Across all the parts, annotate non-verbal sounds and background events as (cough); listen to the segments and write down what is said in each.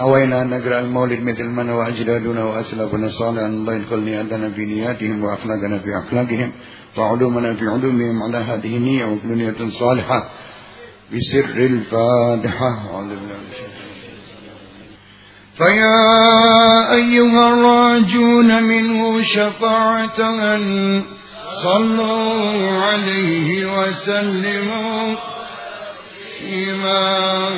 أوينا أن نقرأ المولد مثل من وأجدادنا وأسلافنا صالحا الله يدخل نياتنا في نياتهم وأخلاقنا في أخلاقهم وعلومنا في علومهم على هذه النية وكل نية صالحة بسر الفاتحة. أعوذ بالله من الشيطان فيا أيها الراجون منه شفاعة صلوا عليه وسلموا إيمان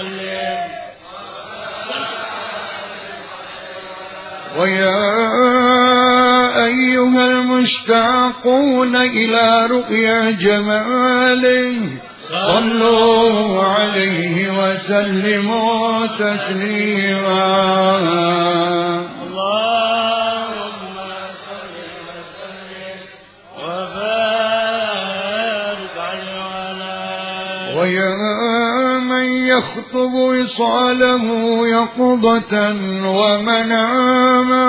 وسلم ويا أيها المشتاقون إلى رؤيا جماله صلوا عليه وسلموا تسليما. يخطب وصاله يقظة ومناما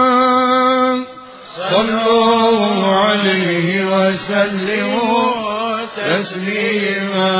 صلوا عليه وسلموا تسليما.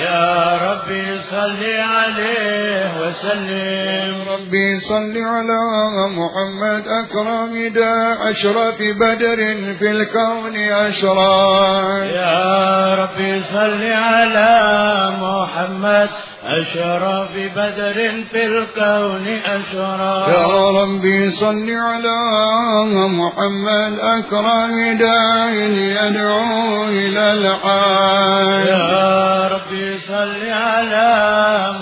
يا ربي صل عليه وسلم. ربي صل على محمد أكرم دا أشرف بدر في الكون أشرف. يا ربي صل على محمد أشرف بدر في الكون أشرف. يا ربي صل على محمد أكرم داع يدعو إلى الحي. يا ربي صل على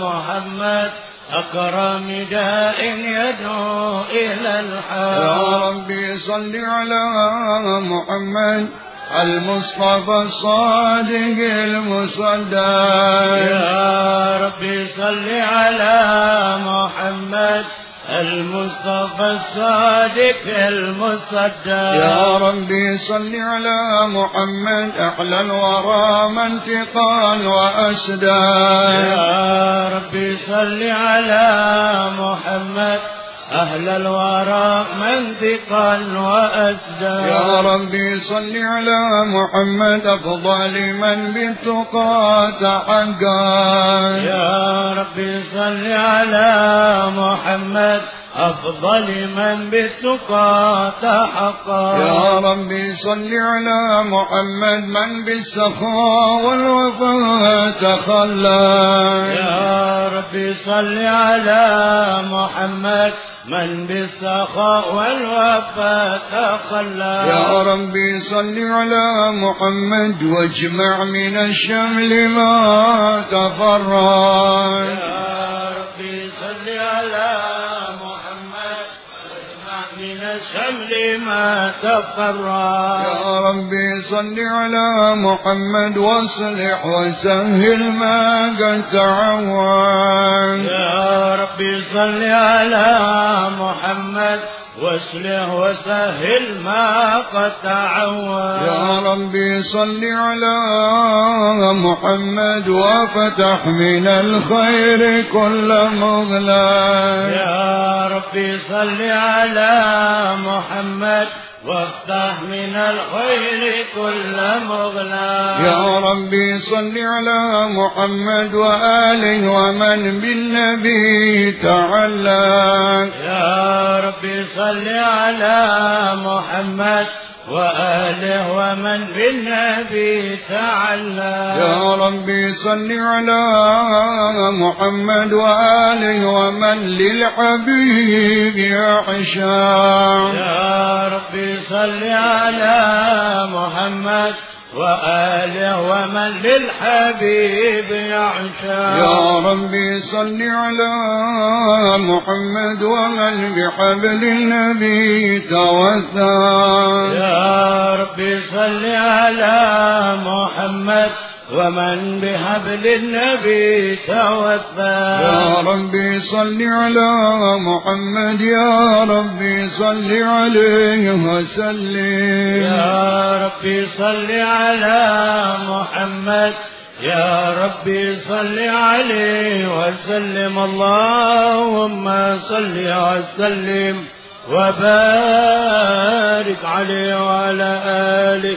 محمد أكرم داء يدعو إلى الحق. يا ربي صل على محمد المصطفى الصادق المصدق. يا ربي صل على محمد المصطفى الصادق المصدق. يا ربي صل على محمد أحلى الورى منطقا وأسدا يا ربي صل على محمد. أهل الورى منطقا وأسدا يا ربي صل على محمد أفضل من بالتقى تحقا يا ربي صل على محمد. أفضل من بالتقى تحقق. يا ربي صل على محمد من بالسخاء والوفاء تخلى. يا ربي صل على محمد من بالسخاء والوفاء تخلى. يا ربي صل على محمد واجمع من الشمل ما تفرق يا ربي صل على من الشمل ما تفرق يا ربي صل على محمد واصلح وسهل ما قد تعود يا ربي صل على محمد واصلح وسهل ما قد تعود. يا ربي صل على محمد وفتح من الخير كل مغلق. يا ربي صل على محمد وافتح من الخير كل مغلق يا ربي صل على محمد وآله ومن بالنبي تعلق. يا ربي صل على محمد وآله ومن بالنبي تعلق يا ربي صل على محمد وآله ومن للحبيب يعشق يا ربي صل على محمد وآله ومن للحبيب يعشق يا ربي صل على محمد ومن بحبل النبي توثق يا ربي صل على محمد ومن بحبل النبي توفى. يا ربي صل على محمد يا ربي صل عليه وسلم. يا ربي صل على محمد يا ربي صل عليه وسلم. اللهم صل وسلم وبارك عليه وعلى آله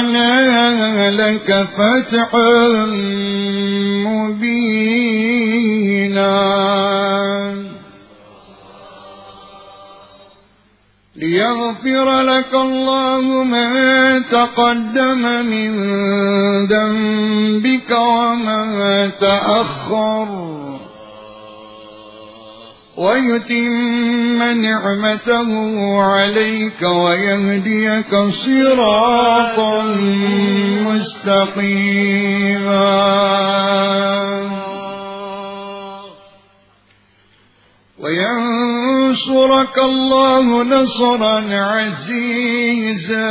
فتحنا لك فتحا مبينا. ليغفر لك الله ما تقدم من ذنبك وما تأخر. ويتم نعمته عليك ويهديك صراطا مستقيما. وينصرك الله نصرا عزيزا.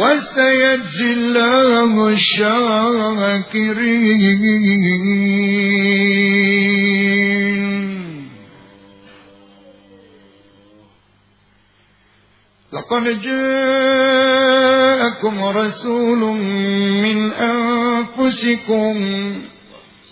وسيجزي الله الشاكرين لقد جاءكم رسول من أنفسكم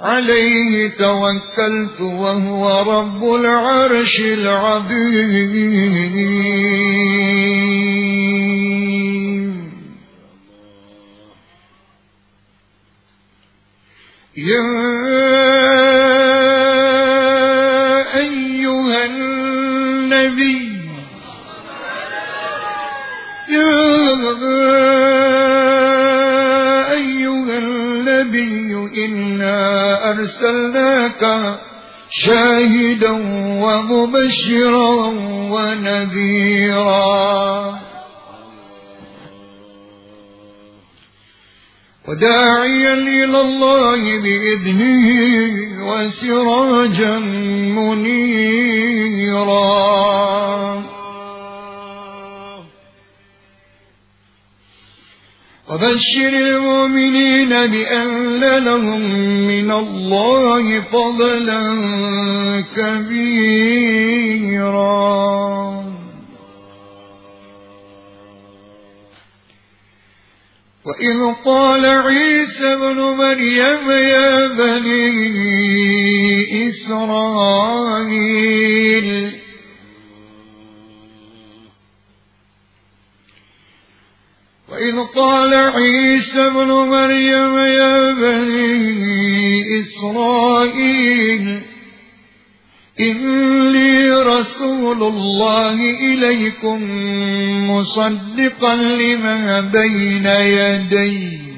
عليه توكلت وهو رب العرش العظيم. يا أيها النبي يا أرسلناك شاهدا ومبشرا ونذيرا. وداعيا إلى الله بإذنه وسراجا منيرا. وبشر المؤمنين بأن لهم من الله فضلا كبيرا. وإذ قال عيسى ابن مريم يا بني إسرائيل وإذ قال عيسى ابن مريم يا بني إسرائيل إني رسول الله إليكم مصدقا لما بين يديه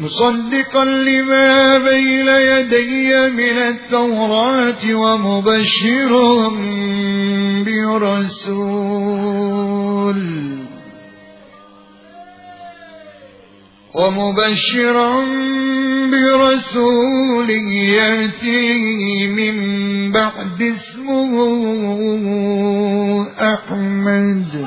مصدقا لما بين يدي من التوراة ومبشرا برسول. ومبشرا برسول يأتي من بعد اسمه أحمد.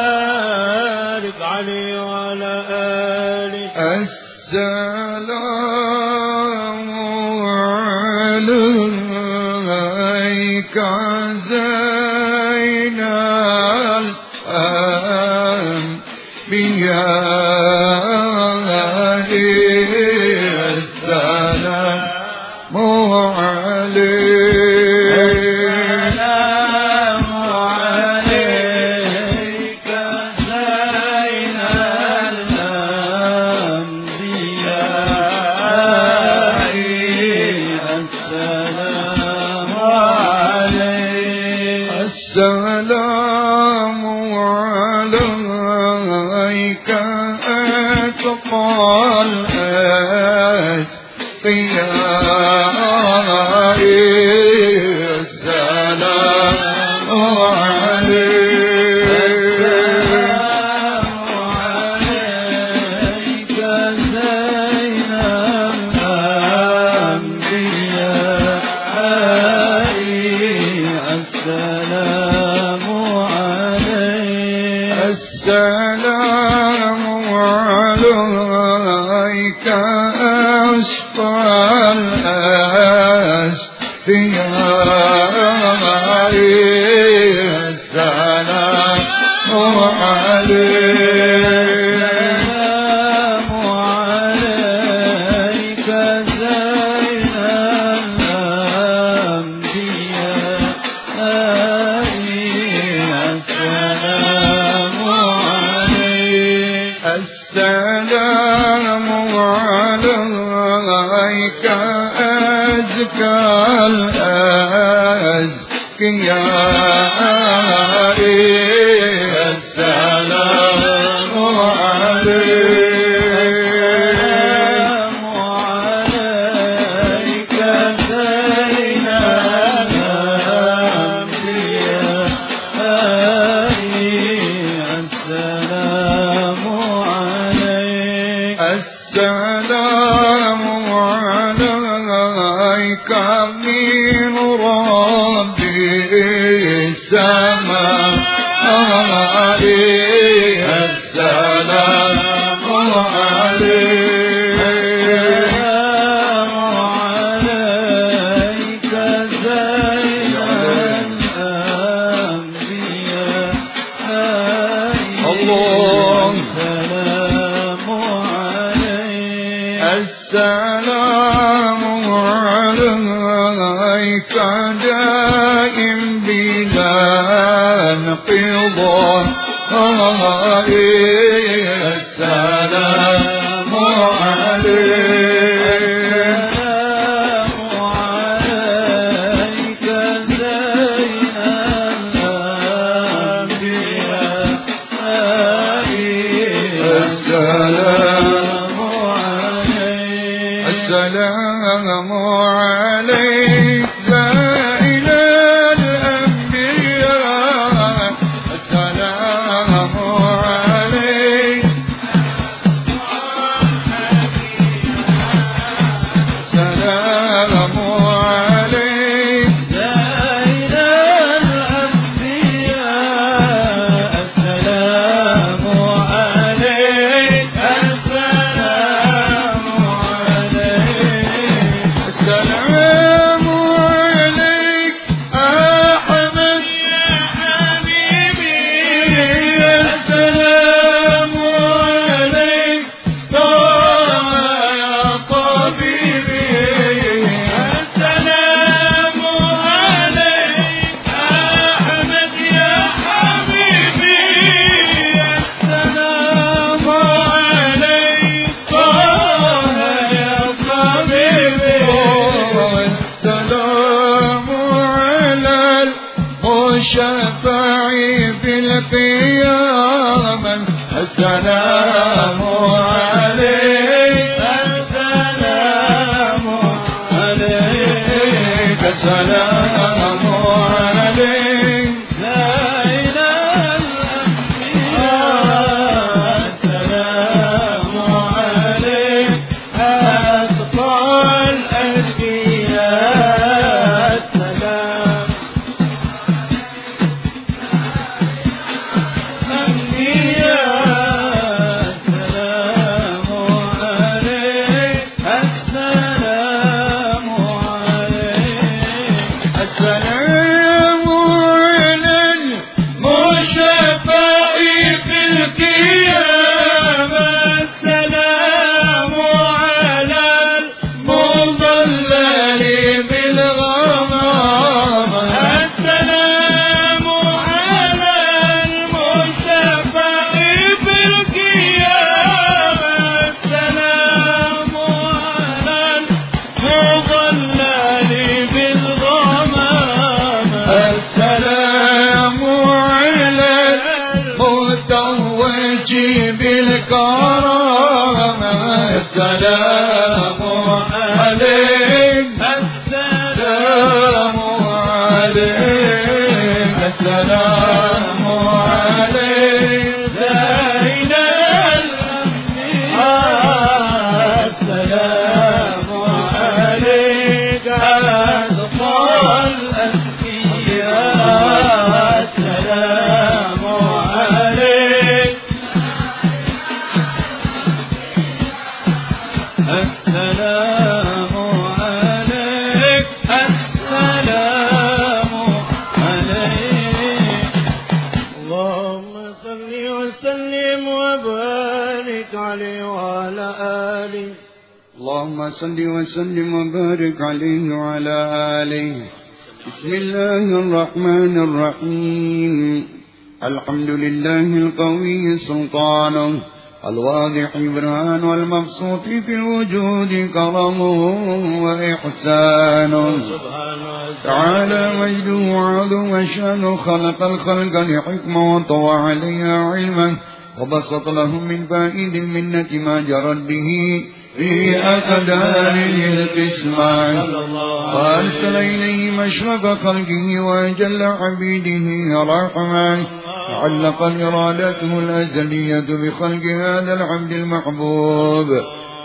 علق إرادته الأزلية بخلق هذا العبد المحبوب.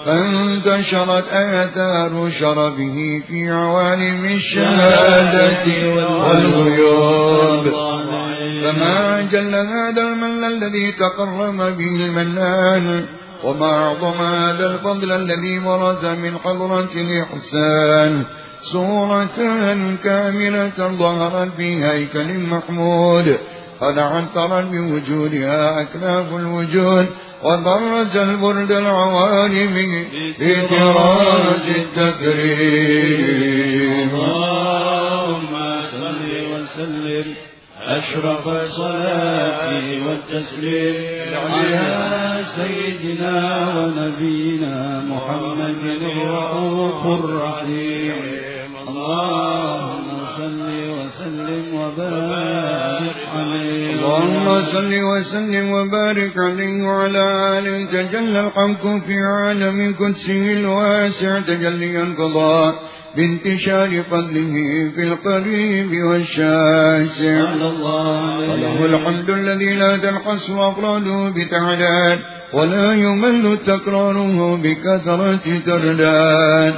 فانتشرت آثار شرفه في عوالم الشهادة والغيوب. فما جل هذا المن الذي تقرم به المنان وما أعظم هذا الفضل الذي برز من حضرة الإحسان. صورة كاملة ظهرت في هيكل محمود. قد عنترت بوجودها أكناف الوجود وضرج البرد العوالم طراز التكريم اللهم صل وسلم أشرف الصلاة والتسليم على سيدنا ونبينا محمد الرؤوف الرحيم. اللهم صل وسلم وبارك اللهم صل وسلم وبارك عليه وعلى آله. تجلى الحق في عالم قدسه الواسع. تجليا قضاء بانتشار فضله في القريب والشاسع. وله الحمد الذي لا تنحص أفراده بتعداد ولا يمل تكراره بكثرة ترداد.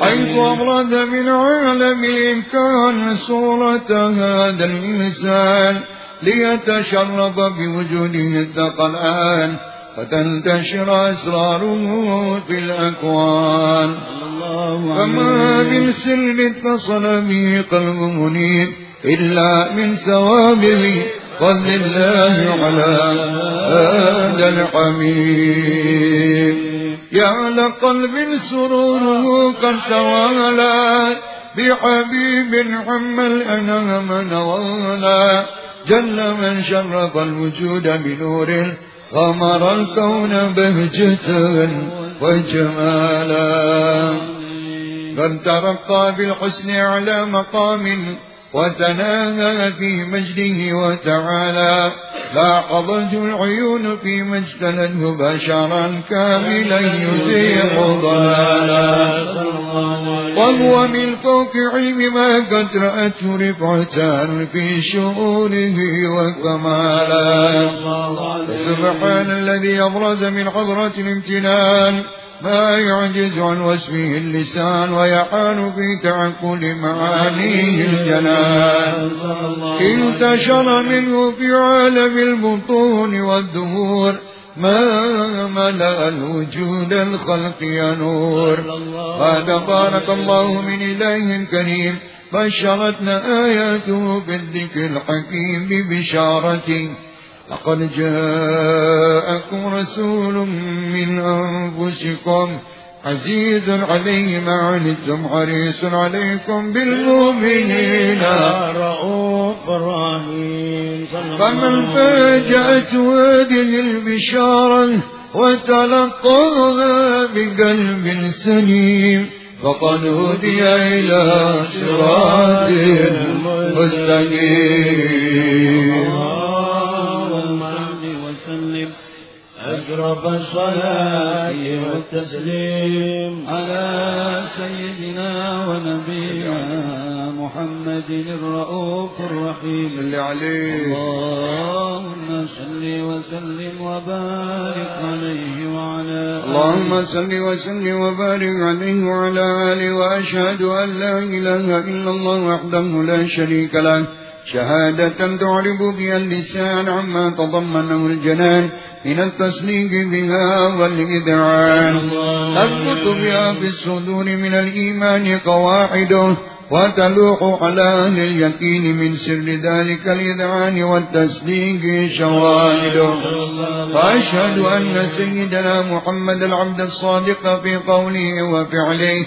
حيث أبرز من عالم الإمكان صورة هذا الإنسان. ليتشرف بوجوده الثقلان فتنتشر أسراره في الأكوان. فما من سر اتصل به قلب منيب إلا من سوابه فضل الله على هذا الحميد. يا لقلب سروره قد توالى بحبيب عم الأنام نوالا. جل من شرف الوجود بنور غمر الكون بهجة وجمالا. قد ترقى بالحسن على مقام وتناهى في مجده وتعالى. لاحظته العيون فيما اجتلته بشرا كاملا يزيح ضلالا. وهو من فوق علم ما قد رأته رفعة في شؤونه وكمالا. سبحان الذي أبرز من حضرة الامتنان. ما يعجز عن وصفه اللسان ويحال في تعقل معانيه الجنان انتشر منه في عالم البطون والدهور ما ملأ الوجود الخلق يا نور قد بارك الله من إله كريم بشرتنا آياته بالذكر الحكيم ببشارته لقد جاءكم رسول من أنفسكم عزيز عليه ما عنتم حريص عليكم بالمؤمنين. رؤوف رحيم. فمن فاجأت هذه البشارة وتلقاها بقلب سليم فقد هدي إلى صراط مستقيم. أشرف الصلاة والتسليم على سيدنا ونبينا محمد الرؤوف الرحيم. صل عليه. اللهم صل وسلم وبارك عليه وعلى اللهم صل وسلم وبارك عليه وعلى آله وأشهد أن لا إله إلا الله وحده لا شريك له. شهادة تعرب بها اللسان عما تضمنه الجنان من التصديق بها والإذعان. تثبت بها في الصدور من الإيمان قواعده وتلوح على أهل اليقين من سر ذلك الإذعان والتصديق شواهده وأشهد أن سيدنا محمد العبد الصادق في قوله وفعله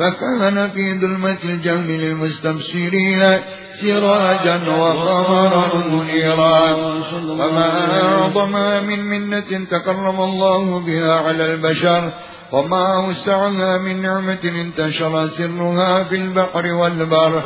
فكان في ظلمة الجهل للمستبصرين سراجا وقمرا منيرا. وما أعظم من منة تكرم الله بها على البشر وما أوسعها من نعمة انتشر سرها في البحر والبر.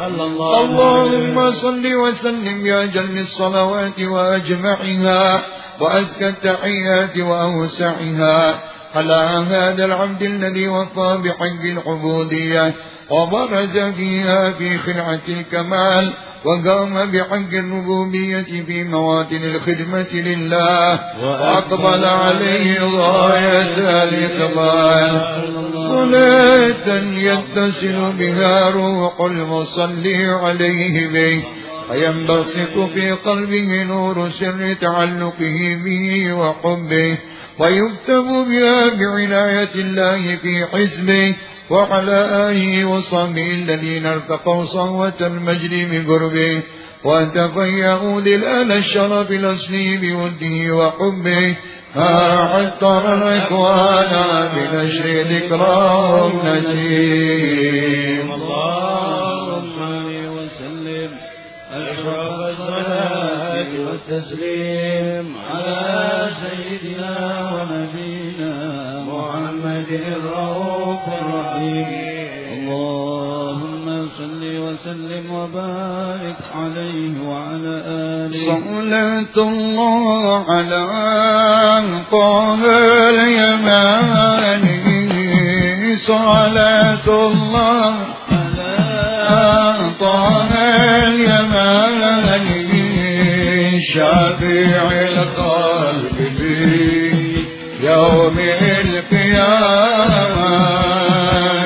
اللهم صل وسلم يا جل الصلوات وأجمعها وأزكى التحيات وأوسعها. على هذا العبد الذي وفى بحق العبودية وبرز فيها في خلعة الكمال وقام بحق الربوبية في مواطن الخدمة لله وأقبل عليه غاية الإقبال. صلاة يتصل بها روح المصلي عليه به. فينبسط في قلبه نور سر تعلقه به وحبه. ويكتب بها بعناية الله في حزبه وعلى آله وصحبه الذين ارتقوا صهوة المجد بقربه وتفيأوا للآل الشرف الأصلي بوده وحبه. ما عطر الإخوان بنشر ذكراهم نسيم. اللهم وسلم أشرف الصلاة والتسليم على سيدنا ونبينا محمد الرؤوف الرحيم. اللهم صل وسلم وبارك عليه وعلى آله. صلاة الله على طه اليماني. صلاة الله شافع القلب في يوم القيامة.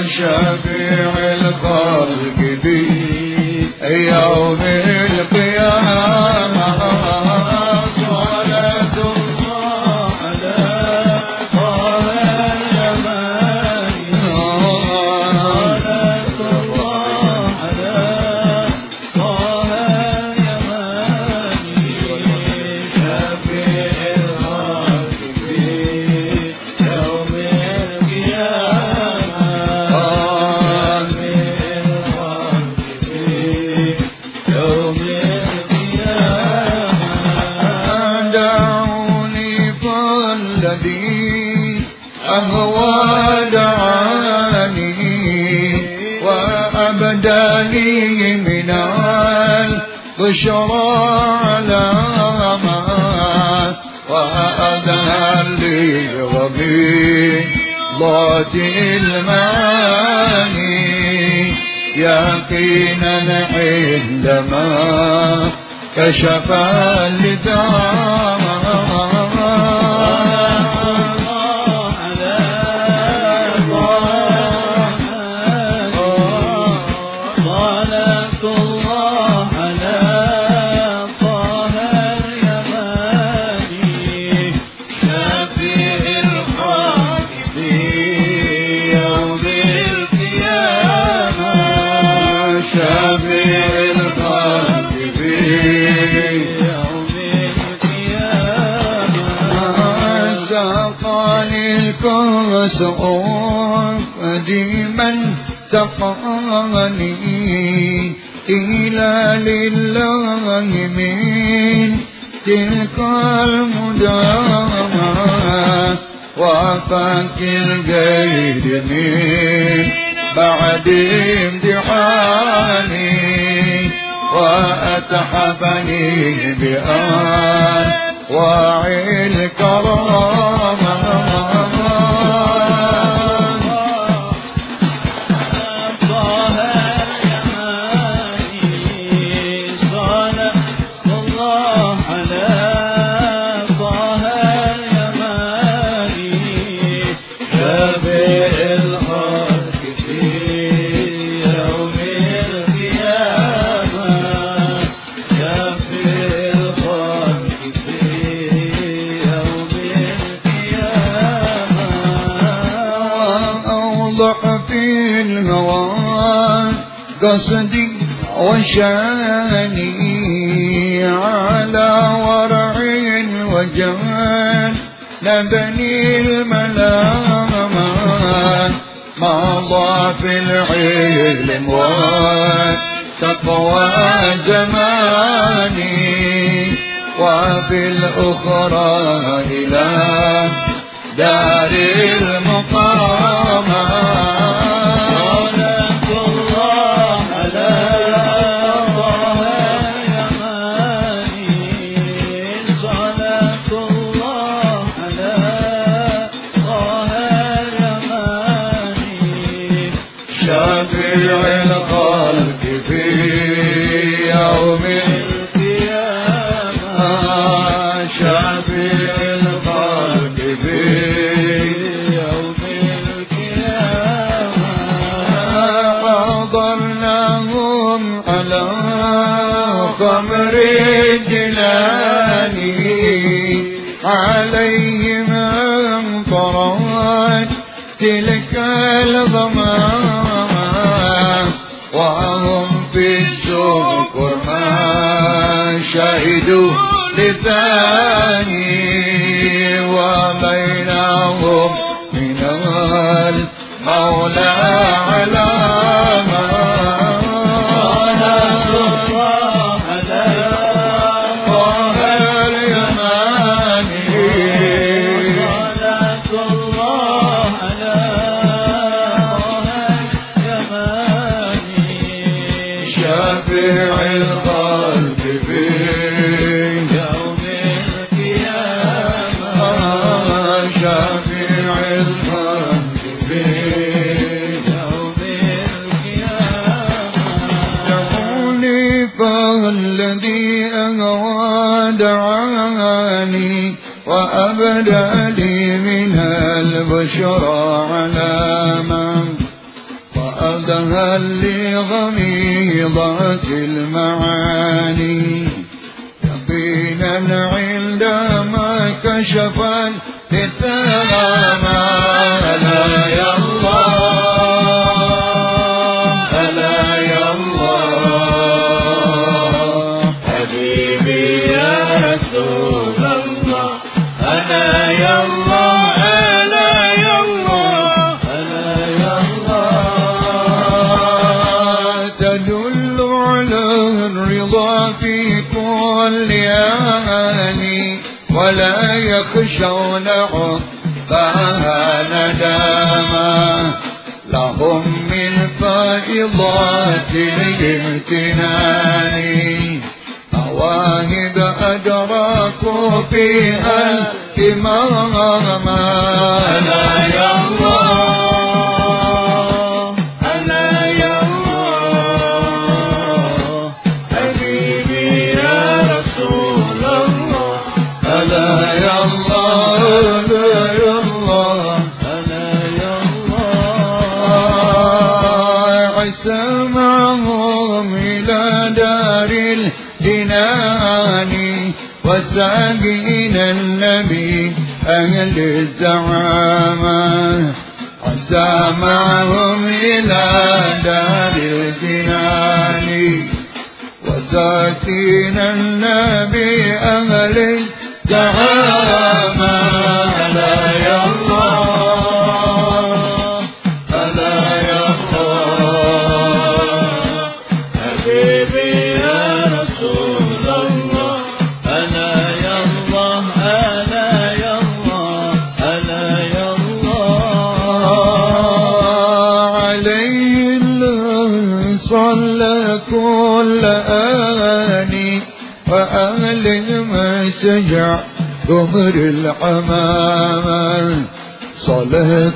شافع القلب في يوم القيامة بشرى علامات وأذى لغبيضات المعاني يقينا عندما كشف اللتان تلك المدامات الجيد من بعد امتحاني وأتحفني بأمان Mawlana. أدراكوا فيها إماما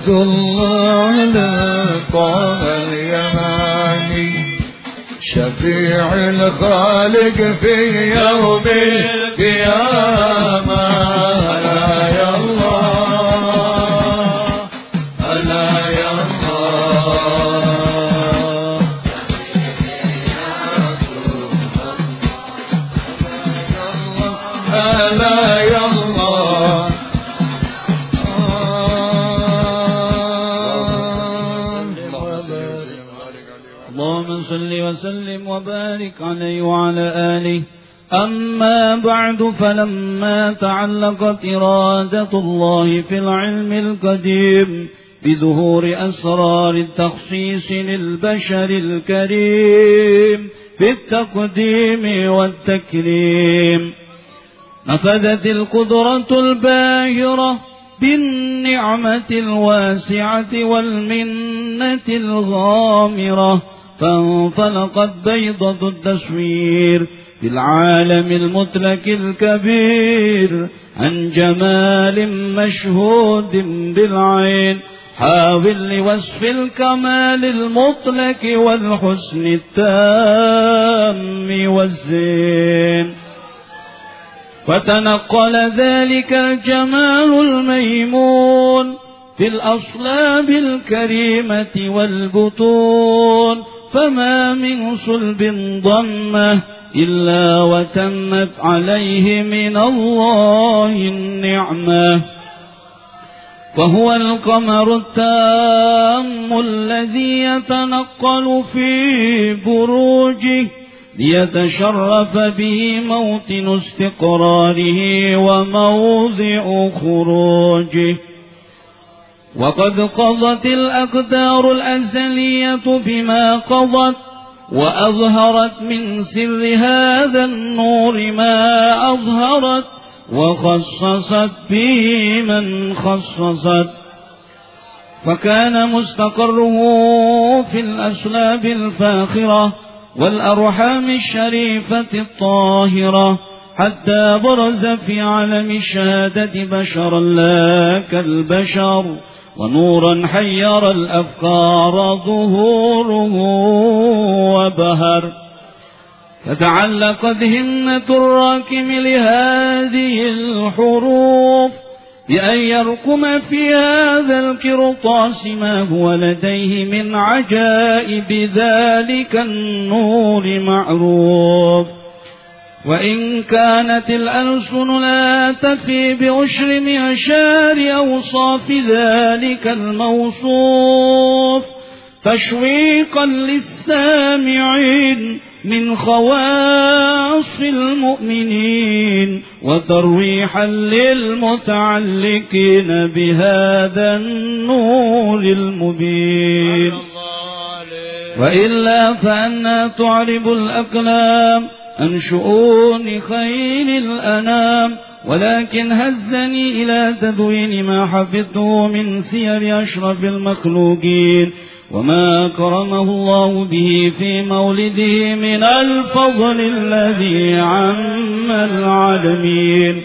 صلاة الله على طه اليماني شفيع الخالق في يوم فلما تعلقت إرادة الله في العلم القديم بظهور أسرار التخصيص للبشر الكريم في التقديم والتكريم. نفذت القدرة الباهرة بالنعمة الواسعة والمنة الغامرة فانطلقت بيضة التصوير في العالم المتلك الكبير عن جمال مشهود بالعين حاول لوصف الكمال المطلق والحسن التام والزين. فتنقل ذلك الجمال الميمون في الأصلاب الكريمة والبطون فما من صلب ضمه إلا وتمت عليه من الله النعمة. فهو القمر التام الذي يتنقل في بروجه ليتشرف به موطن استقراره وموضع خروجه. وقد قضت الأقدار الأزلية بما قضت وأظهرت من سر هذا النور ما أظهرت وخصصت به من خصصت. فكان مستقره في الأسلاب الفاخرة والأرحام الشريفة الطاهرة حتى برز في عالم الشهادة بشرا لا كالبشر. ونورا حير الأفكار ظهوره وبهر. فتعلقت همة الراكم لهذه الحروف بأن يرقم في هذا القرطاس ما هو لديه من عجائب ذلك النور معروف. وإن كانت الألسن لا تفي بعشر معشار أوصاف ذلك الموصوف تشويقا للسامعين من خواص المؤمنين وترويحا للمتعلقين بهذا النور المبين. وإلا فأنا تعرب الأقلام. عن شؤون خير الأنام ولكن هزني إلى تدوين ما حفظته من سير أشرف المخلوقين. وما كرمه الله به في مولده من الفضل الذي عم العالمين.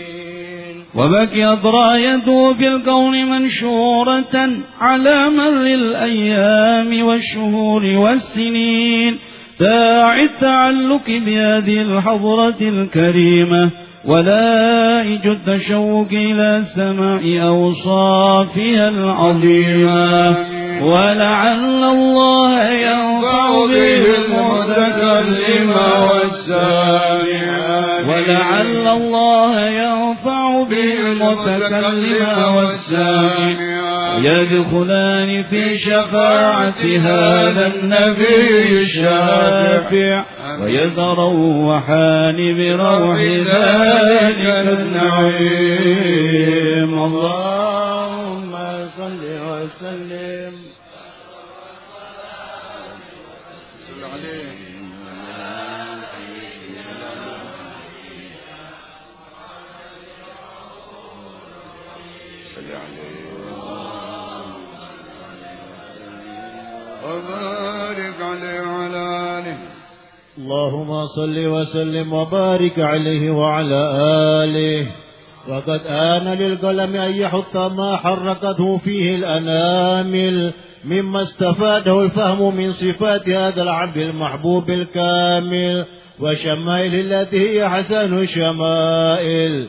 وبكيت رايته في الكون منشورة على مر الأيام والشهور والسنين. داعي التعلق بهذه الحضرة الكريمة ولائج التشوق إلى سماء أوصافها العظيمة. ولعل الله ينفع به المتكلم والسامع. ولعل الله ينفع به المتكلم والسامع. يدخلان في شفاعة هذا النبي الشافع. ويتروحان بروح ذلك النعيم. اللهم صل وسلم وبارك عليه وعلى آله. اللهم صل وسلم وبارك عليه وعلى آله. وقد آن للقلم أن يحط ما حركته فيه الأنامل مما استفاده الفهم من صفات هذا العبد المحبوب الكامل وشمائل التي هي حسن الشمائل.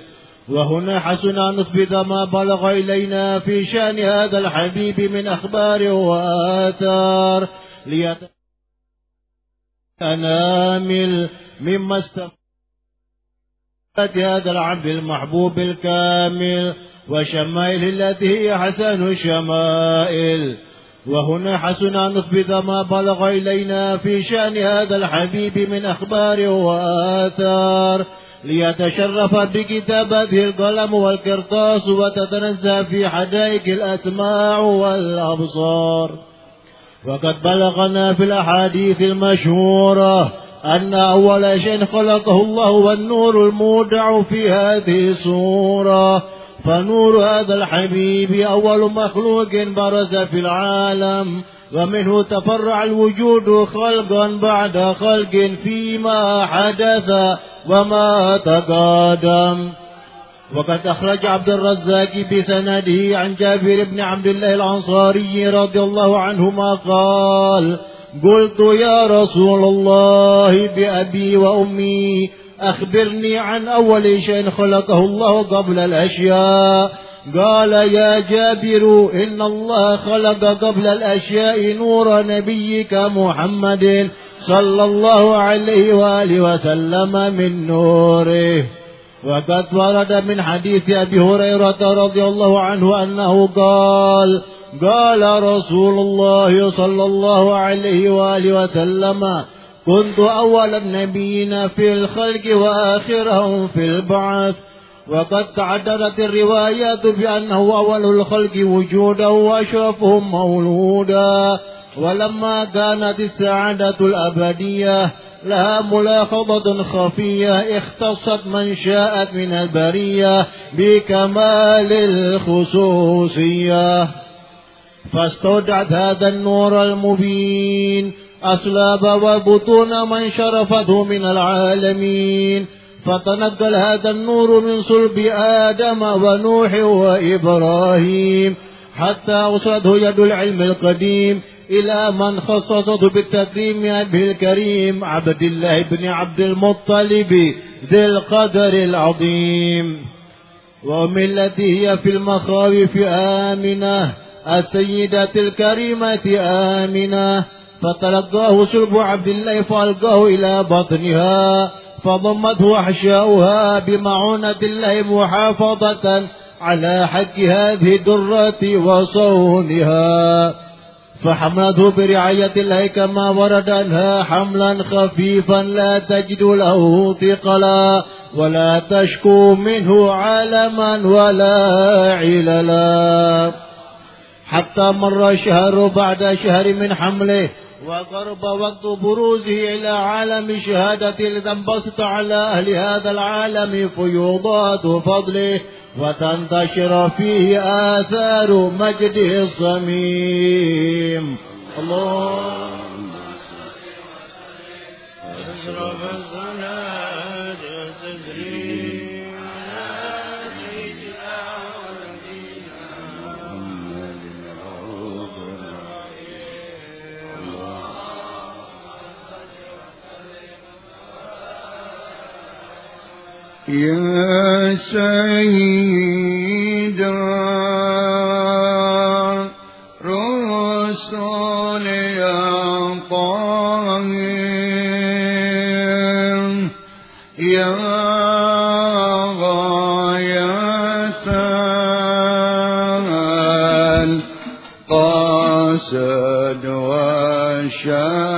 وهنا حسن أن نثبت ما بلغ إلينا في شأن هذا الحبيب من أخبار وآثار. ليت أنامل مما استفاد هذا العبد المحبوب الكامل وشمائل التي هي حسن الشمائل. وهنا حسن أن نثبت ما بلغ إلينا في شأن هذا الحبيب من أخبار وآثار. ليتشرف بكتابته القلم والقرطاس وتتنزه في حدائق الأسماع والأبصار. وقد بلغنا في الأحاديث المشهورة أن أول شيء خلقه الله والنور المودع في هذه السورة فنور هذا الحبيب أول مخلوق برز في العالم ومنه تفرع الوجود خلقا بعد خلق فيما حدث وما تقادم وقد أخرج عبد الرزاق بسنده عن جابر بن عبد الله الأنصاري رضي الله عنهما قال قلت يا رسول الله بأبي وأمي أخبرني عن أول شيء خلقه الله قبل الأشياء. قال يا جابر إن الله خلق قبل الأشياء نور نبيك محمد صلى الله عليه وآله وسلم من نوره. وقد ورد من حديث أبي هريرة رضي الله عنه أنه قال قال رسول الله صلى الله عليه وآله وسلم كنت أول النبيين في الخلق وآخرهم في البعث. وقد تعددت الروايات بأنه أول الخلق وجودا وأشرفهم مولودا ولما كانت السعادة الأبدية لها ملاحظة خفية اختصت من شاءت من البرية بكمال الخصوصية. فاستودعت هذا النور المبين أسلاب وبطون من شرفته من العالمين. فتنقل هذا النور من صلب آدم ونوح وإبراهيم حتى وصلته يد العلم القديم إلى من خصصته بالتكريم به الكريم عبد الله بن عبد المطلب ذي القدر العظيم. ومن التي هي في المخاوف آمنة السيدة الكريمة آمنة. فتلقاه سلب عبد الله فألقاه إلى بطنها فضمته أحشاؤها بمعونة الله محافظة على حق هذه الدرة وصونها. فحملته برعاية الله كما ورد عنها حملا خفيفا لا تجد له ثقلا ولا تشكو منه علما ولا عللا. حتى مر شهر بعد شهر من حمله وقرب وقت بروزه إلى عالم شهادة انبسط على أهل هذا العالم فيوضات فضله. وتنتشر فيه آثار مجده الصميم. الله يا سيدا رسول يا طاهر يا غاية القصد والشهر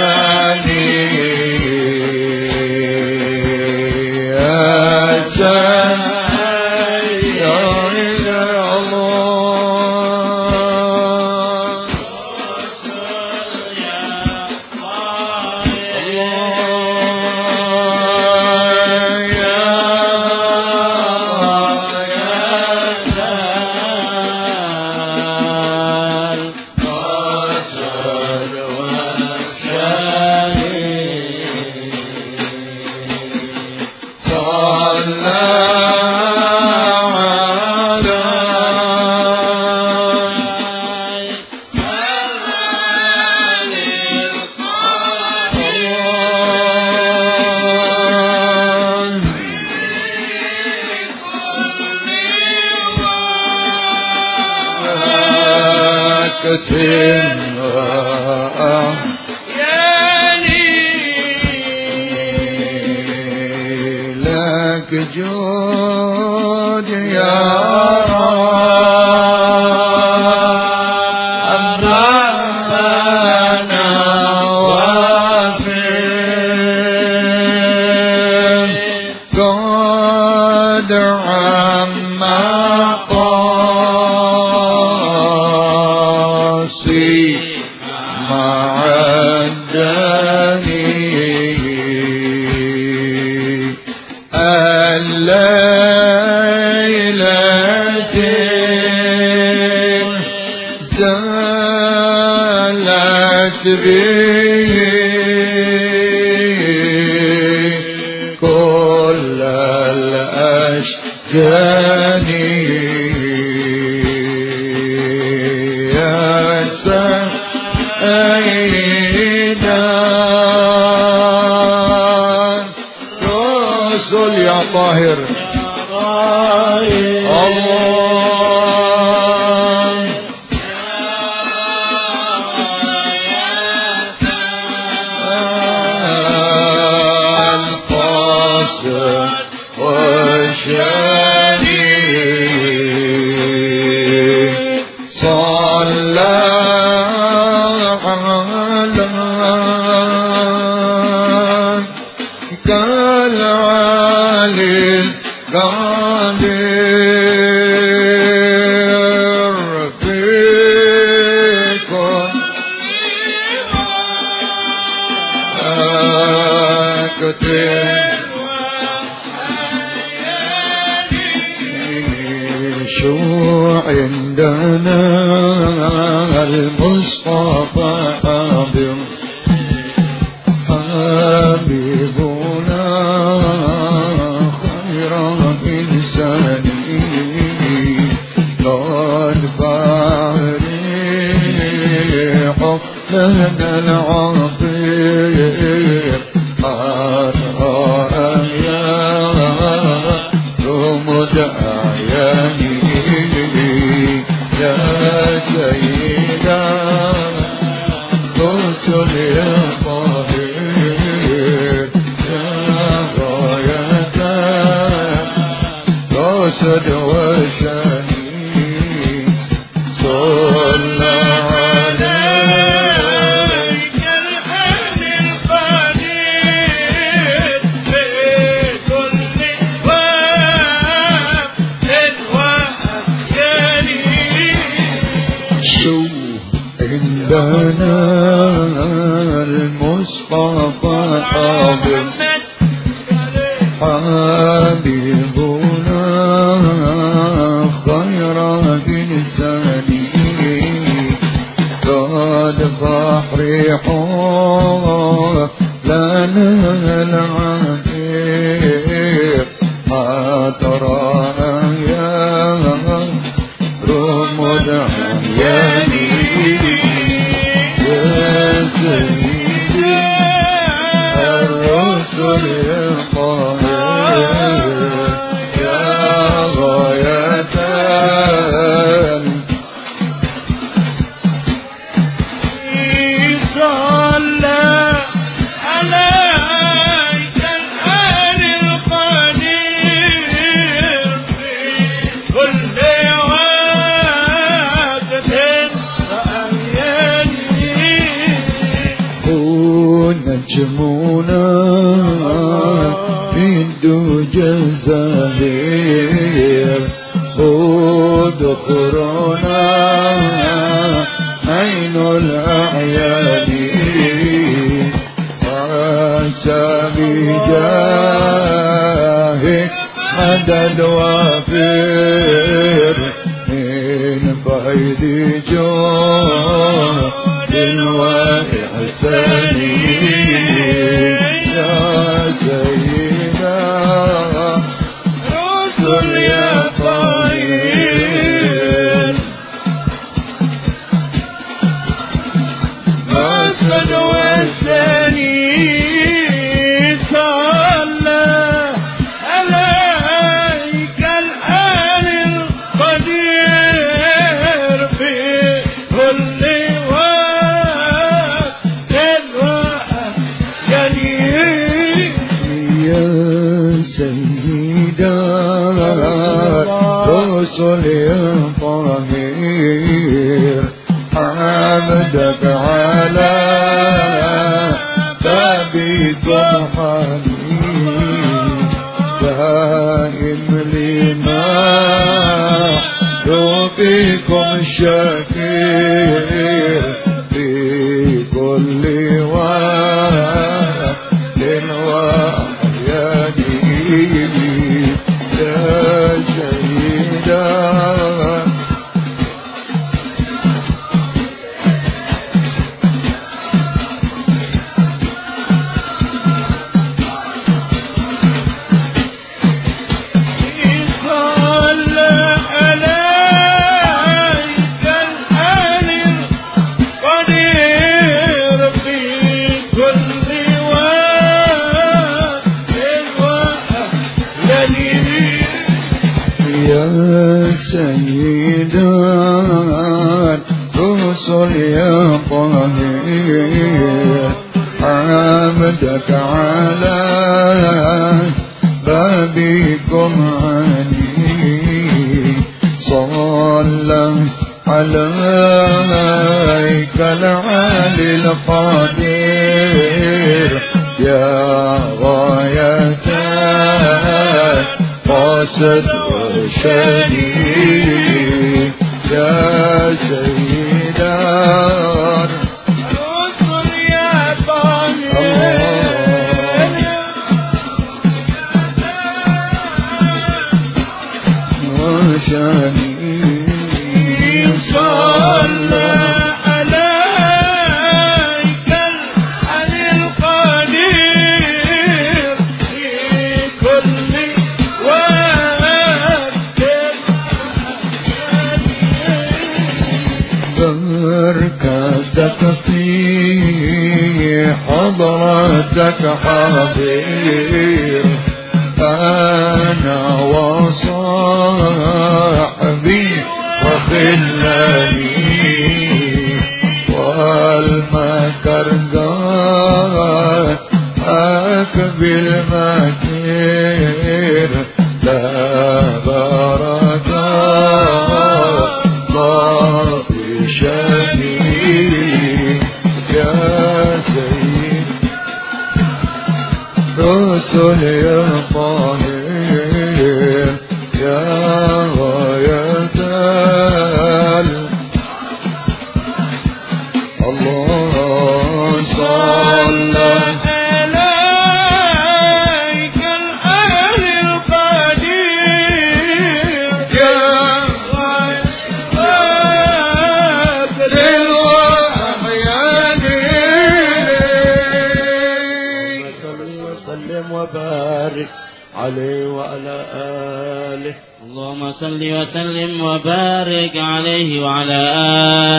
وبارك عليه وعلى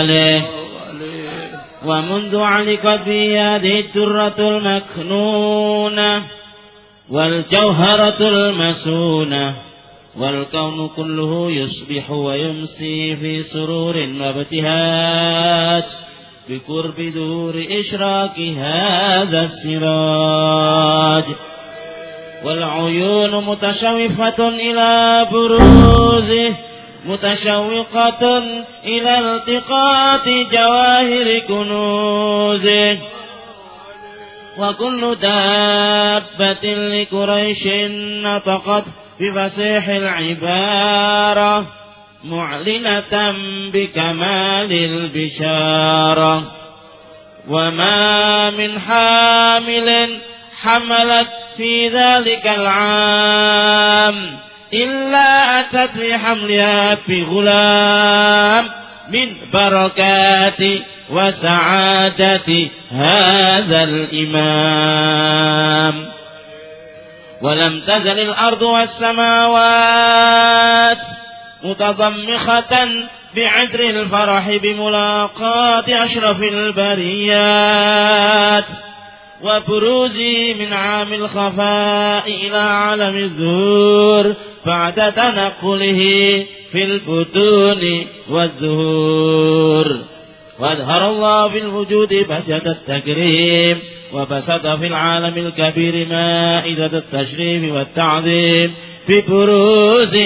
آله. ومنذ علقت به هذه الترة المكنونة والجوهرة المسونة والكون كله يصبح ويمسي في سرور وابتهاج بقرب دور إشراك هذا السراج. والعيون متشوفة إلى بروزه متشوقة إلى التقاط جواهر كنوزه. وكل دابة لقريش نطقت بفصيح العبارة معلنة بكمال البشارة. وما من حامل حملت في ذلك العام إلا أتت بحملها في غلام من بركات وسعادة هذا الإمام. ولم تزل الأرض والسماوات متضمخة بعذر الفرح بملاقاة أشرف البريات وبروزي من عام الخفاء إلى عالم الظهور بعد تنقله في البطون والزهور. وأظهر الله في الوجود بهجة التكريم وبسط في العالم الكبير مائدة التشريف والتعظيم في بروز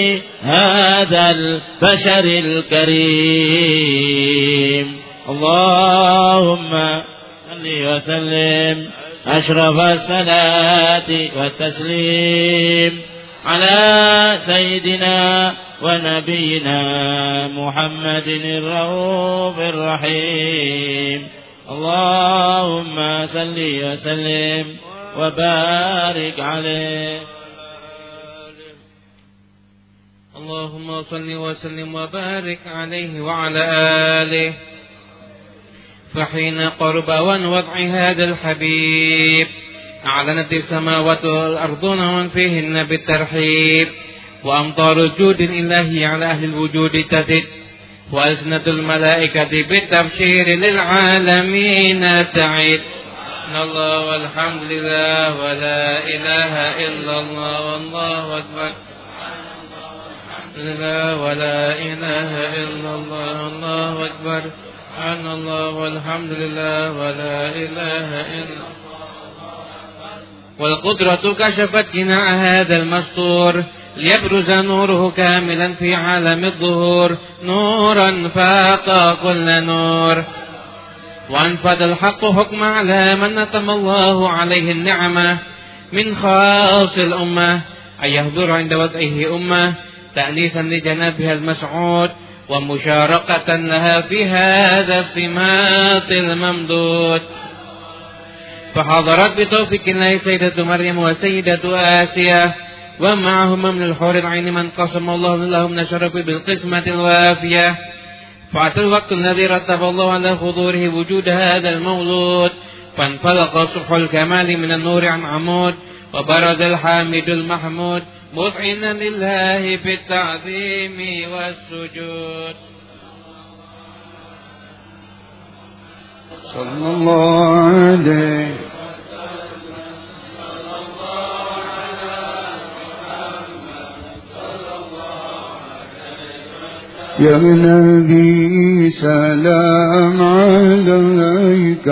هذا البشر الكريم. اللهم صل وسلم أشرف الصلاة والتسليم. على سيدنا ونبينا محمد الرؤوف الرحيم. اللهم صل وسلم وبارك عليه. اللهم صل وسلم وبارك عليه وعلى آله. فحين قرب وضع هذا الحبيب. أعلنت السماوات والأرض ومن فيهن بالترحيب وأمطار الجود الإلهي على أهل الوجود تزد وألسنة الملائكة بالتبشير للعالمين تعد. الله والحمد لله ولا إله إلا الله والله أكبر. لا ولا إله إلا الله الله أكبر. سبحان الله والحمد لله ولا إله إلا والقدرة كشفت جناع هذا المستور ليبرز نوره كاملا في عالم الظهور. نورا فاق كل نور. وأنفذ الحق حكم على من نتم الله عليه النعمة من خاص الأمة. أن يحضر عند وضعه أمة تأنيسا لجنابها المسعود ومشاركة لها في هذا السمات الممدود. فحضرت بتوفيق الله سيدة مريم وسيدة آسيا ومعهما من الحور العين من قسم الله لهم من الشرف بالقسمة الوافية فأتى الوقت الذي رتب الله على حضوره وجود هذا المولود. فانطلق صبح الكمال من النور عن عمود وبرز الحامد المحمود مذعنا لله في التعظيم والسجود. صلى الله عليه يا نبي سلام عليك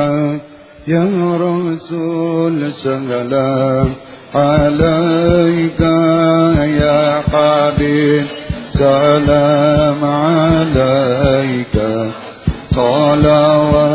يا رسول سلام عليك يا حبيب سلام عليك صلوات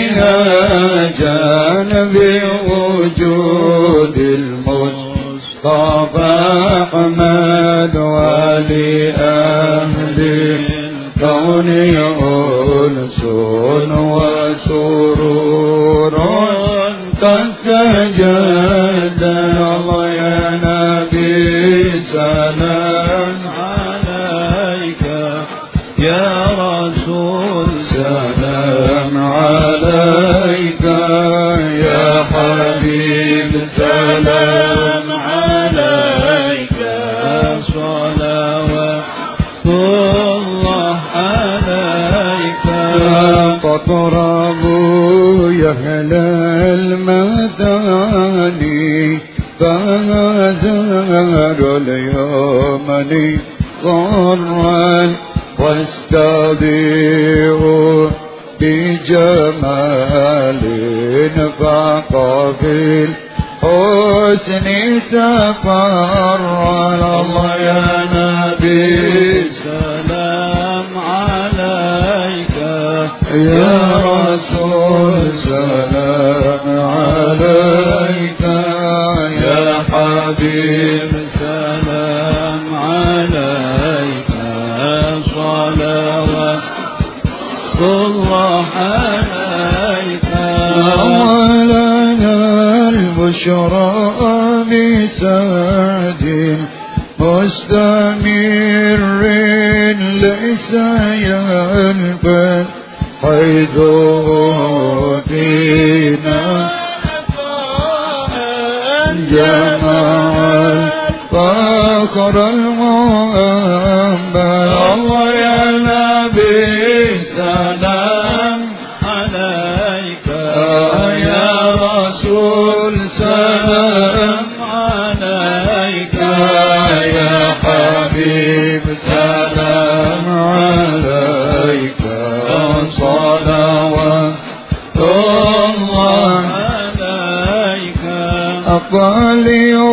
ابتهاجا بوجود المصطفى أحمد ولأهل الكون أنس وسرور قد تجلى اليوم ضرا واستضيعوا بجمال فقبل حسن تقرر الله يا نبي سلام عليك. يا رسول سلام عليك. يا حبيب البشرى بسعد مستمر ليس ينفد. حيث فينا جمع فخر المؤمن. الله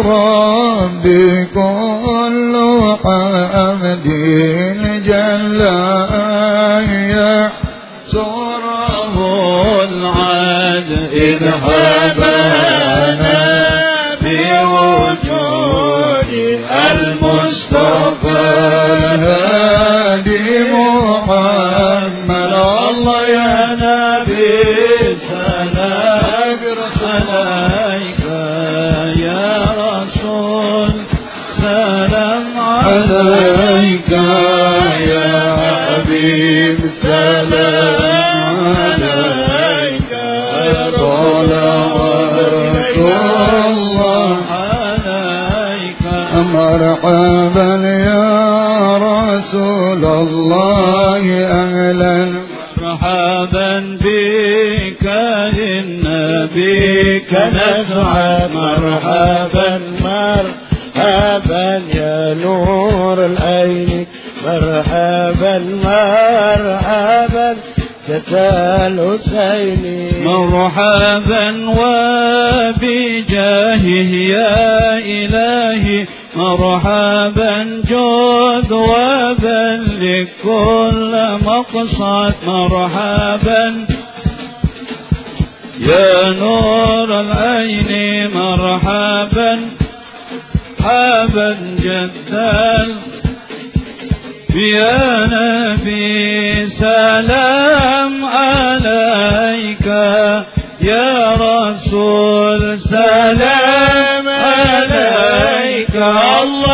ربي كل حمد جل يحسره العد إذ هبنا كنزعة مرحبا مرحبا يا نور العين. مرحبا مرحبا تتال حسين. مرحبا وبجاهه يا إلهي. مرحبا جود وبلغ كل مقصد. مرحبا يا نور العين مرحبا حابا جدا. يا نبي سلام عليك يا رسول سلام عليك. الله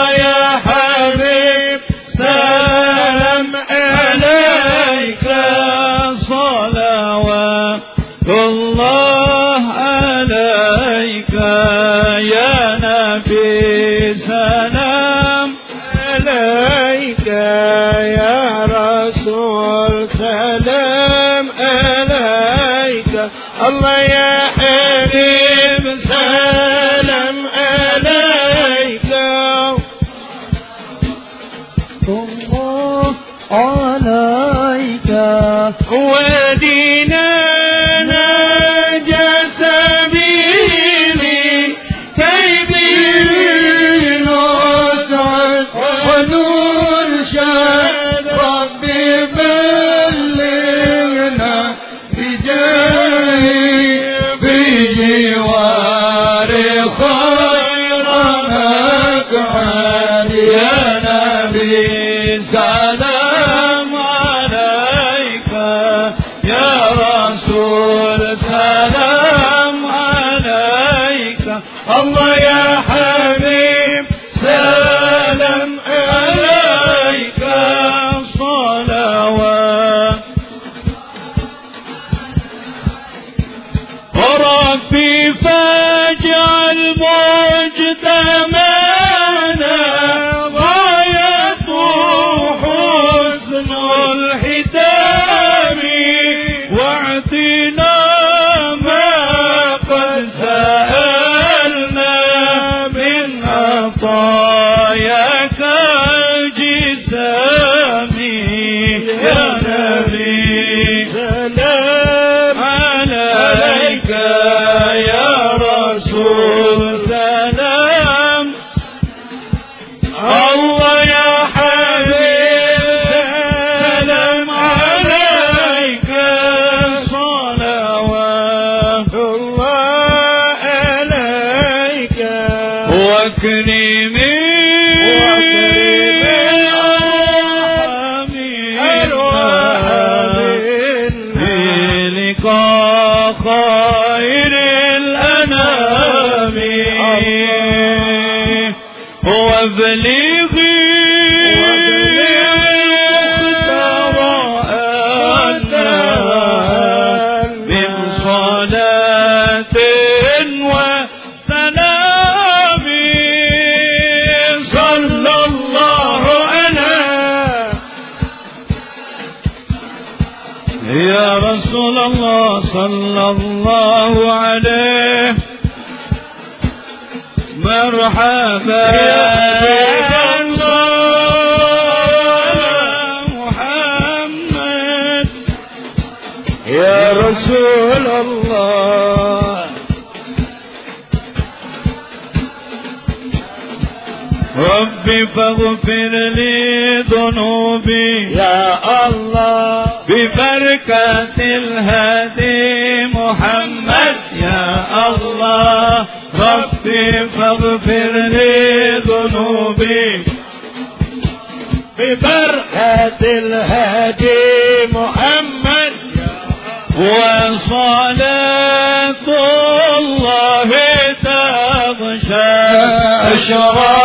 nous ضعفا Jehovah.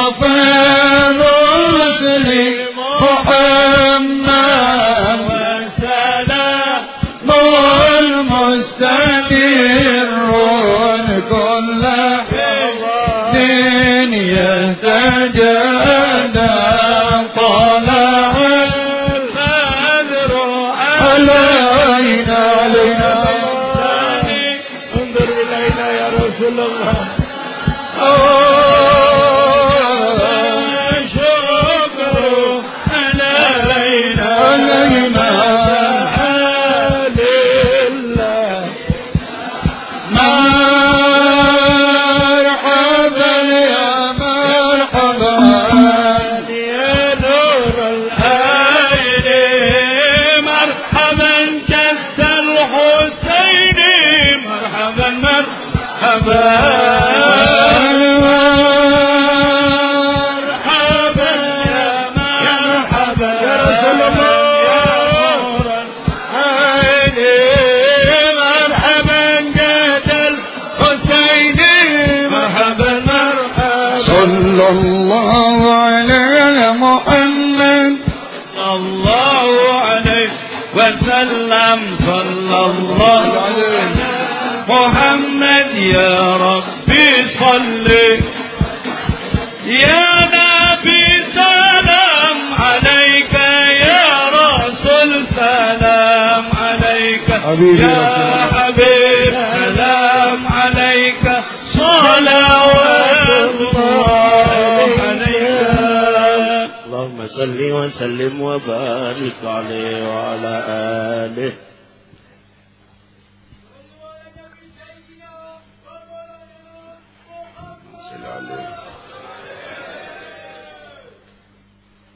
وسلم وبارك عليه وعلى آله.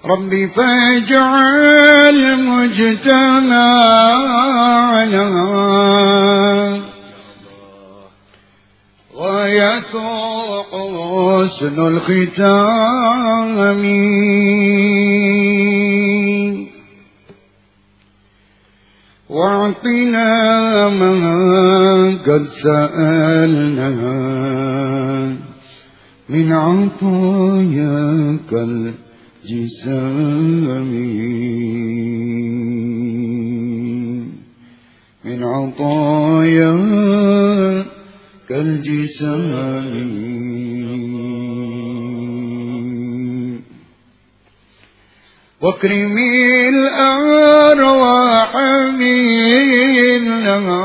ربي فاجعل مجتمعنا حسن الختام. واعطنا ما قد سألنا من عطاياك الجسام. من عطاياك الجسام. واكرم الأرواح منها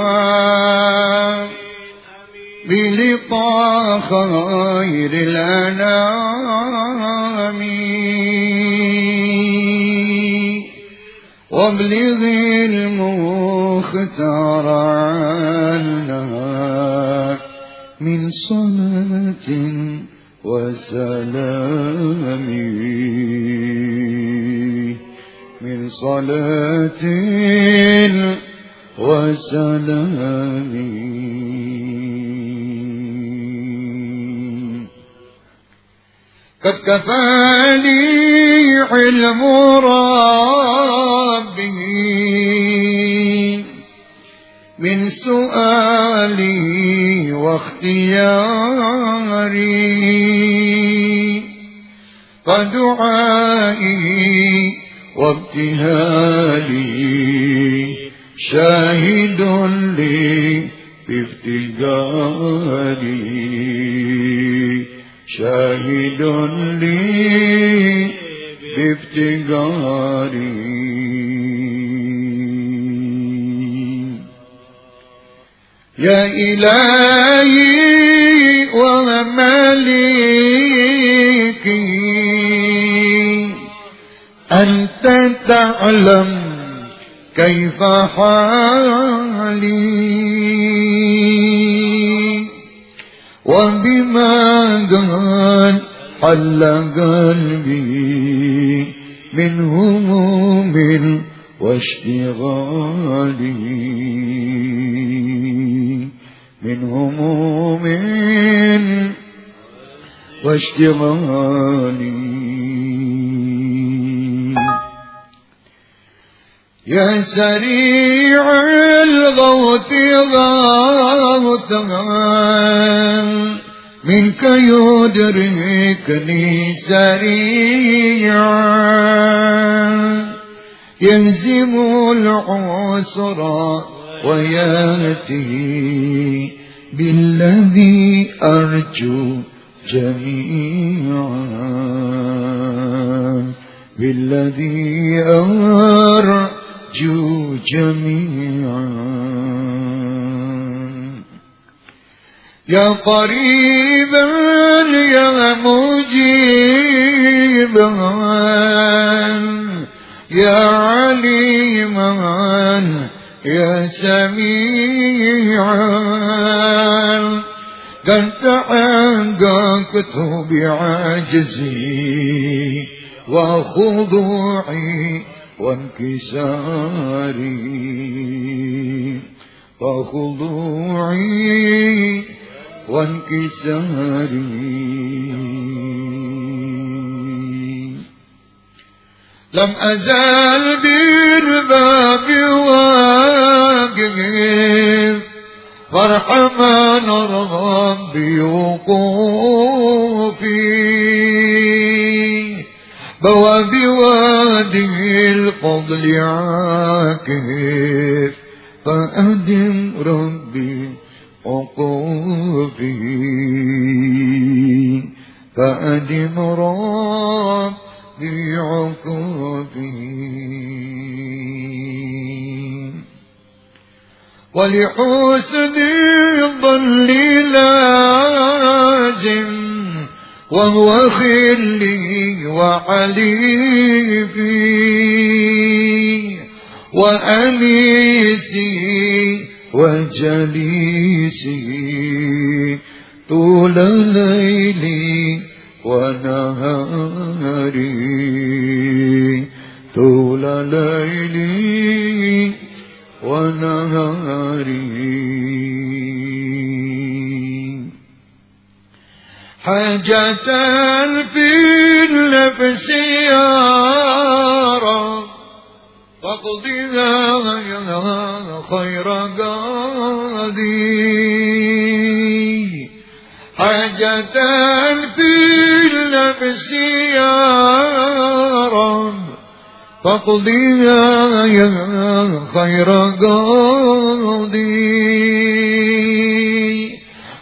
بلقاء خير الأنام وابلغ المختار عنا من صلاة وسلام. من صلاة وسلام قد كفاني علم ربي من سؤالي واختياري. فدعائي وابتهالي شاهد لي بافتقاري شاهد لي بافتقاري يا إلهي ومليكي أنت تعلم كيف حالي. وبماذا حل قلبي من هموم واشتغال من هموم واشتغال يا سريع الغوث غوثا. منك يدركني سريعا. يهزم العسر ويأتي بالذي أرجو جميعا. بالذي أرجو جميعا. يا قريبا يا مجيبا. يا عليما يا سميعا. قد تحققت بعجزي وخضوعي وانكساري وخضوعي وانكساري. لم أزال بالباب واقف فارحمن ربي وقوفي. بواب وادي الفضل عاكف فأهدم ربي عقوفي فأدم ربي عقوفي ولحسن الظل لازم وهو خلي وحليفي وأنيسي وجليسي طول ليلي ونهاري. طول ليلي ونهاري. حاجة في النفس يا رب. فاقضها خير قاضي. حاجة في النفس يا رب. فاقضها خير قاضي.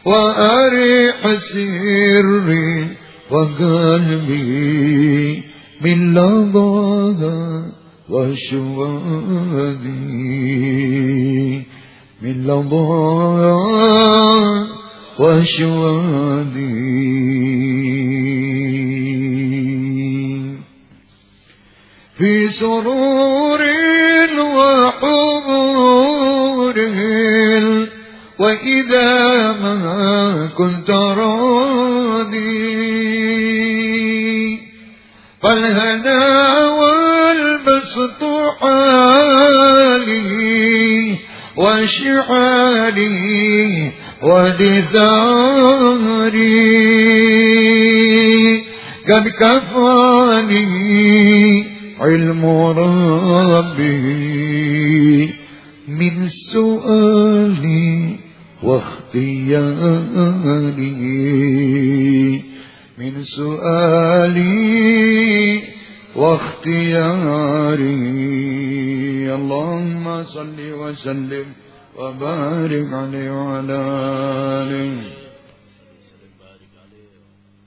وأرح سري وقلبي من لظاها وشوادي من لظاها وشوادي في سرور وحضور وإذا ما كنت راضي فالهنا والبسط حالي وشعالي ودثاري قد كفاني علم ربي من سؤالي واختياري من سؤالي واختياري. اللهم صل وسلم وبارك عليه وعلى آله.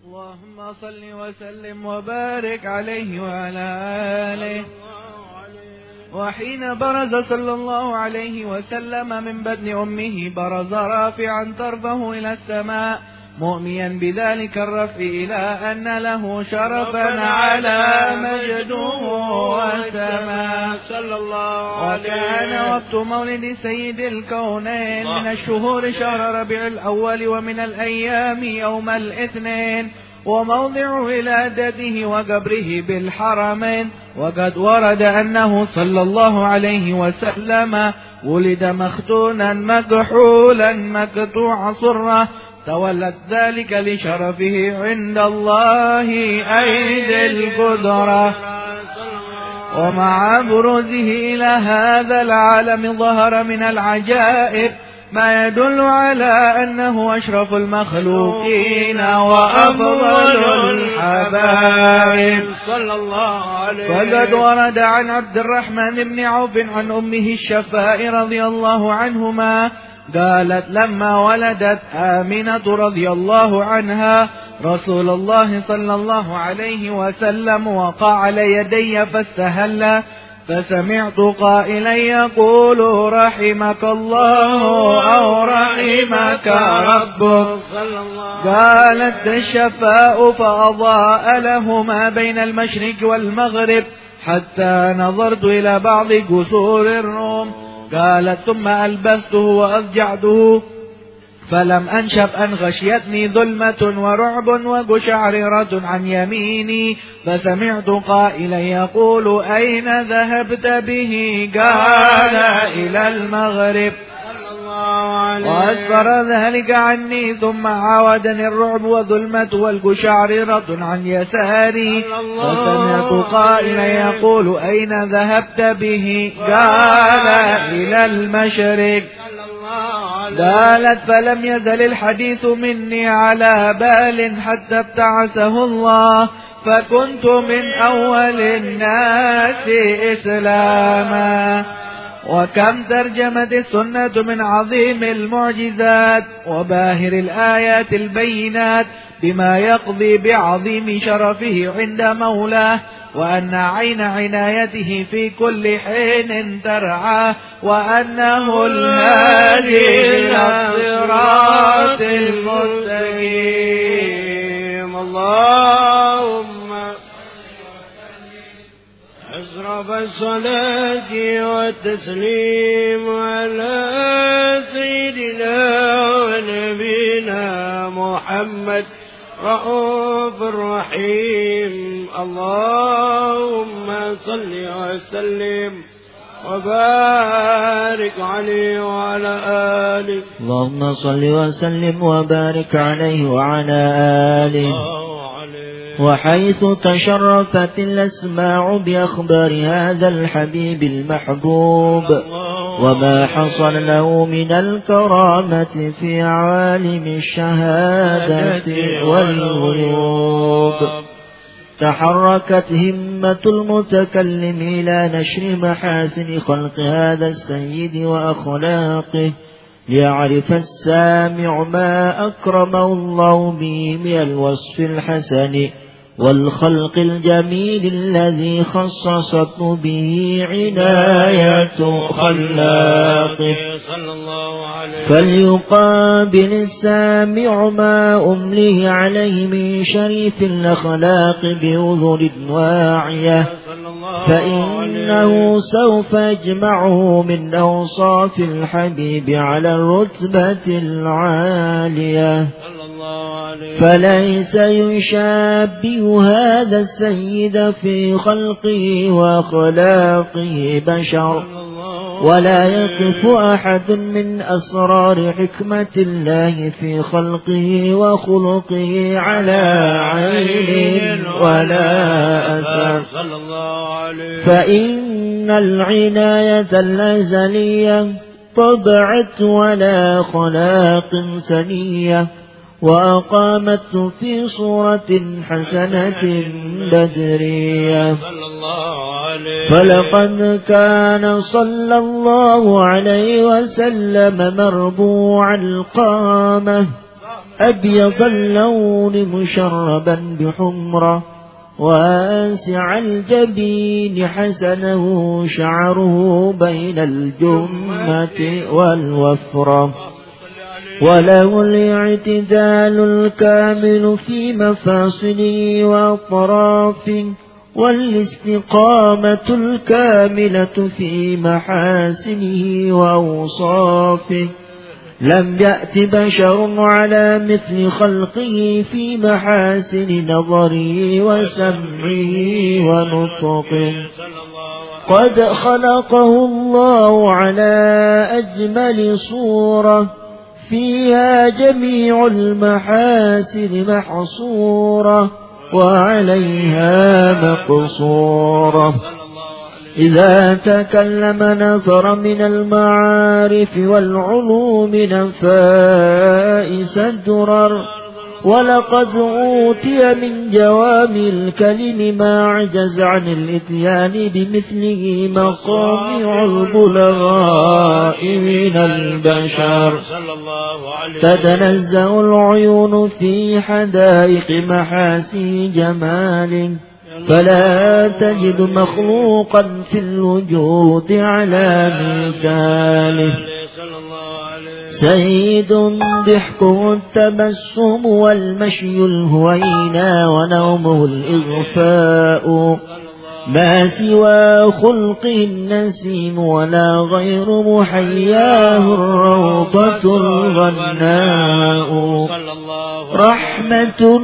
اللهم صل وسلم وبارك عليه وعلى آله. وحين برز صلى الله عليه وسلم من بدن أمه برز رافعا طرفه إلى السماء مؤميا بذلك الرفع إلى أن له شرفا على مجده وسماء صلى الله وكان وقت مولد سيد الكونين من الشهور شهر ربيع الأول ومن الأيام يوم الاثنين. وموضع ولادته وقبره بالحرمين. وقد ورد أنه صلى الله عليه وسلم ولد مختونا مكحولا مقطوع صرة. تولت ذلك لشرفه عند الله أيدي القدرة. ومع بروزه إلى هذا العالم ظهر من العجائب ما يدل على أنه أشرف المخلوقين وأفضل الحبائب صلى الله عليه فقد ورد عن عبد الرحمن بن عوف عن أمه الشفاء رضي الله عنهما قالت لما ولدت آمنة رضي الله عنها رسول الله صلى الله عليه وسلم وقع على يدي فاستهل فسمعت قائلا يقول رحمك الله أو رحمك ربك. قالت الشفاء فأضاء له ما بين المشرق والمغرب حتى نظرت إلى بعض قصور الروم. قالت ثم ألبسته وأضجعته فلم أنشب أن غشيتني ظلمة ورعب وقشعررة عن يميني فسمعت قائلا يقول أين ذهبت به؟ قال إلى المغرب. وأسفر ذلك عني ثم عاودني الرعب والظلمة والقشعررة عن يساري. وسمعت قائلا يقول أين ذهبت به؟ قال إلى المشرق. قالت فلم يزل الحديث مني على بال حتى ابتعثه الله فكنت من أول الناس إسلاما. وكم ترجمت السنة من عظيم المعجزات وباهر الآيات البينات بما يقضي بعظيم شرفه عند مولاه وأن عين عنايته في كل حين ترعاه وأنه الهادي إلى الصراط المستقيم. اللهم أشرف الصلاة والتسليم على سيدنا ونبينا محمد. رؤوف رحيم اللهم صل وسلم وبارك عليه وعلى آله. اللهم صل وسلم وبارك عليه وعلى آله. الله وحيث تشرفت الأسماع بأخبار هذا الحبيب المحبوب. وما حصل له من الكرامة في عالم الشهادة والغيوب تحركت همة المتكلم إلى نشر محاسن خلق هذا السيد وأخلاقه ليعرف السامع ما أكرمه الله به من الوصف الحسن والخلق الجميل الذي خصصته به عناية خلاقه صلى الله عليه فليقابل السامع ما أمليه عليه من شريف الأخلاق بأذن واعية. فإنه سوف يجمعه من أوصاف الحبيب على الرتبة العالية. فليس يشابه هذا السيد في خلقه وأخلاقه بشر ولا يقف أحد من أسرار حكمة الله في خلقه وخلقه على عين ولا أثر. فإن العناية الأزلية طبعت ولا خلاق سنية. وأقامته في صورة حسنة بدرية. فلقد كان صلى الله عليه وسلم مربوع القامة أبيض اللون مشربا بحمرة واسع الجبين حسنه شعره بين الجمة والوفرة. وله الاعتدال الكامل في مفاصله وأطرافه والاستقامة الكاملة في محاسنه وأوصافه. لم يأت بشر على مثل خلقه في محاسن نظره وسمعه ونطقه. قد خلقه الله على أجمل صورة. فيها جميع المحاسن محصورة وعليها مقصورة. إذا تكلم نفر من المعارف والعلوم نفائس الدرر. ولقد أوتي من جوامع الكلم ما عجز عن الإتيان بمثله مقامع البلغاء من البشر. تتنزه العيون في حدائق محاسن جمال فلا تجد مخلوقا في الوجود على مثاله سيد ضحكه التبسم والمشي الهوينا ونومه الإغفاء. ما سوى خلقه النسيم ولا غير محياه الروضة الغناء. رحمة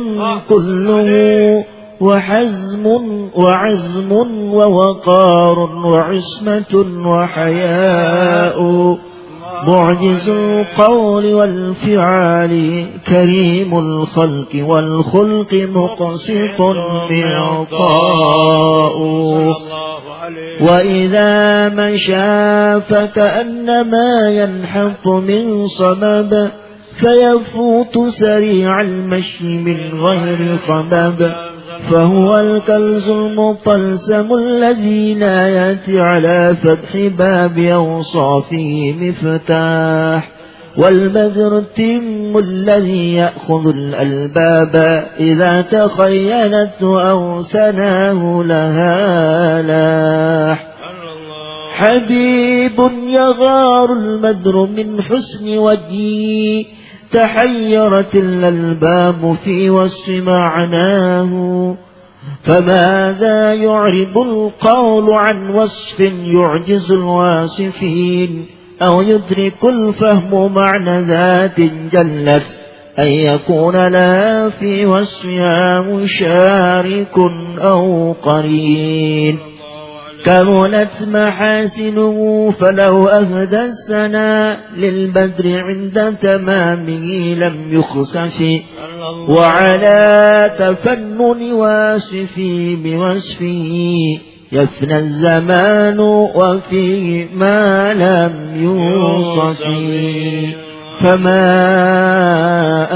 كله وحزم وعزم ووقار وعصمة وحياء. معجز القول والفعال كريم الخلق والخلق مقسط معطاء وإذا مشى فكأنما ينحط من صبب فيفوت سريع المشي من غير خبب. فهو الكنز المطلسم الذي لا يأتي على فتح باب أوصافه مفتاح والبذر التم الذي يأخذ الألباب إذا تخيلت أو سناه لها لاح. حبيب يغار المدر من حسن وجهه تحيرت الألباب في وصف معناه فماذا يعرب القول عن وصف يعجز الواصفين؟ أو يدرك الفهم معنى ذات جلت أن يكون لا في وصفها مشارك أو قرين؟ كملت محاسنه فلو أهدى السنا للبدر عند تمامه لم يخسف. وعلى تفنن واصفي بوصفه يفنى الزمان وفيه ما لم يوصف. فما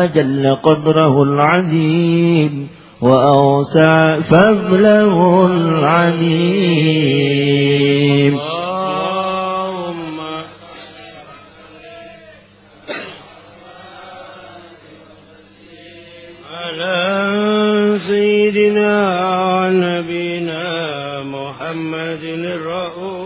أجل قدره العظيم. وأوسع فضله العليم. سيدنا ونبينا محمد الرؤوف.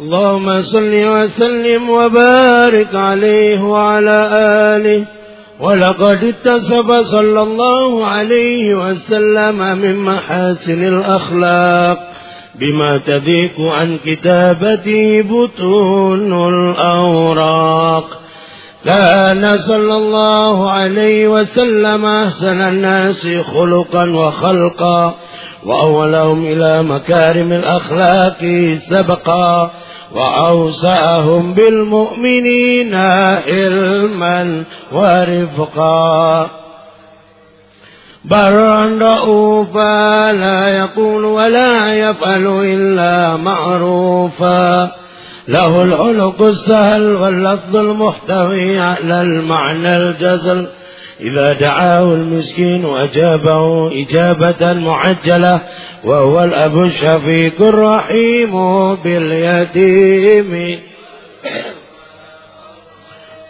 اللهم صل وسلم وبارك عليه وعلى آله. ولقد اتصف صلى الله عليه وسلم من محاسن الأخلاق بما تذيك عن كتابته بطون الأوراق. كان صلى الله عليه وسلم أحسن الناس خلقا وخلقا وأولهم إلى مكارم الأخلاق سبقا. وأوسعهم بالمؤمنين علما ورفقا. برا رؤوفا لا يقول ولا يفعل إلا معروفا. له العنق السهل واللفظ المحتوي على المعنى الجزل. إذا دعاه المسكين أجابه إجابة معجلة وهو الأب الشفيق الرحيم باليتيم.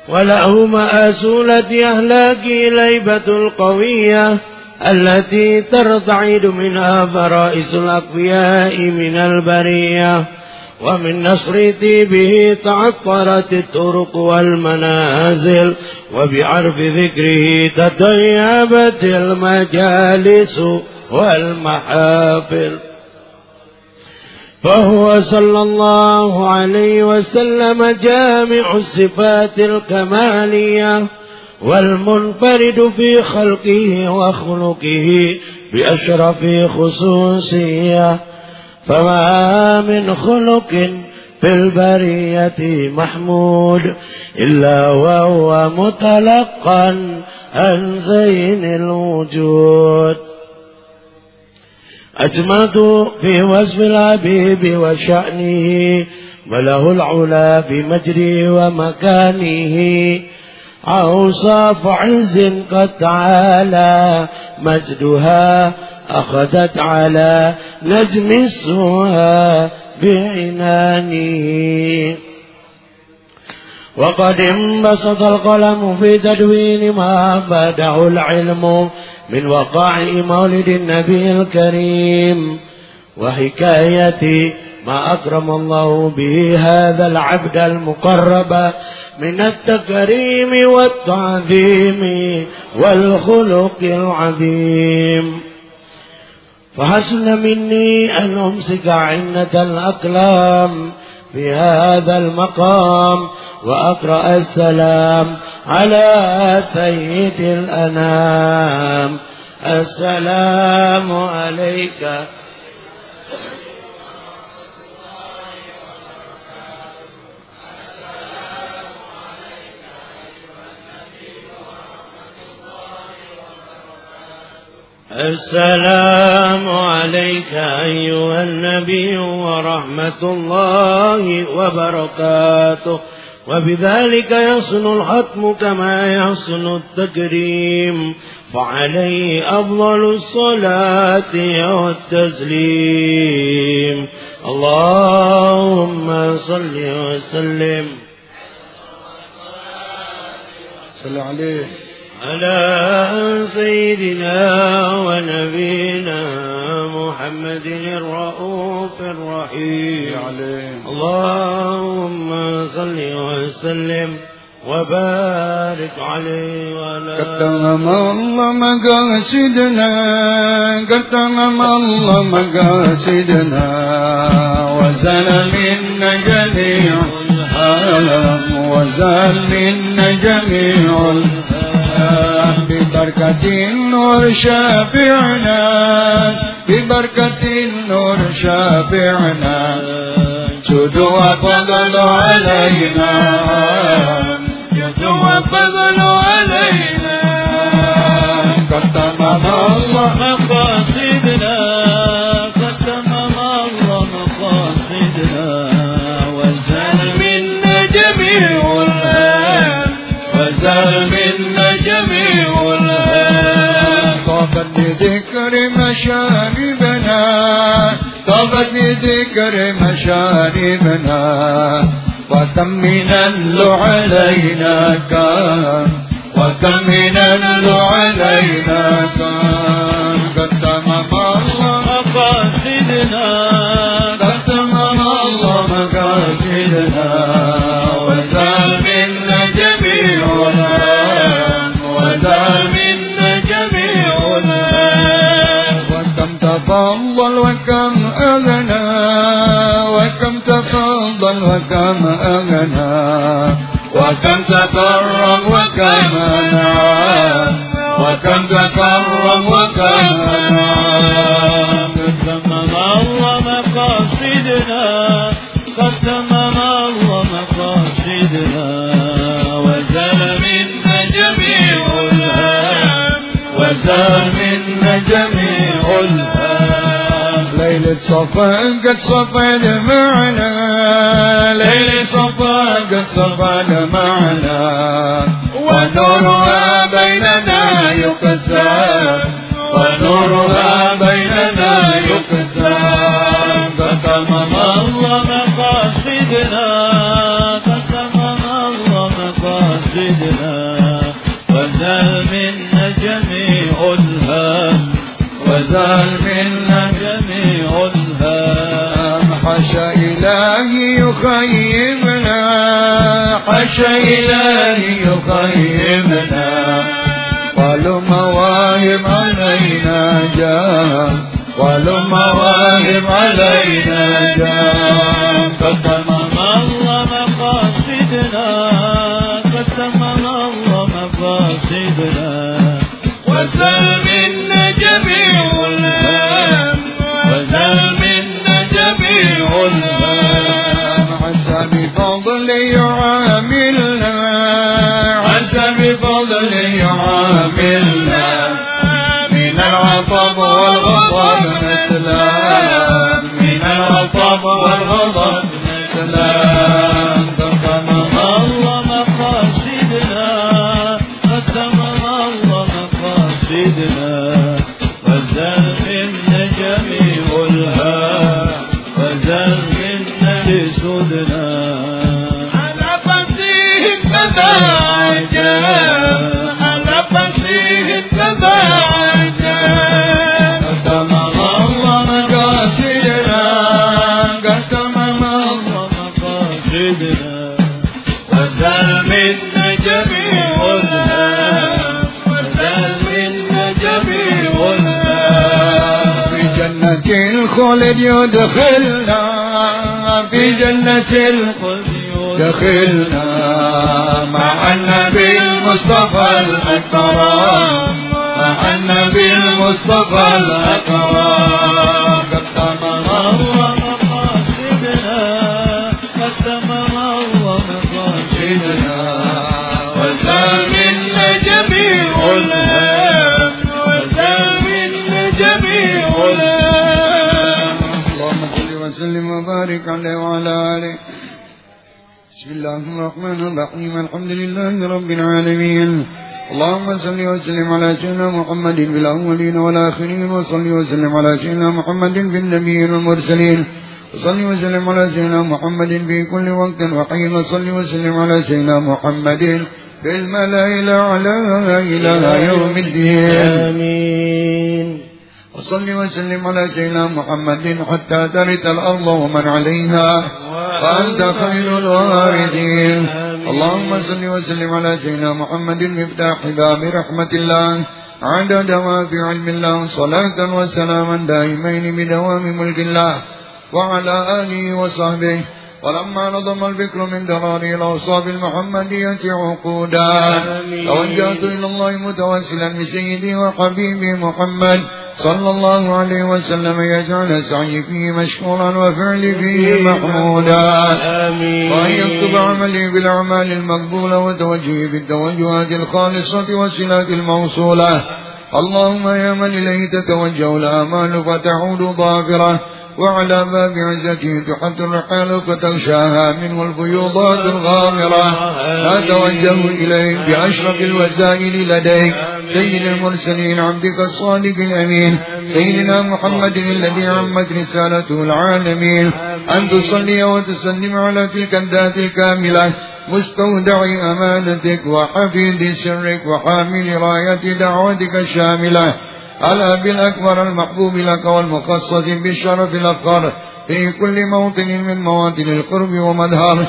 وله مآسولة أهلاك ليبة القوية التي ترتعد منها فرائس الأقوياء من البرية. ومن نصر به تعطرت الطرق والمنازل وبعرف ذكره تطيبت المجالس والمحافل. فهو صلى الله عليه وسلم جامع الصفات الكمالية والمنفرد في خلقه وخلقه بأشرف خصوصية. فما من خلق في البرية محمود إلا وهو متلقا عن زين الوجود. أجملت في وصف الحبيب وشأنه وله العلا في مجري ومكانه. أوصاف عز قد تعالى مجدها أخذت على نجم السوها بعنانه وقد انبسط القلم في تدوين ما بده العلم من وقائع مولد النبي الكريم وحكاية ما أكرم الله به هذا العبد المقرب من التكريم والتعظيم والخلق العظيم. فحسن مني أن أمسك عنة الأقلام في هذا المقام وأقرأ السلام على سيد الأنام. السلام عليك السلام عليك أيها النبي ورحمة الله وبركاته. وبذلك يصل الختم كما يصل التكريم. فعليه أفضل الصلاة والتسليم. اللهم صل وسلم. صل عليه. على سيدنا ونبينا محمد الرؤوف الرحيم. اللهم صل وسلم وبارك عليه وعلى كتم الله مقاصدنا كتم الله مقاصدنا وزال منا جميع الهام وزال منا جميع الهام ببركة النور شافعنا ببركة النور شافعنا. جود وفضل علينا جود وفضل علينا. قدم الله مقاصدنا قد الله مقاصدنا. وزال منا جميع الهام وزال منا جميع بذكر مشاربنا طابت بذكر مشاربنا وكم من علينا كان وكم من علينا كان قد تمم الله مقاصدنا قد تمم الله مقاصدنا. وزال تفضل وكم أغنى وكم تفضل وكم أغنى. وكم تكرم وكم أنعم وكم تكرم وكم أنعم تمم الله مقاصدنا قد الله مقاصدنا. وزال منا جميع الهام وزال منا جميع الهام ليلة صفا قد صفت معنا ليلة صفا قد صفت معنا ونورها بيننا يقسم. ونورها بيننا يقسم. قد تمم الله مقاصدنا قد تمم الله مقاصدنا وزال منا جميع الهام وزال منا إلهي يخيبنا حشا إلهي يخيبنا قالوا مواهب علينا جاء قالوا مواهب علينا جاء قد تمم الله مقاصدنا. قد تمم الله مقاصدنا. وزال منا جميع العطب والغضب نسلام من العطب والغضب جنة الخلد يدخلنا في جنة الخلد دخلنا مع النبي المصطفى الأكرم. مع النبي المصطفى الأكرم. وبارك عليه وعلى آله. بسم الله الرحمن الرحيم. الحمد لله رب العالمين. اللهم صل وسلم على سيدنا محمد في الأولين والآخرين وصل وسلم على سيدنا محمد في النبيين والمرسلين وصل وسلم على سيدنا محمد في كل وقت وحين وصل وسلم على سيدنا محمد في الملأ الأعلى إلى يوم الدين. آمين. وصل وسلم على سيدنا محمد حتى ترث الأرض ومن عليها. وأنت خير الوارثين. اللهم صل وسلم على سيدنا محمد مفتاح باب رحمة الله. عدد ما في علم الله صلاة وسلاما دائمين بدوام ملك الله. وعلى آله وصحبه. ولما نظم البكر من دراري الأوصاف المحمدية عقودا. توجهت إلى الله متوسلا بسيدي وحبيبي محمد صلى الله عليه وسلم يجعل سعي فيه مشكورا وفعلي فيه محمودا. وأن يكتب عملي بالأعمال المقبولة وتوجهي بالتوجهات الخالصة والصلات الموصولة. اللهم يا من إليه تتوجه الآمال فتعود ظافرة. وعلى باب عزته تحت الرحال فتغشاها منه الفيوضات الغامرة. أتوجه إليك بأشرف الوسائل لديك سيد المرسلين عبدك الصادق الأمين سيدنا محمد الذي عمت رسالته العالمين. أن تصلي وتسلم على تلك الذات الكاملة مستودع أمانتك وحفيظ سرك وحامل راية دعوتك الشاملة. الأب الأكبر المحبوب لك والمخصص بالشرف الأفخر في كل موطن من مواطن القرب ومظهر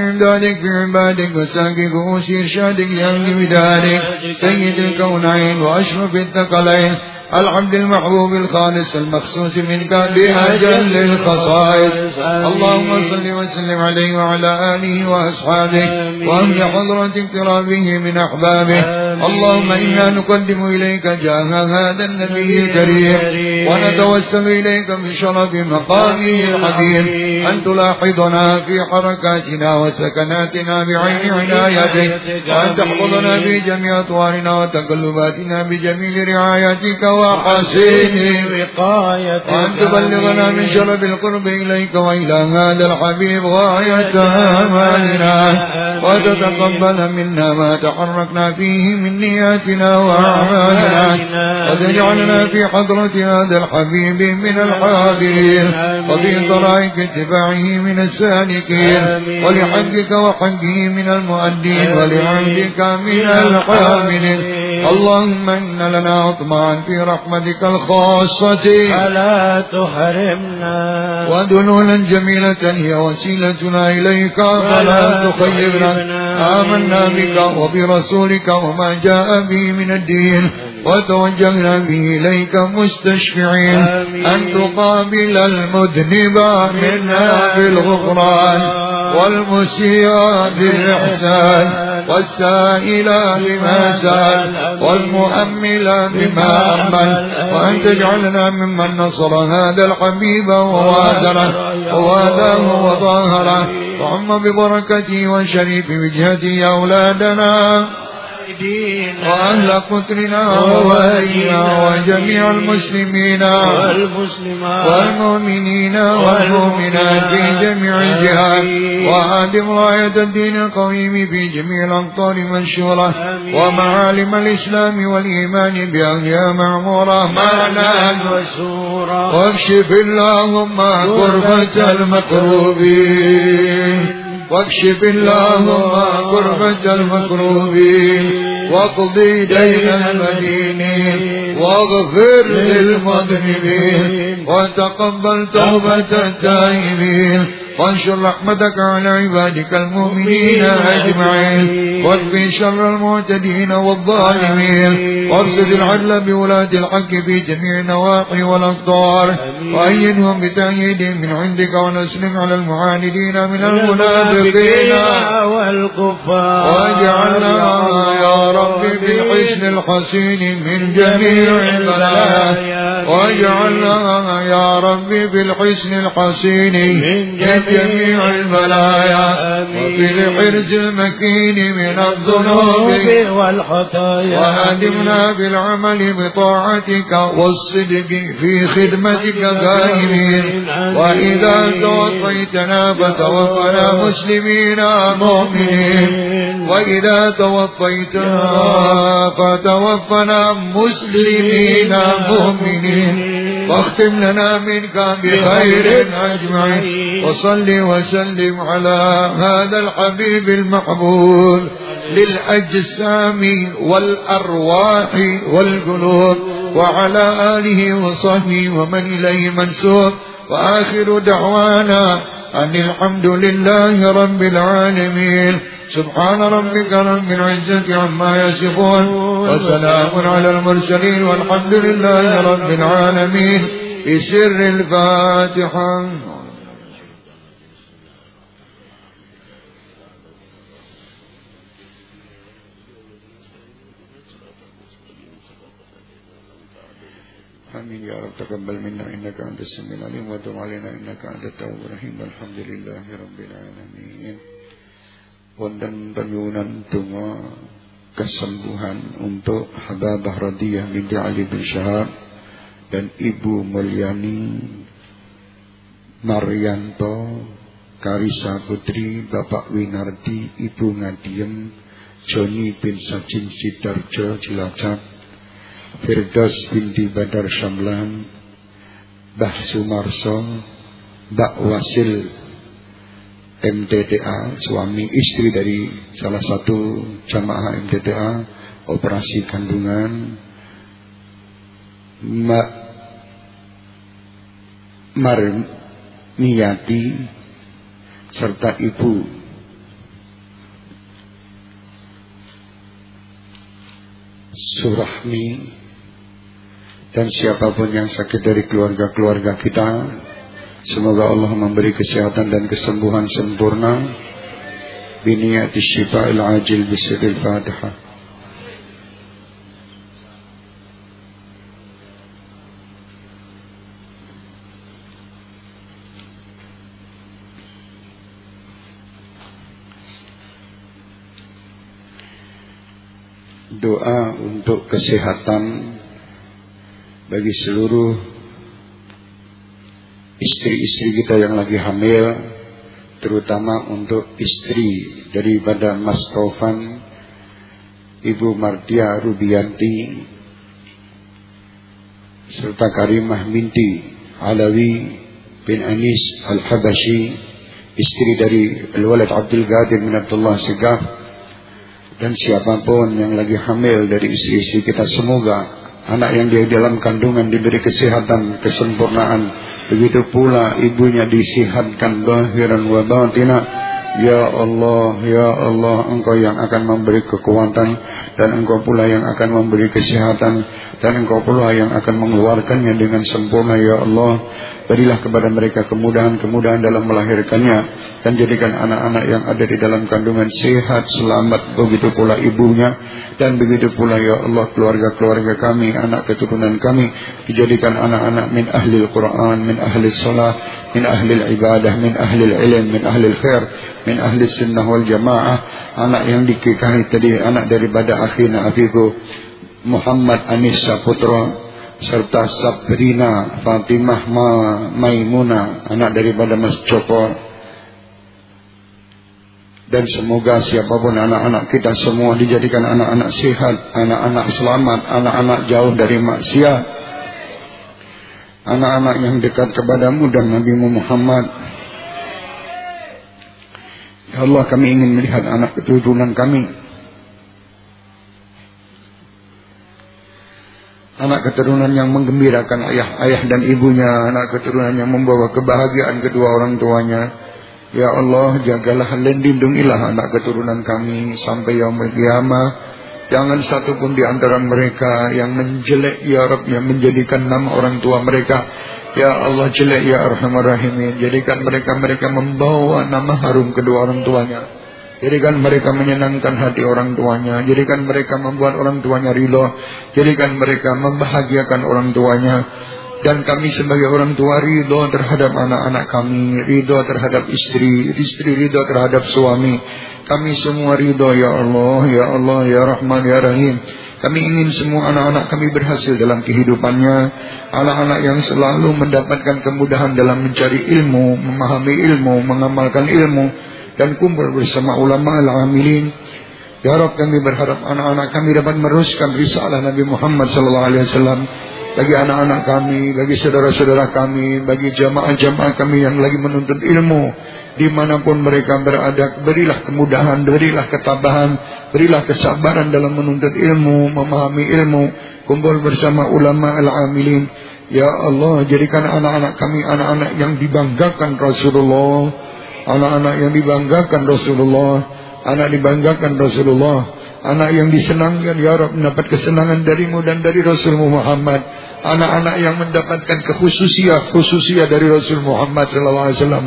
عبادك في عبادك وساقي كؤوس إرشادك لأهل بدارك. سيد الكونين وأشرف الثقلين. العبد المحبوب الخالص المخصوص منك بأجل الخصائص. اللهم صل وسلم عليه وعلى آله وأصحابه. وأهل حضرة اقترابه من أحبابه. اللهم إنا نقدم إليك جاه هذا النبي الكريم. ونتوسل إليك بشرف مقامه الحكيم أن تلاحظنا في حركاتنا وسكناتنا بعين عنايتك. وأن تحفظنا في جميع أطوارنا وتقلباتنا بجميل رعايتك وحسين وقاية وأن تبلغنا من شرف القرب إليك وإلى هذا الحبيب غاية آمالنا. وتتقبل منا ما تحركنا فيه من نياتنا وأعمالنا. وتجعلنا في حضرة هذا الحبيب من الحاضرين. وفي طرائق اتباعه من السالكين. ولحجك وحجه من المؤدين. ولعبدك من الحاملين اللهم إن لنا أطمعا في رحمتك الخاصة. فلا تحرمنا. ودلولا جميلة هي وسيلتنا إليك. فلا تخيبنا. آمنا بك وبرسولك وما جاء به من الدين وتوجهنا به إليك مستشفعين. أن تقابل المذنب منا بالغفران والمسيء بالإحسان والسائل بما سأل والمؤمل بما أمل وأن تجعلنا ممن نصر هذا الحبيب ووازره ووالاه وظاهره وعم ببركته وشريف وجهته أولادنا. وأهل قتلنا ووالينا وجميع المسلمين. والمسلمات. والمؤمنين والمؤمنات في جميع الجهات. وآدم راية الدين القويم في جميع الأمطار منشورة. ومعالم الإسلام والإيمان بأهلها معمورة. معنا وسورة واكشف اللهم كربة المكروبين واكشف اللهم كربة المكروبين واقضي دين المدينين واغفر للمذنبين وتقبل توبة التائبين وانشر رحمتك على عبادك المؤمنين أجمعين. واكفي شر المعتدين والظالمين. وارشد العدل بولاة الحق في جميع النواحي والأقطار وأيدهم بتأييد من عندك ونسلم على المعاندين من المنافقين. والكفار. واجعلنا يا رب بالحسن الحسين من جميع البلايا. واجعلنا يا رب بالحسن الحسين من جميع البلايا وفي الحرز المكين من الذنوب. والخطايا. وهدمنا بالعمل بطاعتك والصدق في خدمتك دائمين وإذا توفيتنا فتوفنا مسلمين مؤمنين. وإذا توفيتنا فتوفنا مسلمين مؤمنين. واختم لنا منك بخير أجمعين. وصل وسلم على هذا الحبيب المحبوب للأجسام والأرواح والقلوب وعلى آله وصحبه ومن إليه منسوب. وآخر دعوانا أن الحمد لله رب العالمين. سبحان ربك رب العزة عما يصفون وسلام على المرسلين والحمد لله رب العالمين بسر الفاتحة. آمين يا رب تقبل منا إنك أنت السميع العليم وتب علينا إنك أنت التواب الرحيم والحمد لله رب العالمين. Wonten penyunan donga kesembuhan untuk Hababah Radiyah binti Ali bin Syahab dan Ibu Mulyani Maryanto Karisa Putri Bapak Winardi Ibu Ngadiem Joni bin Sajin Sidarjo Cilacap Firdaus binti Badar Syamlan Bah Sumarso Mbak Wasil MTTA, suami istri dari salah satu jamaah MTTA, operasi kandungan, Mbak Marniati, serta Ibu. Surahmi, dan siapa pun yang sakit dari keluarga-keluarga kita, Semoga Allah memberi kesehatan dan kesembuhan sempurna biniyati syifa'il ajil bisiril fatihah. Doa untuk kesehatan bagi seluruh istri-istri kita yang lagi hamil terutama untuk istri daripada Mas Taufan Ibu Martia Rubianti serta Karimah Minti Alawi bin Anis Al-Habashi istri dari Al-Walid Abdul Ghadir bin Abdullah Segaf dan siapa pun yang lagi hamil dari istri-istri kita semoga anak yang dia dalam kandungan diberi kesehatan, kesempurnaan Begitu pula ibunya disihatkan zahiran wa batina. Ya Allah, Ya Allah, Engkau yang akan memberi kekuatan dan Engkau pula yang akan memberi kesehatan dan Engkau pula yang akan mengeluarkannya dengan sempurna Ya Allah. Berilah kepada mereka kemudahan-kemudahan dalam melahirkannya dan jadikan anak-anak yang ada di dalam kandungan sehat, selamat. Begitu pula ibunya dan begitu pula ya Allah keluarga-keluarga kami, anak keturunan kami. Dijadikan anak-anak min ahli Al-Quran, min ahli salat, min ahli ibadah, min ahli ilm, min ahli khair min ahli sunnah wal jamaah. Anak yang dikikahi tadi anak daripada akhina afiku Muhammad Anis Saputra serta Sabrina Fatimah Ma Maimuna anak daripada Mas Joko. Dan semoga siapa pun anak-anak kita semua dijadikan anak-anak sehat, anak-anak selamat, anak-anak jauh dari maksiat, anak-anak yang dekat kepadamu dan Nabi Muhammad. Ya Allah kami ingin melihat anak keturunan kami Anak keturunan yang menggembirakan ayah ayah dan ibunya, anak keturunan yang membawa kebahagiaan kedua orang tuanya. Ya Allah, jagalah dan lindungilah anak keturunan kami sampai yaumul kiamah. Jangan satu pun di antara mereka yang menjelek ya Rabb yang menjadikan nama orang tua mereka. Ya Allah jelek ya Arhamar Rahimin. Jadikan mereka mereka membawa nama harum kedua orang tuanya. Jadikan mereka menyenangkan hati orang tuanya. Jadikan mereka membuat orang tuanya ridho. Jadikan mereka membahagiakan orang tuanya. Dan kami sebagai orang tua ridho terhadap anak-anak kami. Ridho terhadap istri. Istri ridho terhadap suami. Kami semua ridho ya Allah. Ya Allah ya Rahman ya Rahim. Kami ingin semua anak-anak kami berhasil dalam kehidupannya. Anak-anak yang selalu mendapatkan kemudahan dalam mencari ilmu, memahami ilmu, mengamalkan ilmu dan kumpul bersama ulama al-amilin. Ya Rabb kami berharap anak-anak kami dapat meneruskan risalah Nabi Muhammad sallallahu alaihi wasallam bagi anak-anak kami, bagi saudara-saudara kami, bagi jamaah-jamaah kami yang lagi menuntut ilmu di mana pun mereka berada, berilah kemudahan, berilah ketabahan, berilah kesabaran dalam menuntut ilmu, memahami ilmu, kumpul bersama ulama al-amilin. Ya Allah, jadikan anak-anak kami anak-anak yang dibanggakan Rasulullah Anak-anak yang dibanggakan Rasulullah Anak dibanggakan Rasulullah Anak yang disenangkan Ya Rabb mendapat kesenangan darimu dan dari Rasul Muhammad. Anak-anak yang mendapatkan kekhususiah Khususiah dari Rasul Muhammad Sallallahu Alaihi Wasallam.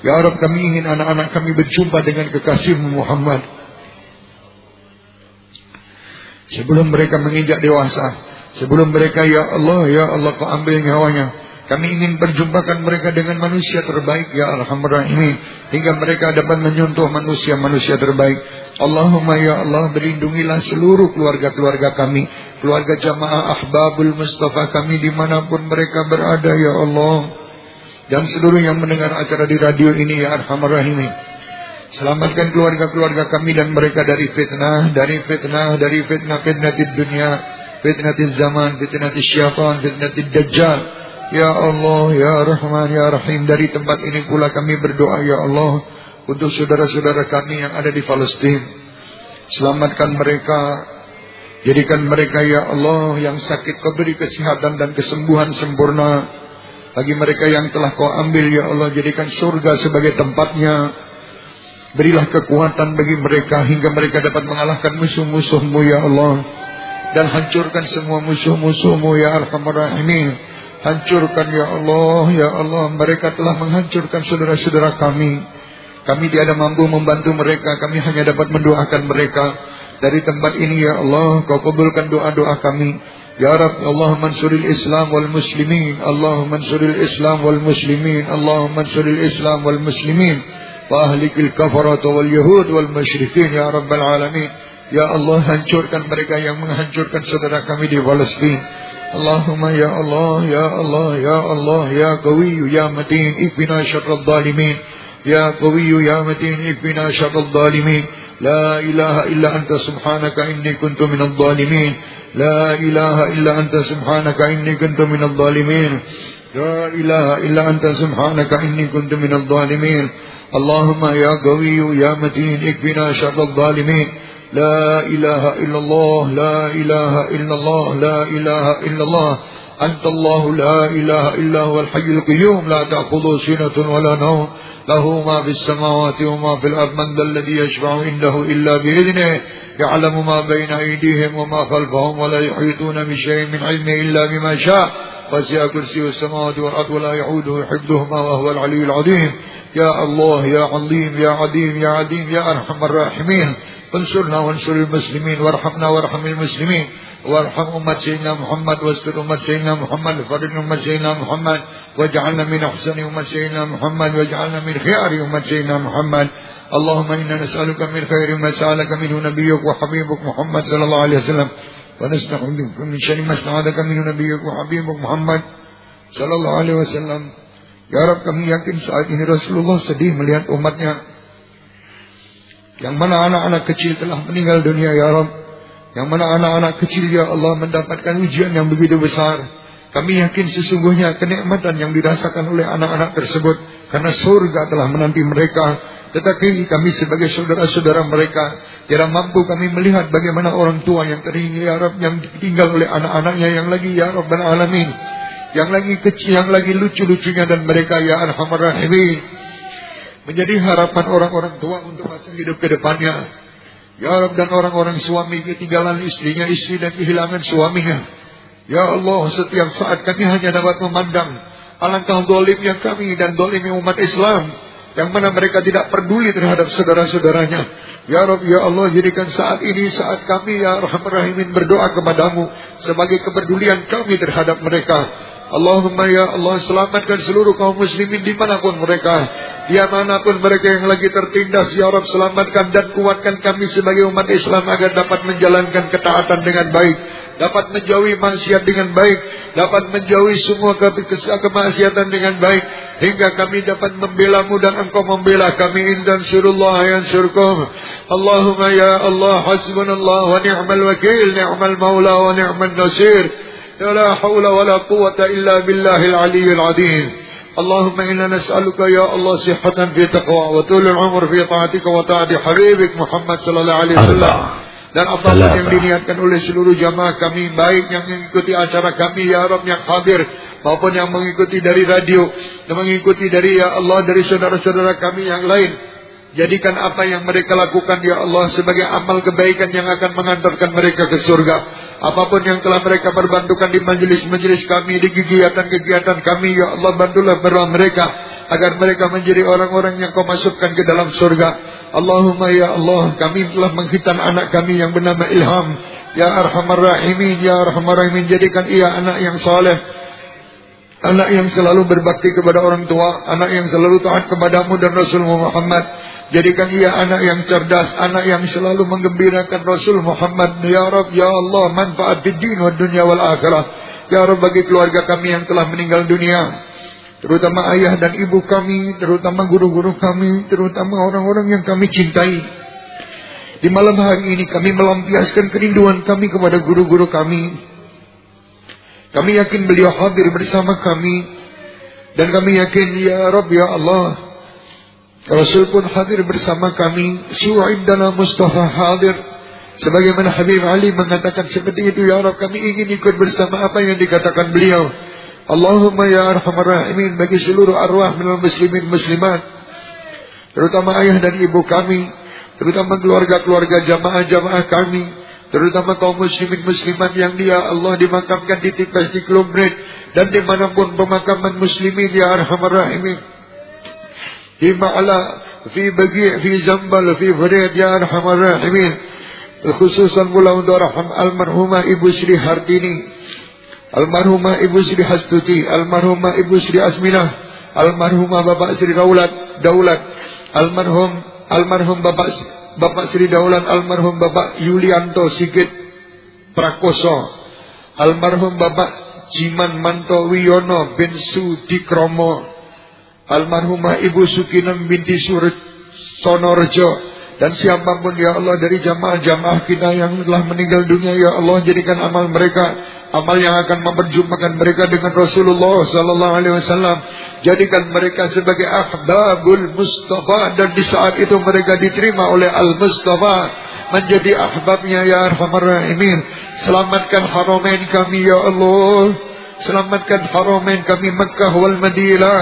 Ya Rabb kami ingin anak-anak kami berjumpa dengan kekasihmu Muhammad. Sebelum mereka menginjak dewasa Sebelum mereka Ya Allah Ya Allah kau ambil nyawanya kami ingin perjumpakan mereka dengan manusia terbaik ya Alhamdulillah ini hingga mereka dapat menyentuh manusia-manusia terbaik. Allahumma ya Allah berlindungilah seluruh keluarga-keluarga kami, keluarga jamaah ahbabul Mustafa kami di mana pun mereka berada ya Allah. Dan seluruh yang mendengar acara di radio ini ya Alhamdulillah ini. Selamatkan keluarga-keluarga kami dan mereka dari fitnah, dari fitnah, dari fitnah-fitnah di dunia, fitnah di zaman, fitnah di syaitan, fitnah di dajjal. Ya Allah, Ya Rahman, Ya Rahim. Dari tempat ini pula kami berdoa Ya Allah Untuk saudara-saudara kami yang ada di Palestin. Selamatkan mereka. Jadikan mereka Ya Allah Yang sakit kau beri kesehatan dan kesembuhan sempurna. Bagi mereka yang telah kau ambil Ya Allah Jadikan surga sebagai tempatnya. Berilah kekuatan bagi mereka Hingga mereka dapat mengalahkan musuh-musuhmu Ya Allah. Dan hancurkan semua musuh-musuhmu Ya Alhamdulillah Hancurkan ya Allah, ya Allah. Mereka telah menghancurkan saudara-saudara kami. Kami tiada mampu membantu mereka. Kami hanya dapat mendoakan mereka. Dari tempat ini ya Allah, kau kabulkan doa-doa kami. Ya Rab, Allah mansuril Islam wal muslimin. Allah mansuril Islam wal muslimin. Allah mansuril Islam wal muslimin. Wa ahlikil kafarat wal yahud wal musyrikin ya Rabbal alamin. Ya Allah, hancurkan mereka yang menghancurkan saudara kami di Palestin. اللهم يا الله يا الله يا الله يا قوي يا متين اكفنا شر الظالمين يا قوي يا متين اكفنا شر الظالمين لا إله إلا أنت سبحانك إني كنت من الظالمين لا إله إلا أنت سبحانك إني كنت من الظالمين لا إله إلا أنت سبحانك إني كنت من الظالمين اللهم يا قوي يا متين اكفنا شر الظالمين لا إله إلا الله لا إله إلا الله لا إله إلا الله. أنت الله لا إله إلا هو الحي القيوم. لا تأخذه سنة ولا نوم. له ما في السماوات وما في الأرض. من ذا الذي يشفع عنده إلا بإذنه. يعلم ما بين أيديهم وما خلفهم ولا يحيطون بشيء من علمه إلا بما شاء. وسع كرسي السماوات والأرض ولا يعوده حفظهما وهو العلي العظيم. يا الله يا عظيم يا عظيم يا عظيم يا أرحم الراحمين. انصرنا وانصر المسلمين وارحمنا وارحم المسلمين وارحم أمة سيدنا محمد واستر أمة سيدنا محمد وفرج أمة سيدنا محمد واجعلنا من أحسن أمة سيدنا محمد واجعلنا من خيار أمة سيدنا محمد. اللهم إنا نسألك من خير ما سألك منه نبيك وحبيبك محمد صلى الله عليه وسلم. ونستعوذ من شر ما استعاذك منه نبيك وحبيبك Muhammad sallallahu alaihi wasallam. Ya Rabb kami yakin saat ini Rasulullah sedih melihat umatnya yang mana anak-anak kecil telah meninggal dunia ya Rabb. Yang mana anak-anak kecil ya Allah mendapatkan ujian yang begitu besar. Kami yakin sesungguhnya kenikmatan yang dirasakan oleh anak-anak tersebut karena surga telah menanti mereka. Tetapi kami sebagai saudara-saudara mereka tidak mampu kami melihat bagaimana orang tua yang teringat ya Rabb yang ditinggal oleh anak-anaknya yang lagi ya Rabbal Alamin. Yang lagi kecil, yang lagi lucu-lucunya dan mereka ya Rahimin menjadi harapan orang-orang tua untuk masa hidup ke depannya. Ya Rabb dan orang-orang suami ketinggalan istrinya, istri dan kehilangan suaminya. Ya Allah, setiap saat kami hanya dapat memandang alangkah dolimnya kami dan dolimnya umat Islam. Yang mana mereka tidak peduli terhadap saudara-saudaranya. Ya Rabb, Ya Allah, jadikan saat ini saat kami Ya Rahman Rahimin berdoa kepadamu sebagai kepedulian kami terhadap mereka. Allahumma ya Allah selamatkan seluruh kaum muslimin di mana pun mereka. Di mana pun mereka yang lagi tertindas Ya Rabb selamatkan dan kuatkan kami sebagai umat Islam Agar dapat menjalankan ketaatan dengan baik Dapat menjauhi maksiat dengan baik Dapat menjauhi semua ke kemaksiatan dengan baik Hingga kami dapat membela mu dan engkau membela kami. Indan surullah yang surkum Allahumma ya Allah hasbunallah wa ni'mal wakil Ni'mal maula wa ni'mal nasir ولا حول ولا قوة إلا بالله العلي العظيم اللهم إنا نسألك يا الله صحة في تقوى وطول العمر في طاعتك وطاعة حبيبك محمد صلى الله عليه وسلم dan apa pun yang diniatkan oleh seluruh jamaah kami baik yang mengikuti acara kami ya Rabb yang hadir maupun yang mengikuti dari radio dan mengikuti dari ya Allah dari saudara-saudara kami yang lain jadikan apa yang mereka lakukan ya Allah sebagai amal kebaikan yang akan mengantarkan mereka ke surga. Apa pun yang telah mereka perbantukan di majelis-majelis kami, di kegiatan-kegiatan kami, Ya Allah bantulah beruang mereka. Agar mereka menjadi orang-orang yang kau masukkan ke dalam surga. Allahumma Ya Allah, kami telah menghitan anak kami yang bernama Ilham. Ya Arhamar Rahimin, Ya Arhamar Rahimin, jadikan ia anak yang soleh. Anak yang selalu berbakti kepada orang tua. Anak yang selalu taat kepadamu dan Rasulullah Muhammad. Jadikan ia anak yang cerdas, anak yang selalu menggembirakan Rasul Muhammad. Ya Rabb, Ya Allah, manfaat di din dunia wal akhirah. Ya Rabb, bagi keluarga kami yang telah meninggal dunia. Terutama ayah dan ibu kami, terutama guru-guru kami, terutama orang-orang yang kami cintai. Di malam hari ini kami melampiaskan kerinduan kami kepada guru-guru kami. Kami yakin beliau hadir bersama kami. Dan kami yakin, Ya Rabb, Ya Allah, Rasul pun hadir bersama kami. Su'idana Mustafa hadir. Sebagaimana Habib Ali mengatakan seperti itu. Ya Allah kami ingin ikut bersama apa yang dikatakan beliau. Allahumma ya arhamar rahimin bagi seluruh arwah minal muslimin muslimat. Terutama ayah dan ibu kami. Terutama keluarga-keluarga jamaah-jamaah kami. Terutama kaum muslimin muslimat yang dia Allah dimakamkan di tikas di Klumret. Dan di mana pun pemakaman muslimin ya arhamar rahimin. في معلى في بقيع في زنبل في فريد يا أرحم الراحمين خصوصا mulau rahim almarhumah Ibu Sri Hardini almarhumah Ibu Sri Hastuti almarhumah Ibu Sri Asminah almarhumah Bapak Sri Daulat Daulat almarhum almarhum Bapak Bapak Sri Daulat almarhum Bapak Yulianto Sigit Prakoso almarhum Bapak Jiman Manto Wiyono bin Sudikromo almarhumah Ibu Sukinem binti Surat Sonorjo dan siapa pun ya Allah dari jamaah-jamaah kita yang telah meninggal dunia ya Allah jadikan amal mereka amal yang akan memperjumpakan mereka dengan Rasulullah sallallahu alaihi wasallam. Jadikan mereka sebagai ahbabul Mustafa dan di saat itu mereka diterima oleh Al Mustafa menjadi ahbabnya ya arhamar rahimin. Selamatkan haramain kami ya Allah selamatkan haramain kami Mekah wal Madinah.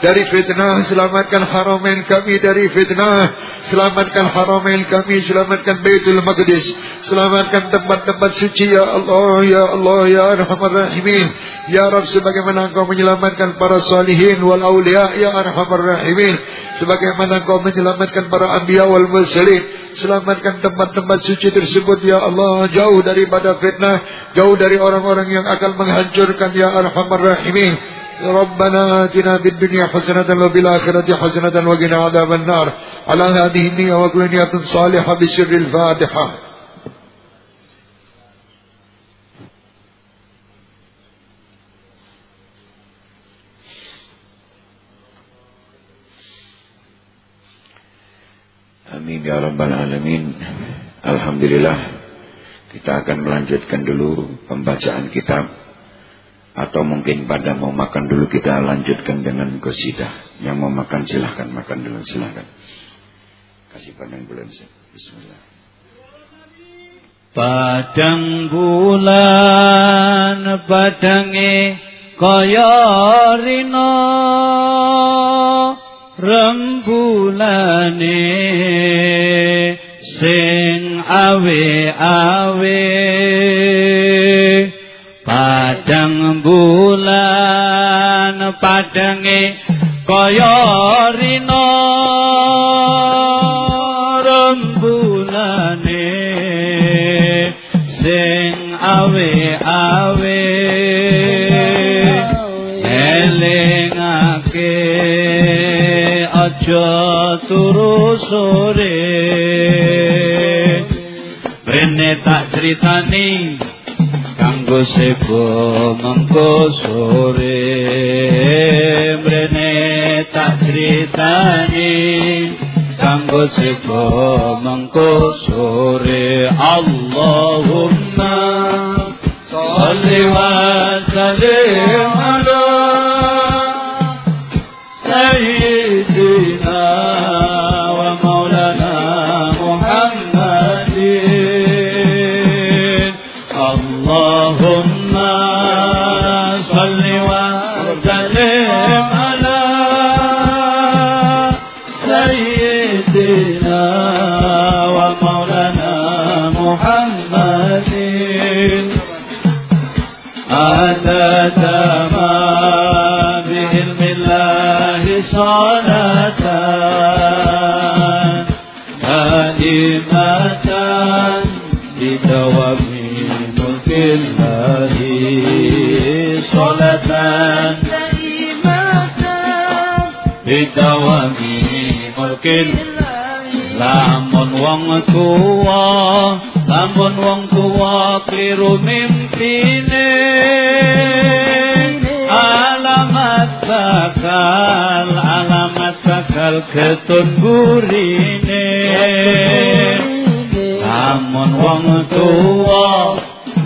Dari fitnah selamatkan haramain kami dari fitnah. Selamatkan haramain kami selamatkan Baitul Maqdis. Selamatkan tempat-tempat suci ya Allah ya Allah ya Arhamar Rahimin. Ya Rabb sebagaimana Engkau menyelamatkan para salihin wal aulia ya Arhamar Rahimin. Sebagaimana Engkau menyelamatkan para anbiya wal mursalin. Selamatkan tempat-tempat suci tersebut ya Allah. Jauh daripada fitnah jauh dari orang-orang yang akan menghancurkan يا أرحم الراحمين. ربنا آتنا بالدنيا حسنة وبالآخرة حسنة وقنا عذاب النار. على هذه النية وكونية صالحة بسر الفاتحة. Amin ya rabbal alamin. Alhamdulillah kita akan melanjutkan dulu pembacaan kitab atau mungkin pada mau makan dulu kita lanjutkan dengan qasidah. Yang mau makan silahkan makan dulu silahkan. Kasih pandang bulan Bismillah. Padang bulan padange kaya rina rembulane sing awe-awe padang bulan padange kaya rina. Rembulane sing awe-awe elingake aja turu sore. Rene tak critani kanggo sebo mengko sore. Rene tak critani. Kanggo sebo mengko sore. Allahumma sholli wa sallim didawani mulkin lamun wong tuwa lamun wong tuwa kliru mimpine alamat bakal alamat bakal ketun burine lamun wong tuwa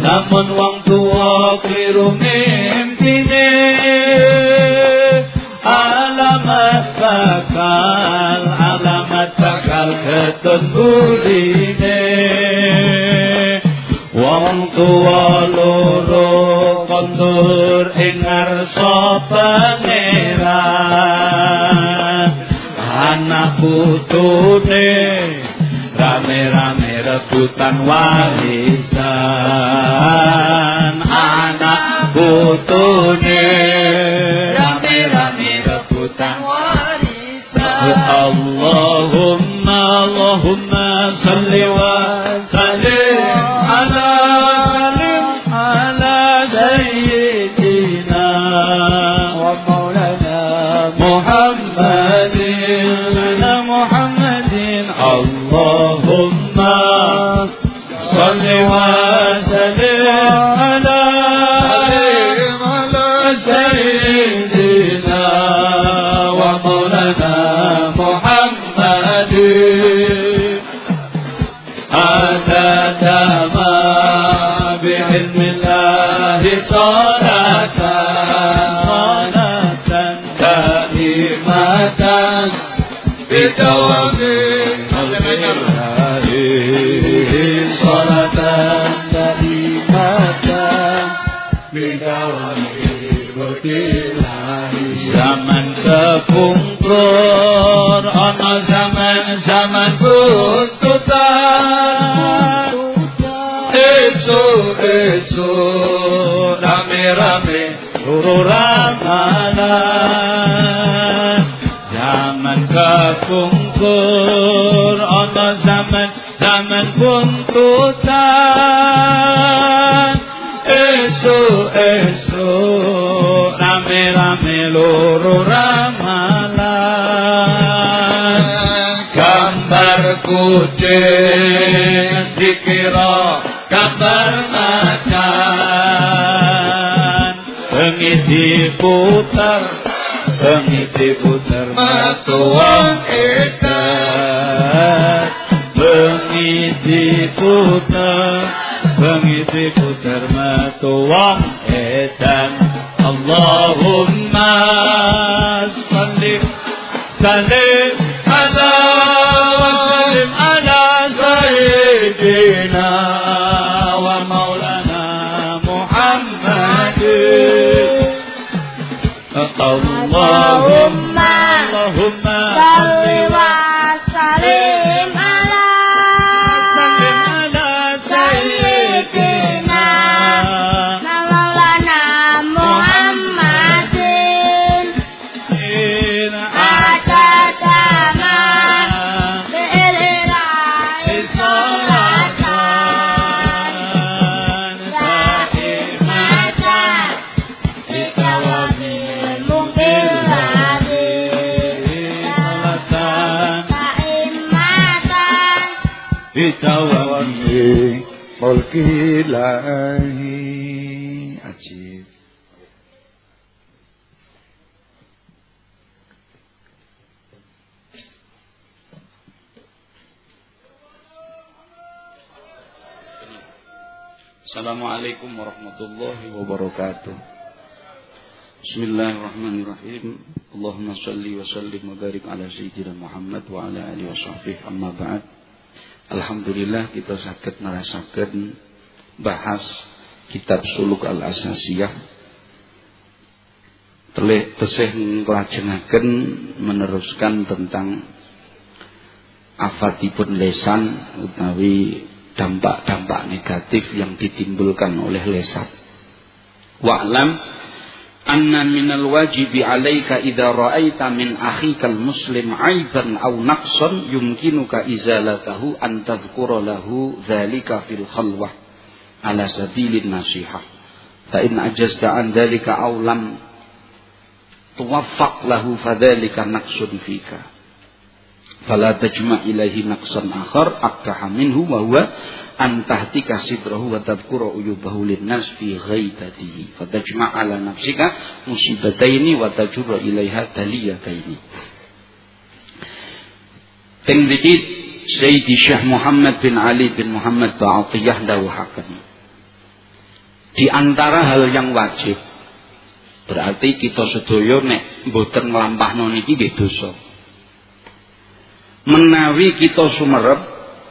lamun wong tuwa kliru mimpine tuwa loro kondur ing ngarsa pangeran. Anak putune rame-rame rebutan warisan bengi diputer metu wong edan Allahumma sallim sallim ala sallim ala sayyidina wa maulana Muhammadin اللهم اللهم Bismillahirrahmanirrahim. Allahumma salli wa sallim wa barik ala sayyidina Muhammad wa ala alihi wa sahbihi amma ba'd. Alhamdulillah kita sakit narasaken bahas kitab Suluk Al-Asasiyah. Telih tesih nglajengaken meneruskan tentang afatipun lesan utawi dampak-dampak negatif yang ditimbulkan oleh lesan. Wa'lam أن من الواجب عليك إذا رأيت من أخيك المسلم عيبا أو نقصا يمكنك إزالته أن تذكر له ذلك في الخلوة. على سبيل النصيحة. فإن أجزت عن ذلك أو لم توفق له فذلك نقص فيك. fala tajma ilaihi naqsan akhar aqtaha minhu wa huwa an tahtika sidrahu wa tadkura uyubahu linnas fi ghaitatihi. Fatajma ala nafsika musibataini wa tajura ilaiha taliyataini. Teng dikit Sayyidi Syekh Muhammad bin Ali bin Muhammad Ba'atiyah dawuhaken Di antara hal yang wajib berarti kita sedoyo nek mboten nglampahno niki nggih dosa menawi kita sumerep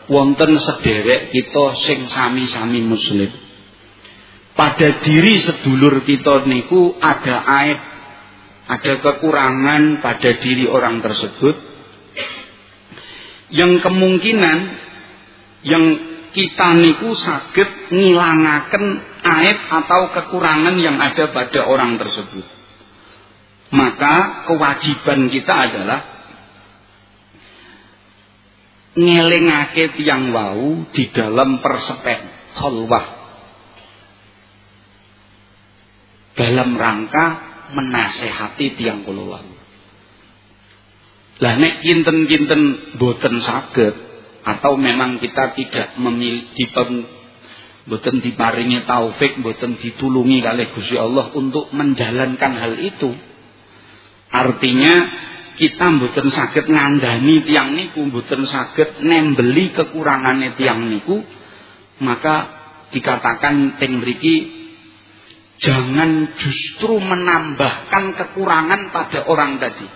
wonten sederek kita sing sami-sami muslim. Pada diri sedulur kita niku ada aib ada kekurangan pada diri orang tersebut. Yang kemungkinan yang kita niku sakit ngilangaken aib atau kekurangan yang ada pada orang tersebut. Maka kewajiban kita adalah ngelingake tiang wau di dalam persepet khalwah. Dalam rangka menasehati tiang wau. Lah nek kinten-kinten boten saged atau memang kita tidak memilih boten diparingi taufik boten ditulungi kalih Gusti Allah untuk menjalankan hal itu artinya kita mboten saged ngandani tiang niku mboten saged nembeli kekurangane tiang niku maka dikatakan teng mriki jangan justru menambahkan kekurangan pada orang tadi.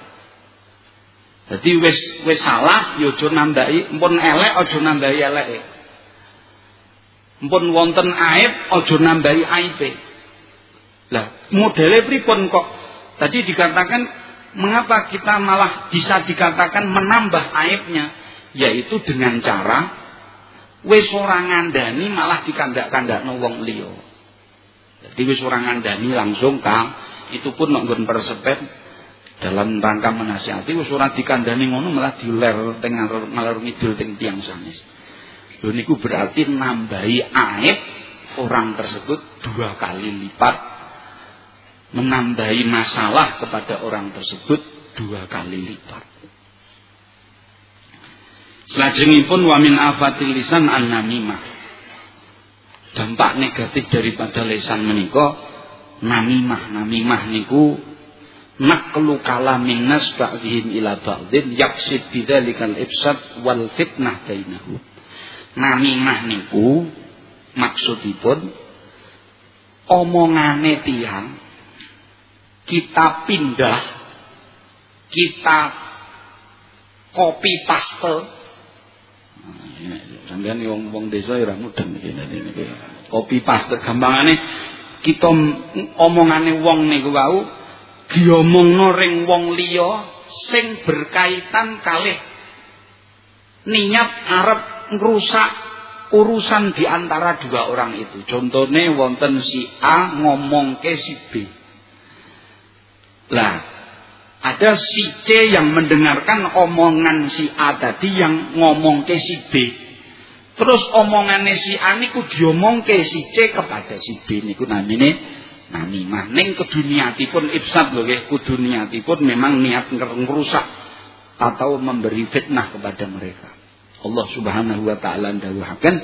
Jadi wis wis salah ya aja nambahi mpun elek aja nambahi eleke mpun wonten aib aja nambahi aibe lah modele pripun kok? Tadi dikatakan Mengapa kita malah bisa dikatakan menambah aibnya? Yaitu dengan cara wis ora ngandani malah dikandak-kandakno wong liya. Jadi wis ora ngandani langsung Kang, itu pun nek nggon persepet dalam rangka menasihati wis ora dikandani ngono malah diler teng ngalor ngidul teng tiang sanes. Lho niku berarti nambahi aib orang tersebut dua kali lipat menambahi masalah kepada orang tersebut dua kali lipat. Selajengipun wamin afatil lisan an-namimah. Dampak negatif daripada lisan menika namimah. Namimah niku naqlu kalamin nas ba'dihim ila ba'din yaksid bidzalikal ifsad wal fitnah bainahu. Namimah niku maksudipun omongane tiang kita pindah kita copy paste Sampeyan wong wong desa ora mudeng iki niki. Copy paste gampangane kita omongane wong niku wau diomongno ring wong liya sing berkaitan kalih niat arep ngrusak urusan di antara dua orang itu. Contohnya wonten si A ngomong ke si B. Lah, ada si C yang mendengarkan omongan si A tadi yang ngomong ke si B. Terus omongannya si A niku diomongke si C kepada si B niku namine namimah. Ning keduniatipun ifsad lho nggih, kuduniatipun memang niat ngerusak atau memberi fitnah kepada mereka. Allah Subhanahu wa taala dawuhaken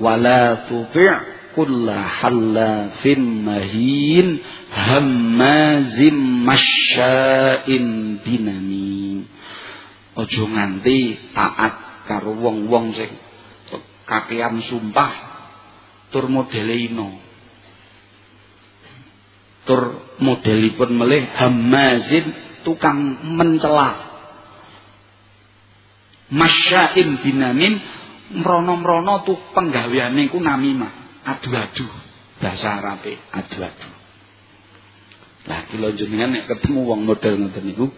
wala tuti' kulla hallafin mahin hammazim masya'in binani. Ojo nganti taat karo wong-wong sing kakean sumpah tur modele ino. Tur modelipun melih hamazin tukang mencela masyain binamin mrono-mrono tu penggaweane ku namimah adu-adu. Bahasa Arabe adu-adu. Lah kula jenengan nek ketemu wong model ngoten niku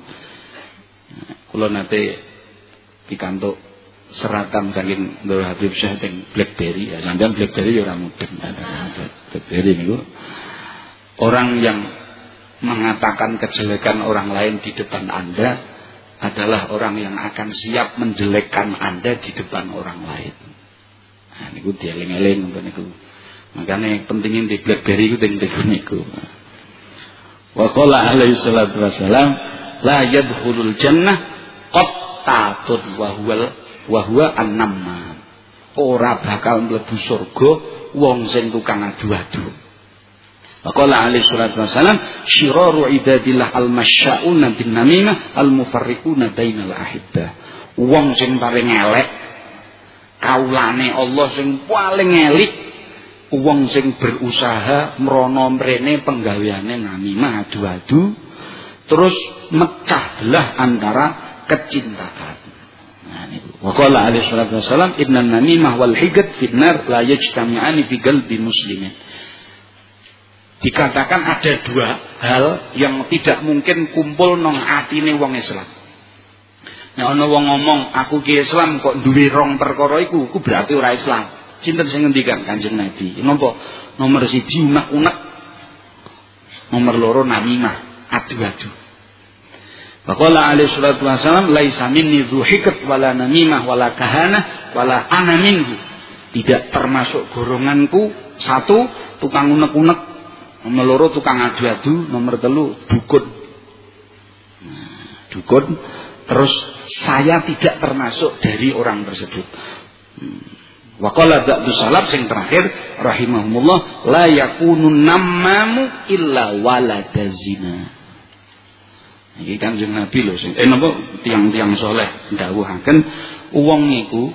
kula nate pikantuk seratan saking Nur Habib Syah teng BlackBerry. Ya sampean BlackBerry ya ora mudeng. BlackBerry niku. Orang yang mengatakan kejelekan orang lain di depan Anda adalah orang yang akan siap menjelekkan Anda di depan orang lain. Nah niku dieling-eling ngoten niku. Makanya pentingin di BlackBerry itu teng niku. Wa qala alaihi salatu wasalam la yadkhulul jannah qattatun wa huwal wahwa an-namma. Ora bakal mlebu surga wong sing tukang adu-adu. Maqala alaihi salatu wasalam syiraru ibadillah al-masya'una bin namimah al-mufarriquna bainal ahibbah. Wong sing paling elek kaulane Allah sing paling elik wong sing berusaha mrono mrene penggaweane namimah adu-adu terus mecah belah antara kecintaan Wa qala alaihi salatu wasalam innan namimah wal higat fid nar la yajtami'ani fi qalbi muslimin. Dikatakan ada dua hal yang tidak mungkin kumpul nang atine wong Islam. Nek ana wong ngomong aku ki Islam kok duwe rong perkara iku, iku berarti ora Islam. Sinten sing ngendikan Kanjeng Nabi? Napa? Nomor siji unek-unek. Nomor loro namimah, adu-adu. Faqala alaihi salatu wasalam laisa minni dzuhikat wala namimah wala kahanah wala ana. Tidak termasuk golonganku satu tukang unek-unek, nomor loro tukang adu-adu, nomor telu dukun. Nah, dukun terus saya tidak termasuk dari orang tersebut. Hmm. Wa qala ba'du salaf sing terakhir rahimahumullah la yakunu nammamu illa walada zina. Iki Kanjeng Nabi lho sing eh napa? Tiang-tiang saleh ndawuhaken wong niku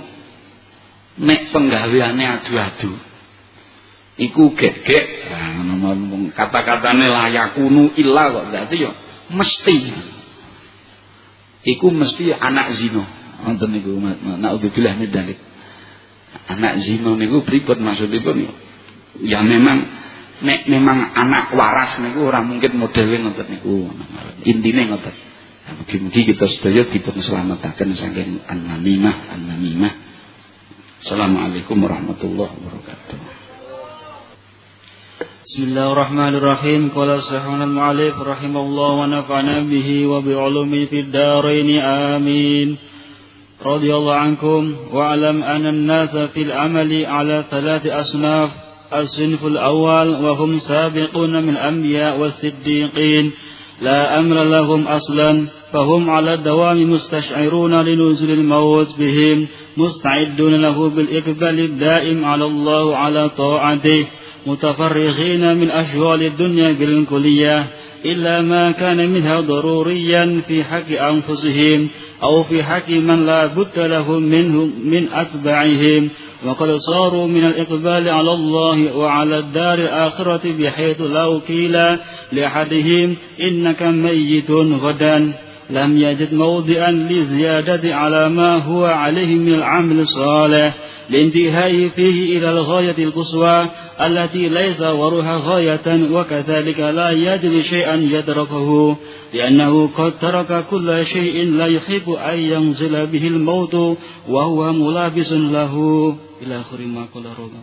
nek penggaweane adu-adu iku gek-gek nah, kata-katane layakunu illa kok berarti ya mesti. Iku mesti anak zina wonten niku naudzubillah min dzalik anak zina niku pripun maksudipun ya memang nek memang anak waras niku ora mungkin modele ngoten niku. Intine ngoten. Nah, mugi-mugi kita sedaya dipun slametaken saking an-namimah, an-namimah. Assalamualaikum warahmatullahi wabarakatuh. Bismillahirrahmanirrahim. Qala sahihul mu'allif rahimahullah wa nafa'ana bihi wa bi ulumi fid dharain amin. رضي الله عنكم واعلم أن الناس في العمل على ثلاث أصناف الصنف الأول وهم سابقون من الأنبياء والصديقين لا أمر لهم أصلا فهم على الدوام مستشعرون لنزول الموت بهم مستعدون له بالإقبال الدائم على الله على طاعته متفرغين من أشغال الدنيا بالكلية إلا ما كان منها ضروريا في حق أنفسهم. أو في حق من لا بد لهم منهم من أتباعهم. وقد صاروا من الإقبال على الله وعلى الدار الآخرة بحيث لو قيل لأحدهم إنك ميت غدا. لم يجد موضعا لزيادة على ما هو عليه من العمل الصالح لانتهاء فيه إلى الغاية القصوى التي ليس ورها غاية وكذلك لا يجد شيئا يدركه لأنه قد ترك كل شيء لا يحب أن ينزل به الموت وهو ملابس له. إلى آخر ما قال رضا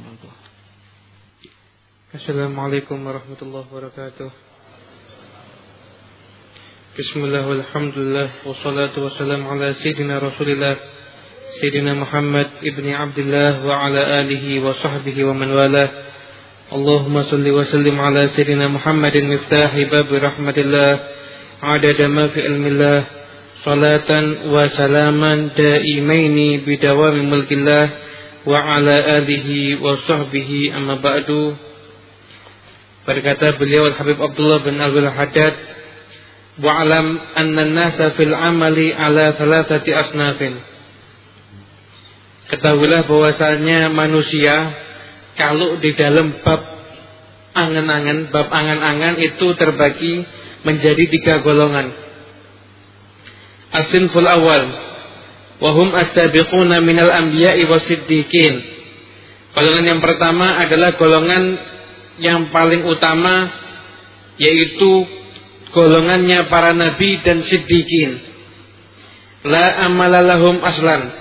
السلام عليكم ورحمة الله وبركاته. Bismillah walhamdulillah Wassalatu wassalamu ala sayyidina rasulillah Sayyidina Muhammad ibni Abdullah Wa ala alihi wa sahbihi wa man walah. Allahumma salli wa sallim ala sayyidina Muhammadin Miftahi babi rahmatillah Adada ma fi ilmillah Salatan wa salaman daimaini Bidawami mulkillah Wa ala alihi wa sahbihi amma ba'du. Berkata beliau Al-Habib Abdullah bin Al-Haddad Wa'alam anna nasa fil amali ala thalathati asnafin. Ketahuilah bahwasanya manusia Kalau di dalam bab angan-angan Bab angan-angan itu terbagi menjadi tiga golongan. Asinful awal. Wahum as-sabiquna minal anbiya'i wasiddiqin Golongan yang pertama adalah golongan yang paling utama yaitu golongannya para nabi dan siddiqin. La amalalahum aslan.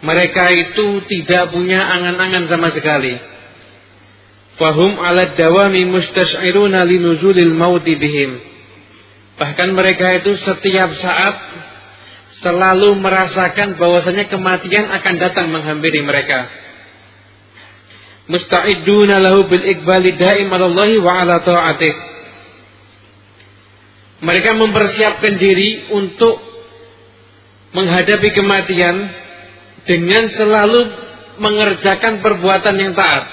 Mereka itu tidak punya angan-angan sama sekali. Fahum ala dawami mustas'iruna linuzulil mauti bihim. Bahkan mereka itu setiap saat selalu merasakan bahwasanya kematian akan datang menghampiri mereka musta'iduna lahu bil iqbali daim ala Allah wa ala ta'atih. Mereka mempersiapkan diri untuk menghadapi kematian dengan selalu mengerjakan perbuatan yang taat.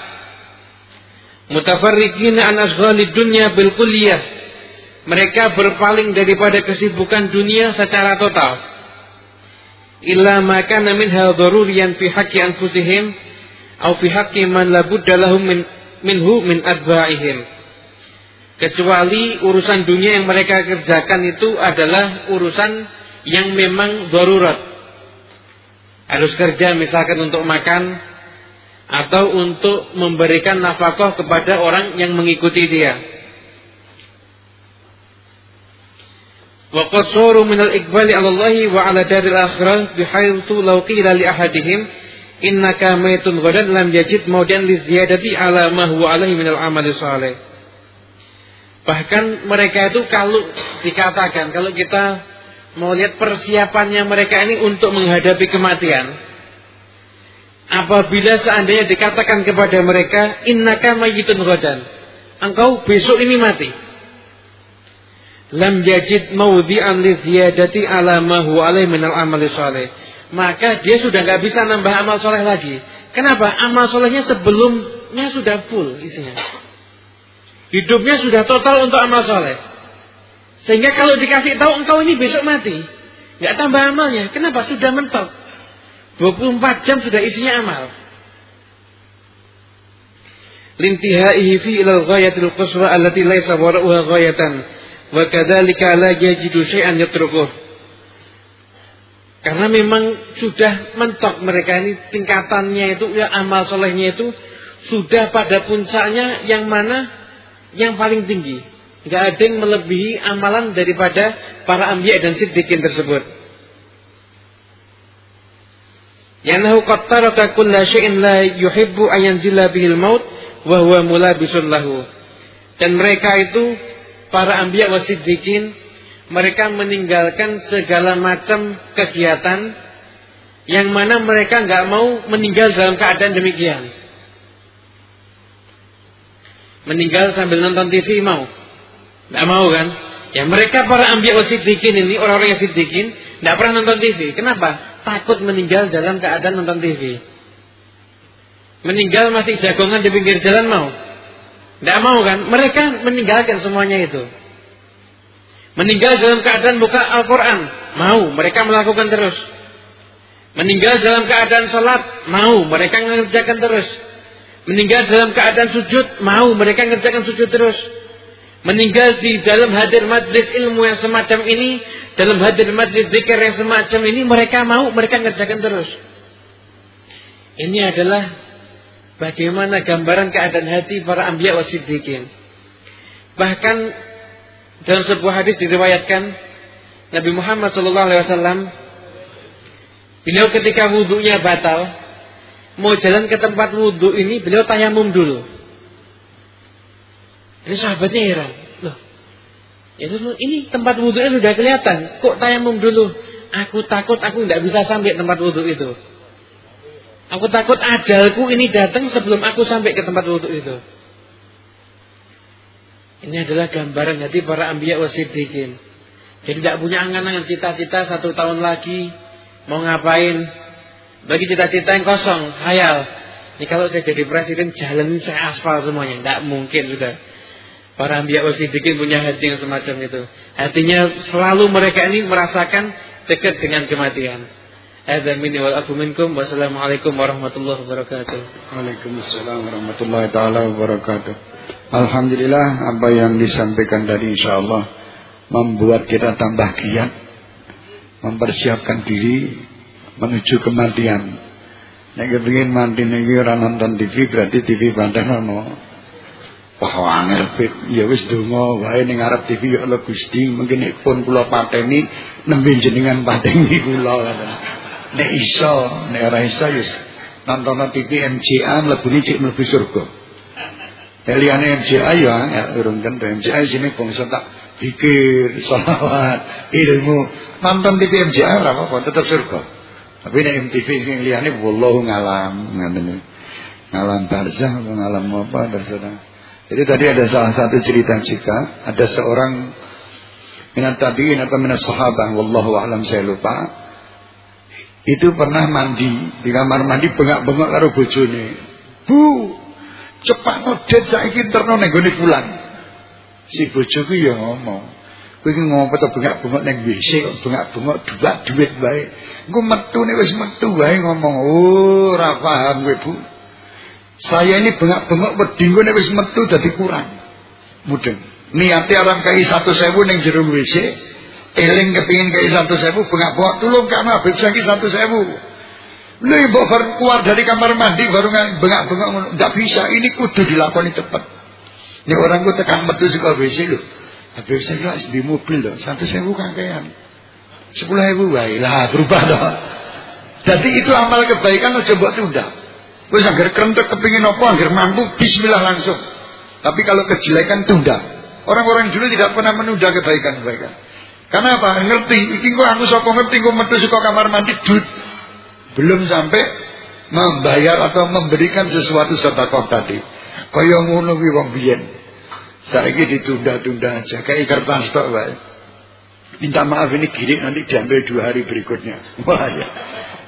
Mutafarriqina an asghali dunya bil kulliyah. Mereka berpaling daripada kesibukan dunia secara total. Illa maka min hadharuriyan fi haqqi anfusihim au fi haqqi man la budda lahum min minhu min adba'ihim kecuali urusan dunia yang mereka kerjakan itu adalah urusan yang memang darurat harus kerja misalkan untuk makan atau untuk memberikan nafkah kepada orang yang mengikuti dia wa qad suru min al-iqbali 'ala wa 'ala daril akhirah bihaitsu law qila li ahadihim innaka maitun ghadan lam yajid maudan li ziyadati ala ma huwa alaihi minal amali saleh. Bahkan mereka itu kalau dikatakan kalau kita mau lihat persiapannya mereka ini untuk menghadapi kematian. Apabila seandainya dikatakan kepada mereka innaka maitun ghadan, engkau besok ini mati. Lam yajid maudhi'an li ziyadati ala ma huwa alaihi minal amali saleh maka dia sudah nggak bisa nambah amal soleh lagi. Kenapa? Amal solehnya sebelumnya sudah full isinya. Hidupnya sudah total untuk amal soleh. Sehingga kalau dikasih tahu engkau ini besok mati, nggak tambah amalnya. Kenapa? Sudah mentok. 24 jam sudah isinya amal. Lintihaihi fi ilal ghayatil quswa allati laysa wara'uha ghayatan. Wa kadzalika la yajidu syai'an yatrukuh. Karena memang sudah mentok mereka ini tingkatannya itu ya amal solehnya itu sudah pada puncaknya yang mana yang paling tinggi. Gak ada yang melebihi amalan daripada para ambiya dan siddiqin tersebut. Yanahu qad taraka kulla syai'in la yuhibbu an yanzila bihil maut wa huwa mulabisun lahu. Dan mereka itu para ambiya wa siddiqin mereka meninggalkan segala macam kegiatan yang mana mereka nggak mau meninggal dalam keadaan demikian. Meninggal sambil nonton TV mau? Tidak mau kan? Ya mereka para ambil siddiqin ini, orang-orang yang siddiqin, tidak pernah nonton TV. Kenapa? Takut meninggal dalam keadaan nonton TV. Meninggal masih jagongan di pinggir jalan mau? Tidak mau kan? Mereka meninggalkan semuanya itu. Meninggal dalam keadaan buka Al-Quran. Mau, mereka melakukan terus. Meninggal dalam keadaan sholat. Mau, mereka mengerjakan terus. Meninggal dalam keadaan sujud. Mau, mereka mengerjakan sujud terus meninggal di dalam hadir majlis ilmu yang semacam ini, dalam hadir majlis zikir yang semacam ini, mereka mau, mereka ngerjakan terus. Ini adalah bagaimana gambaran keadaan hati para ambiya wa siddiqin. Bahkan dalam sebuah hadis diriwayatkan Nabi Muhammad SAW beliau ketika wudhunya batal mau jalan ke tempat wudhu ini beliau tayamum dulu ini sahabatnya heran. Loh, ya ini tempat wudhunya sudah kelihatan. Kok tayamum dulu? Aku takut aku tidak bisa sampai tempat wudhu itu. Aku takut ajalku ini datang sebelum aku sampai ke tempat wudhu itu. Ini adalah gambaran hati para ambiya wasiddiqin. Jadi tidak punya angan-angan cita-cita satu tahun lagi mau ngapain. Bagi cita-cita yang kosong, hayal. Ini kalau saya jadi presiden jalan saya aspal semuanya. Tidak mungkin sudah. Para ambiya usidikin punya hati yang semacam itu. Hatinya selalu mereka ini merasakan dekat dengan kematian. Hadza minni wal minkum. Wassalamualaikum warahmatullahi wabarakatuh. Waalaikumsalam warahmatullahi taala wabarakatuh. Alhamdulillah apa yang disampaikan tadi insyaallah membuat kita tambah giat mempersiapkan diri menuju kematian. Nek kepengin mati niki ora nonton TV berarti TV padahal ono Wah angel pit. Ya wis donga wae ning ngarep TV ya Allah Gusti mungkin nek pun kula pateni nembe jenengan pateni kula. Nek iso nek ora iso ya nonton TV MCA mlebune cek mlebu surga. Eliane MCA ya urung kan MCA sini bangsa tak pikir selawat ilmu. Nonton TV MCA ora apa tetep surga tapi nek MTV sing liyane wallahu ngalam ngoten ngalam barzah ngalam apa terserah jadi tadi ada salah satu cerita juga ada seorang minat tabiin atau minat sahabat, wallahu a'lam saya lupa. Itu pernah mandi di kamar mandi bengak-bengok karo bojone. Bu, cepat nodet saiki terno ning gone pulang. Si bojoku ya ngomong, kowe iki ngopo to bengak-bengok ning WC kok bengak-bengok duit duit wae. Engko metu nek wis metu wae ngomong, "Oh, ora paham kowe, Bu." Saya ini bengak-bengok wedi nek wis metu dadi kurang. Mudeng. Niate aran kai 1000 ning jero WC, eling kepengin kai 1000 bengak-bengok tulung kan Habib saiki 1000. Lha mbok bar keluar dari kamar mandi baru bengak-bengok ngono. Enggak bisa, ini kudu dilakoni cepet. Ini orang ku tekan metu suka WC lho. Habib saiki wis di mobil lho, 1000 kakean. 10.000 wae lah berubah loh. Jadi itu amal kebaikan aja mbok tunda. Wis agar kerentek kepingin apa, agar mampu bismillah langsung. Tapi kalau kejelekan tunda. Orang-orang dulu tidak pernah menunda kebaikan-kebaikan. Karena apa? Ngerti, iki kok aku saka ngerti kok metu saka kamar mandi dud. Belum sampai membayar atau memberikan sesuatu sedekah tadi. Kaya ngono kuwi wong biyen. Saiki ditunda-tunda aja kayak kertas tok wae. Minta maaf ini girik nanti diambil dua hari berikutnya. (laughs) Wah ya.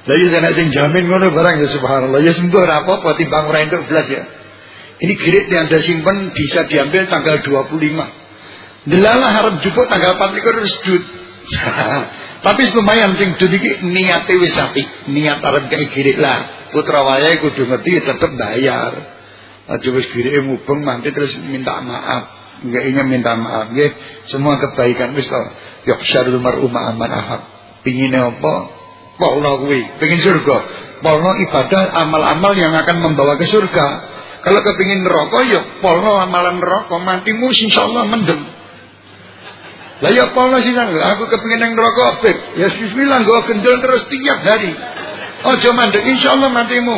Jadi saya sing jamin ngono barang ya subhanallah. Ya sembuh apa-apa timbang ora entuk belas ya. Ini girit yang Anda simpan bisa diambil tanggal 25. Delalah harap jupuk tanggal 4 harus dud. (laughs) Tapi lumayan sing dud iki niate wis. Niat arep kayak girit lah. Putra wayahe kudu ngerti tetep bayar. Aja wis girike mubeng nanti terus minta maaf. Enggak minta maaf nggih. Semua kebaikan wis to. Yuhsyarul mar'u ma'aman ahab. Pingine apa? Polno kuwi, pengen surga. Polno ibadah amal-amal yang akan membawa ke surga. Kalau kepingin neraka ya polno amalan neraka, matimu insyaallah mendem. Lah ya polno sih aku kepingin yang neraka apik. Ya bismillah nggo gendel terus tiap hari. Aja mandek insyaallah matimu.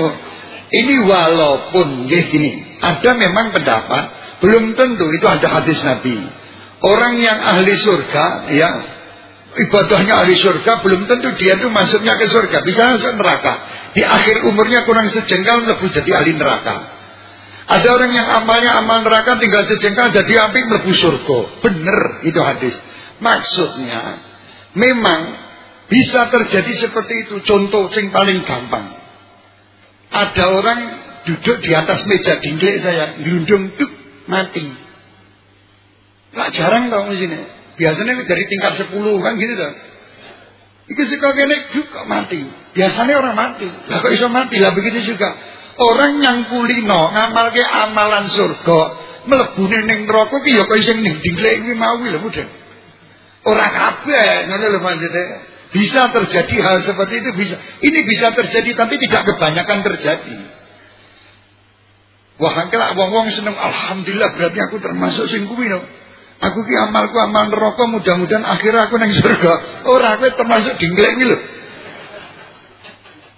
Ini walaupun nggih gini, ada memang pendapat belum tentu itu ada hadis Nabi. Orang yang ahli surga ya ibadahnya ahli surga belum tentu dia itu masuknya ke surga bisa masuk neraka di akhir umurnya kurang sejengkal lebih jadi ahli neraka ada Ada orang yang amalnya amal neraka tinggal sejengkal jadi api mlebu surga. Bener itu hadis. Maksudnya memang bisa terjadi seperti itu. Contoh yang paling gampang. Ada orang duduk di atas meja dingklek saya, gelundung tuh mati. Lah jarang tau di sini. Biasanya dari tingkat 10 kan gitu tuh. Iku suka kene kok mati. Biasanya orang mati. Lah kok iso mati? Lah begitu juga. Orang yang kulino ngamalke amalan surga, mlebune ning neraka ki ya kok sing ning dinglek kuwi mau lho mudeng. Ora kabeh, ngono lho maksudnya. Bisa terjadi hal seperti itu bisa. Ini bisa terjadi tapi tidak kebanyakan terjadi. Wah, kelak wong-wong seneng alhamdulillah berarti aku termasuk sing kuwi no. Aku ki amalku amal neraka mudah-mudahan akhirnya aku nang surga. Ora kowe termasuk dinglek iki lho.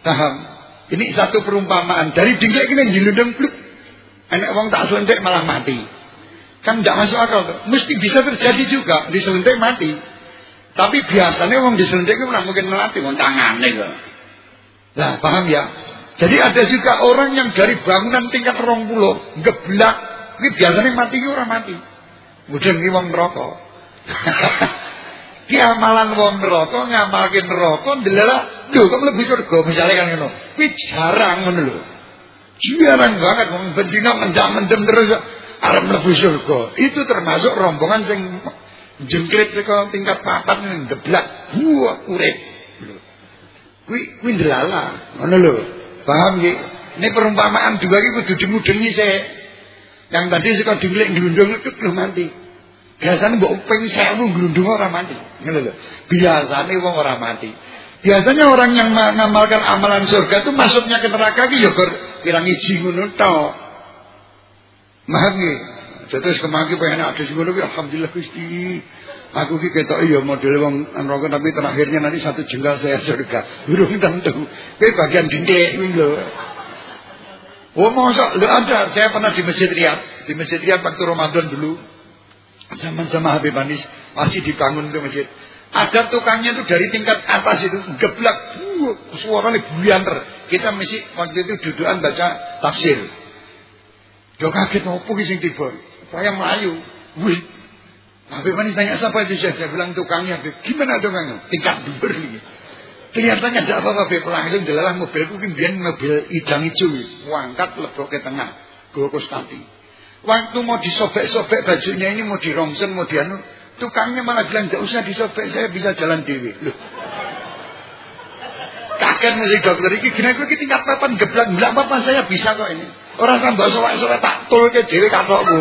Paham? Ini satu perumpamaan. Dari dinglek ini nyelundeng pluk. Enak wong tak selentik malah mati. Kan tidak masuk akal. Mesti bisa terjadi juga. Diselentik mati. Tapi biasanya wong diselentik itu mungkin. Wong tangannya kok. Nah paham ya? Jadi ada juga orang yang dari bangunan tingkat rong pulau. Geblak. Ini biasanya mati orang mati. Mudeng ini wong neraka. (laughs) Ki amalan wong neraka ngamalke neraka ndelala lho kok mlebu surga misale kan ngono. Kuwi jarang ngono lho. Jarang banget wong bendina mendam-mendem terus arep mlebu surga. Itu termasuk rombongan sing jengkrit saka tingkat papat ngeblak. Wah, urip. Kuwi kuwi ndelala, ngono lho. Paham nggih? Ini perumpamaan dua iki kudu dimudengi sik. Yang tadi suka digelik gelundung itu lho mati. Biasanya mbok ping 1000 glundung ora mati. Ngono lho. Biasanya wong ora mati. Biasanya orang yang mengamalkan amalan surga itu masuknya ke neraka ki ya gur pirang iji ngono tok. Maham nggih. Terus kemangki pengen ada ngono ki alhamdulillah Gusti. Aku ki ketok iya model wong neraka tapi terakhirnya nanti satu jengkal saya surga. Burung tentu. Kowe bagian dintek kuwi lho. Oh masa lu ada, saya pernah di Masjid Riyadh, di Masjid Riyadh waktu Ramadan dulu, zaman sama Habib Anis masih dibangun itu masjid. Ada tukangnya itu dari tingkat atas itu geblak, uh, suaranya buyanter. Kita mesti waktu itu dudukan baca tafsir. Dia kaget mau sing tiba, saya melayu, wih. Habib Anis tanya siapa itu saya bilang tukangnya, gimana tukangnya? Tingkat dua. Kelihatannya tidak apa-apa be langsung delalah mobilku mbiyen mobil idang ijo wangkat lebok ke tengah go Konstanti. Waktu mau disobek-sobek bajunya ini mau dirongsen mau dianu tukangnya malah bilang tidak usah disobek saya bisa jalan dewi. Loh. Kaget mesti dokter iki gini aku tingkat papan geblak bilang apa saya bisa kok ini. Orang sambil sowek-sowek tak tul ke dhewe katokku.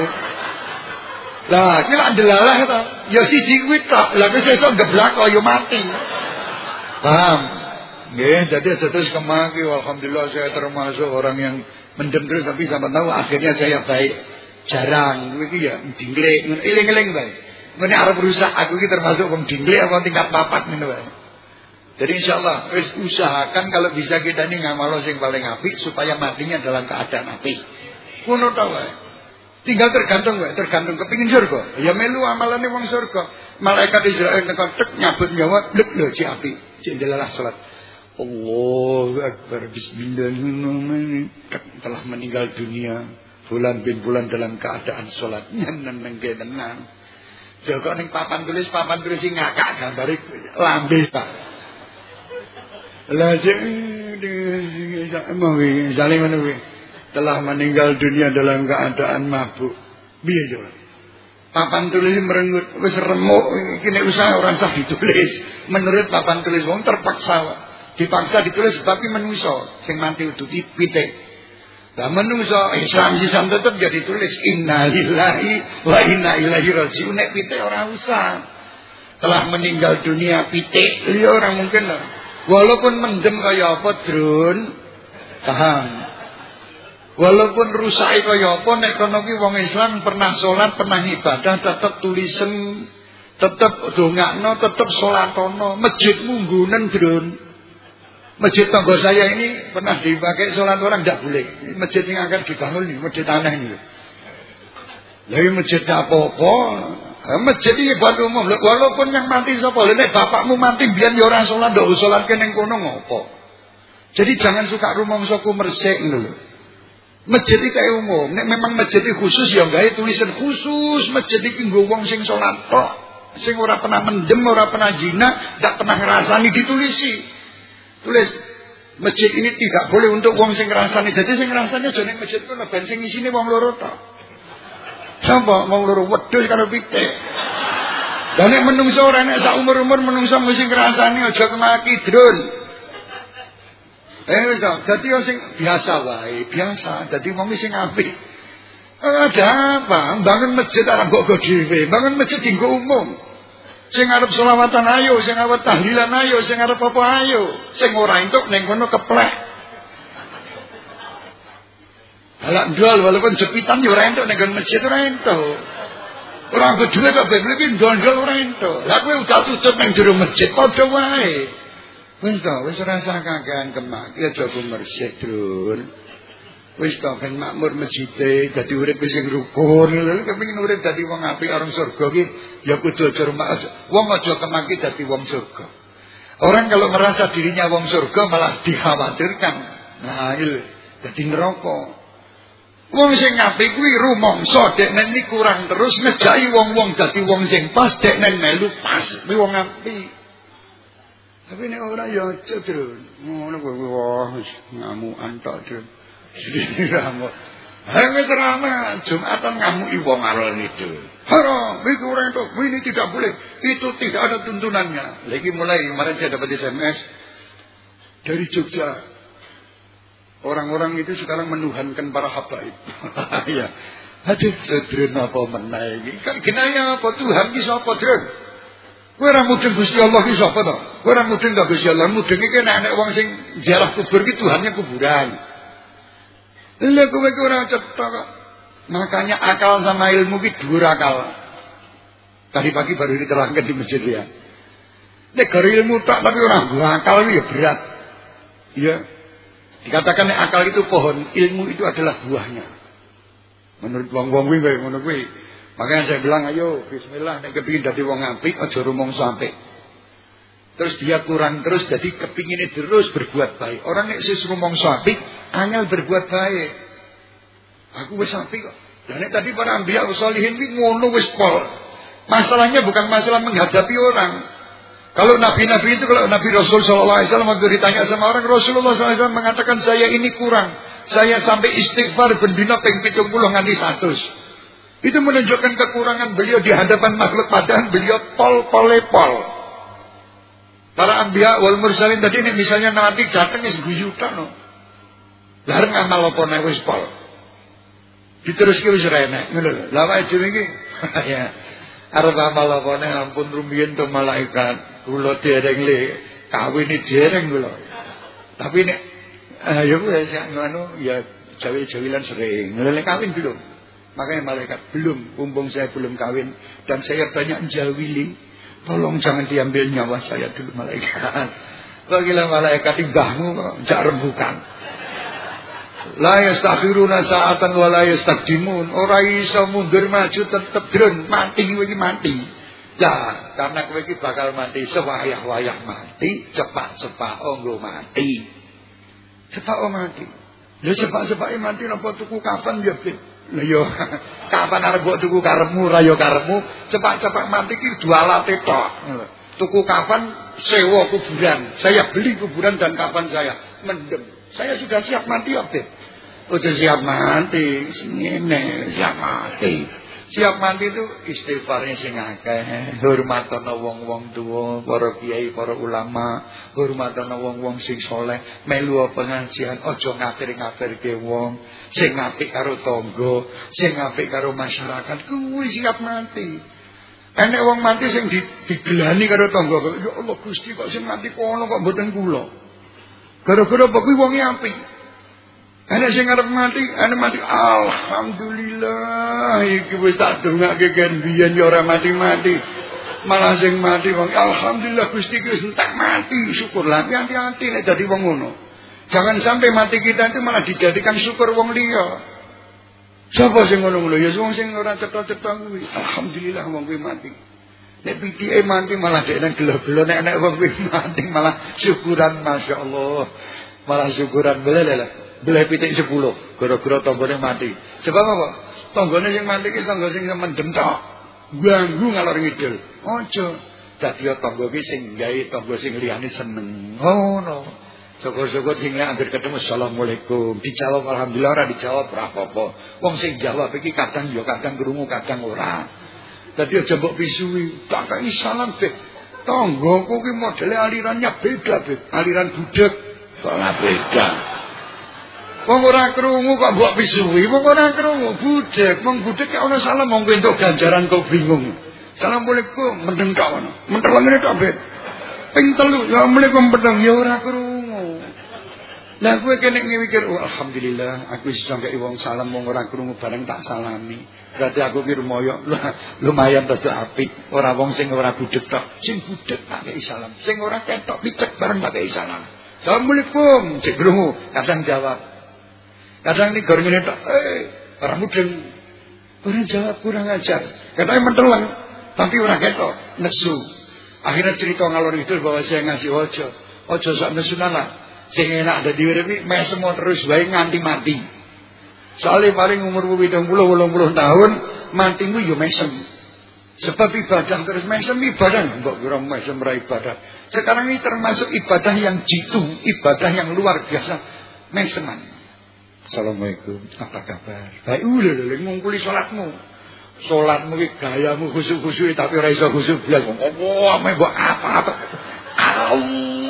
Lah, iki lak delalah to. Ya siji kuwi tok. Lah sesuk geblak yo mati. Paham? Nggih, jadi terus kemaki alhamdulillah saya termasuk orang yang mendem terus tapi sampai tahu akhirnya saya baik. Jarang iki ya dinglek, eling-eling bae. Ngene arep rusak aku iki termasuk wong dinglek tingkat papat bae. Jadi insyaallah wis usahakan kalau bisa kita ini ngamalo sing paling apik supaya matinya dalam keadaan apik. Ngono ta wae. Tinggal tergantung wae, tergantung kepingin surga. Ya melu amalane wong surga. Malaikat Israel tekan tek nyabut nyawa, lek lho ci apik. Jendelalah salat. Allahu Akbar Bismillahirrahmanirrahim Telah meninggal dunia Bulan bin bulan dalam keadaan sholat Nyeneng ke tenang Joko ning papan tulis papan tulis sing ngakak gambar lambe Pak. Kuwi. Telah meninggal dunia dalam keadaan mabuk. Piye coba? Papan tulis merengut wis remuk iki nek usaha ora usah ditulis. Menurut papan tulis wong terpaksa dipaksa ditulis iki menungso sing mati utuh pitik. Lah menungso Islam Islam tetep jadi tulis innalillahi wa inna ilaihi rajiun nek pitik ora usah. Telah meninggal dunia pitik, liya orang mungkin lah. Walaupun mendem kaya apa drun, paham. Walaupun rusak kaya apa nek kono ki wong Islam pernah salat, pernah ibadah tetep tulisen tetep dongakno, tetep salatono, masjid munggunen drun. Masjid tangga saya ini pernah dipakai sholat orang tidak boleh. Masjid yang akan dibangun ini, masjid tanah ini. Jadi masjid apa-apa. Masjid ini buat umum. Walaupun yang mati sapa, nek bapakmu mati biar ya ora salat, ndak salat kene kono ngopo. Jadi jangan suka rumangsaku mersik lho. Masjid iki kaya umum, nek memang masjid iki khusus ya gawe tulisan khusus masjid nggo wong sing salat tok. Sing ora pernah mendem, ora pernah zina, ndak pernah ngrasani ditulisi. Tulis masjid ini tidak boleh untuk wong sing ngrasani. Jadi sing ngrasani aja ning masjid kono ben sing isine wong loro. Sapa wong loro wedhus karo pitik. Dan nek menungso ora nek sak umur-umur menungso mesti ngrasani aja kemaki drun. Eh wis dadi sing biasa wae, biasa. Dadi wong sing apik. Eh, Ada apa? Bangun masjid arep kok dhewe, bangun masjid dinggo umum. Sing arep selawatan ayo, sing arep tahlilan ayo, sing arep apa ayo. Sing ora entuk ning kono keplek. Halak ndol walaupun jepitan yo ora entuk kono masjid ora entuk. Ora gedhe kok ben iki ndol-ndol ora entuk. Lah kowe udah tutup ning jero masjid padha wae. Wis to, wis ora usah kakean kemak, ya aja kumersih, Drun. Wis to ben makmur masjide dadi urip sing rukun. Kepengin urip dadi wong apik orang surga ki ya kudu aja. Wong aja kemaki dadi wong surga. Orang kalau merasa dirinya wong surga malah dikhawatirkan. Nah, il dadi neraka. Wong sing apik kuwi rumangsa deknen iki kurang terus ngejaki wong-wong dadi wong sing pas deknen melu pas kuwi wong apik. Tapi nek ora ya aja, Drun. Ngono kuwi wah ngamukan tok, Drun. Sedih ramo. Hanya terama Jumatan ngamuki wong alon itu. Haram, itu orang itu, ini tidak boleh. Itu tidak ada tuntunannya. Lagi mulai kemarin saya dapat SMS dari Jogja. Orang-orang itu sekarang menuhankan para habaib. (laughs) ya. Aduh, Drun apa menai ini? Kan kenanya apa Tuhan ki sapa, Drun? Kowe ora mudeng Gusti Allah ki sapa to? Kowe ora mudeng ta Gusti Allah? Mudeng iki nek nek wong sing ziarah kubur ki Tuhannya kuburan. Lha kowe ki ora cetha kok. Makanya akal sama ilmu ki dhuwur akal. Tadi pagi baru diterangkan di masjid ya. Nek gara ilmu tak tapi ora nggo akal ya berat. Ya. Dikatakan akal itu pohon, ilmu itu adalah buahnya. Menurut wong-wong kuwi kaya ngono. Makanya saya bilang ayo bismillah nek kepingin dadi wong apik aja rumangsa apik. Terus dia kurang terus jadi kepingin terus berbuat baik. Orang nek sis rumangsa apik angel berbuat baik. Aku wis apik. Dan nek tadi para anbiya sholihin iki ngono wis pol. Masalahnya bukan masalah menghadapi orang. Kalau nabi-nabi itu kalau Nabi Rasul Shallallahu Alaihi Wasallam waktu ditanya sama orang Rasulullah SAW mengatakan saya ini kurang, saya sampai istighfar bendina peng pitung puluh nganti satus. Itu menunjukkan kekurangan beliau di hadapan makhluk padahal beliau pol pole pol. Para ambiya wal mursalin tadi ini misalnya nanti datang wis guyutan no. Larang ngamal apa nek wis pol. Diteruske wis enak ngono lho. Lah (laughs) ya arep amal apa nek ampun rumiyin to malaikat. Kula dereng le kawin dereng kula. Tapi nek ya wis ngono ya jawi-jawilan sering. Lha kawin belum. Makanya malaikat belum, umpung saya belum kawin dan saya banyak jawili. Tolong jangan diambil nyawa saya dulu malaikat. Bagilah malaikat ibahmu jak rembukan. La yastakhiruna sa'atan wa la yastakdimun. Ora iso mundur maju tetep drun, mati kowe iki mati. Ya, karena kowe iki bakal mati sewayah-wayah mati, cepat-cepat nggo mati. Cepat oh mati. Ya cepat-cepat mati napa tuku kapan ya, Bit? Lah yo kapan arep mbok tuku karepmu ra yo karepmu, cepat-cepat mati ki dua late tok. Tuku kapan sewa kuburan. Saya beli kuburan dan kapan saya mendem. Saya sudah siap mati Beb. Udah siap mati, ngene siap mati. Siap mati itu istighfarnya sing akeh, hormatana wong-wong tuwa, para kiai, para ulama, hormatana wong-wong sing soleh, melu pengajian, aja ngafir-ngafirke wong, sing apik karo tangga, sing apik karo masyarakat, kuwi siap mati. Enek wong mati sing digelani karo tangga, ya Allah Gusti kok sing mati kono kok mboten kula. Gara-gara apa kuwi wonge apik. Enek sing arep mati, enek mati alhamdulillah iki wis tak dongake gen biyen ya ora mati-mati. Malah sing mati wong alhamdulillah Gusti iki wis entek mati, syukurlah hati-hati nek dadi wong ngono. Jangan sampai mati kita itu malah dijadikan syukur wong liya. Sapa sing ngono lho? Ya wong sing ora cetha-cetha kuwi. Alhamdulillah wong kuwi mati. Nek pitike mati malah dekne gelo-gelo nek nek wong kuwi mati malah syukuran masyaallah. Malah syukuran beleh lah. Beleh pitik 10. Gara-gara tanggane mati. Sebab apa? Tanggane sing mati ki tangga sing mendem tok. Ganggu ngalor ngidul. Aja. Dadi tangga ki sing gawe tangga sing liyane seneng. Ngono. Syukur-syukur sing nek anggere ketemu assalamualaikum, dijawab alhamdulillah ora dijawab ora apa-apa. Wong sing jawab iki kadang ya kadang krungu kadang ora. Dadi aja mbok pisui, tak kei salam be. Tanggoku ki modele alirannya beda, Be. Aliran budek. Kok beda. Wong ora krungu kok mbok pisui, wong ora krungu budek, wong budek kok ana salam mong entuk ganjaran kok bingung. Assalamualaikum, mendeng tok ngono. Menteleng tok, Be. Ping ya assalamualaikum pedang ya ora krungu. Lah kowe kene mikir, oh, alhamdulillah aku wis sampe wong salam wong ora krungu bareng tak salami. Berarti aku ki rumoyo lumayan rada apik. Ora wong sing ora budek tok, sing budek tak kei salam. Sing ora ketok picek bareng tak kei salam. Assalamualaikum, cek krungu, kadang jawab. Kadang nih gor ngene tok, eh ora mudeng. Ora jawab kurang ajar. Kadang menteleng, tapi ora ketok, nesu. Akhirnya cerita ngalor itu bahwa saya ngasih ojo. Ojo sak nesu nala. Sing enak ada di urip meh semua terus baik nganti mati. Soalnya paling umur 70 80 tahun matimu yo mesem. Sebab ibadah terus mesem ibadah mbok kira mesem ra ibadah. Sekarang ini termasuk ibadah yang jitu, ibadah yang luar biasa. Meseman. Assalamualaikum, apa kabar? Baik udah lho ngungkuli salatmu. Salatmu ki gayamu khusuk-khusuk tapi ora iso khusuk. Oh, mbok apa-apa. Allah.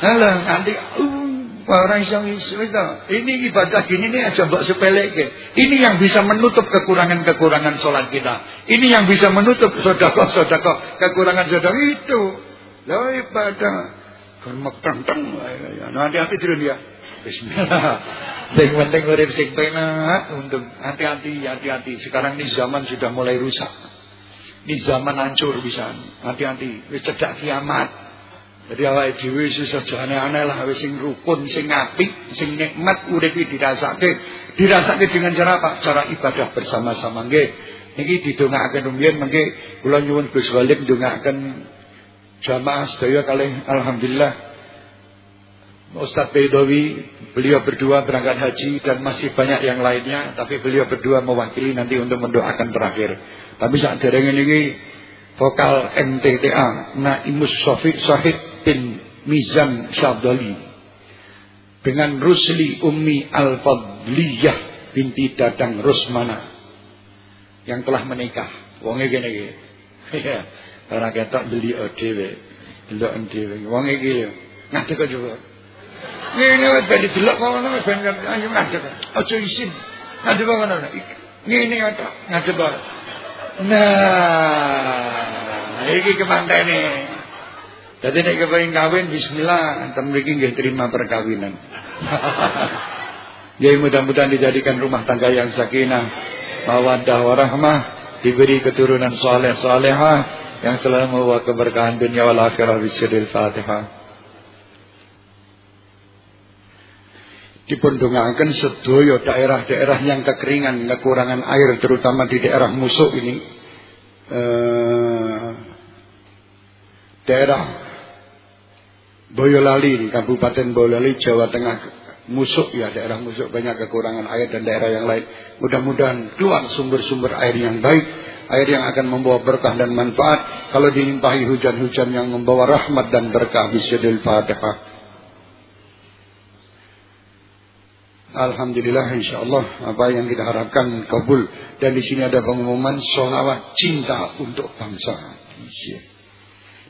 Halah nanti uh, orang yang ini ibadah gini ini aja mbak sepeleke. Ini yang bisa menutup kekurangan-kekurangan sholat kita. Ini yang bisa menutup sodako-sodako kekurangan-sodako itu. Lah ibadah kan mekenteng. Nah, hati-hati dulu ya. Bismillah. (laughs) Yang penting urip sing penak untuk hati-hati, hati-hati. Sekarang ini zaman sudah mulai rusak. Ini zaman hancur bisa. Hati-hati. Cedak kiamat. Jadi awake dhewe wis aja aneh-aneh lah wis sing rukun, sing apik, sing nikmat urip iki dirasake. Dirasake dengan cara apa? Cara ibadah bersama-sama nggih. Niki didongaaken rumiyin mengke kula nyuwun Gus Walid ndongaaken jamaah sedaya kalih alhamdulillah Ustaz Bedowi beliau berdua berangkat haji dan masih banyak yang lainnya tapi beliau berdua mewakili nanti untuk mendoakan terakhir. Tapi saat dereng ini vokal MTTA Naimus Sofit Sahid bin Mizan Syabdali dengan Rusli Ummi Al-Fadliyah binti Dadang Rusmana yang telah menikah. Wonge kene iki. Ya, ora ketok beli dhewe. Delok dhewe. Wonge iki lho. Ngadeg kok coba. Ngene wae ben delok kok ngono ben ayo ngadeg. Aja isin. Ngadeg kok ngono. Ngene wae ngadeg. Nah, iki kemantene. Jadi nek kepengin kawin bismillah enten mriki nggih terima perkawinan. Jadi mudah-mudahan dijadikan rumah tangga yang sakinah, mawaddah warahmah, diberi keturunan saleh salehah yang selalu membawa keberkahan dunia wal akhirah bisyadil Fatihah. dipundungaken sedaya daerah-daerah yang kekeringan, kekurangan air terutama di daerah musuh ini. Eh, daerah Boyolali Kabupaten Boyolali Jawa Tengah. Musuh ya daerah musuh banyak kekurangan air dan daerah yang lain. Mudah-mudahan keluar sumber-sumber air yang baik air yang akan membawa berkah dan manfaat. Kalau dilimpahi hujan-hujan yang membawa rahmat dan berkah bisyadil fatihah Alhamdulillah insyaallah apa yang kita harapkan kabul. Dan di sini ada pengumuman sholawat cinta untuk bangsa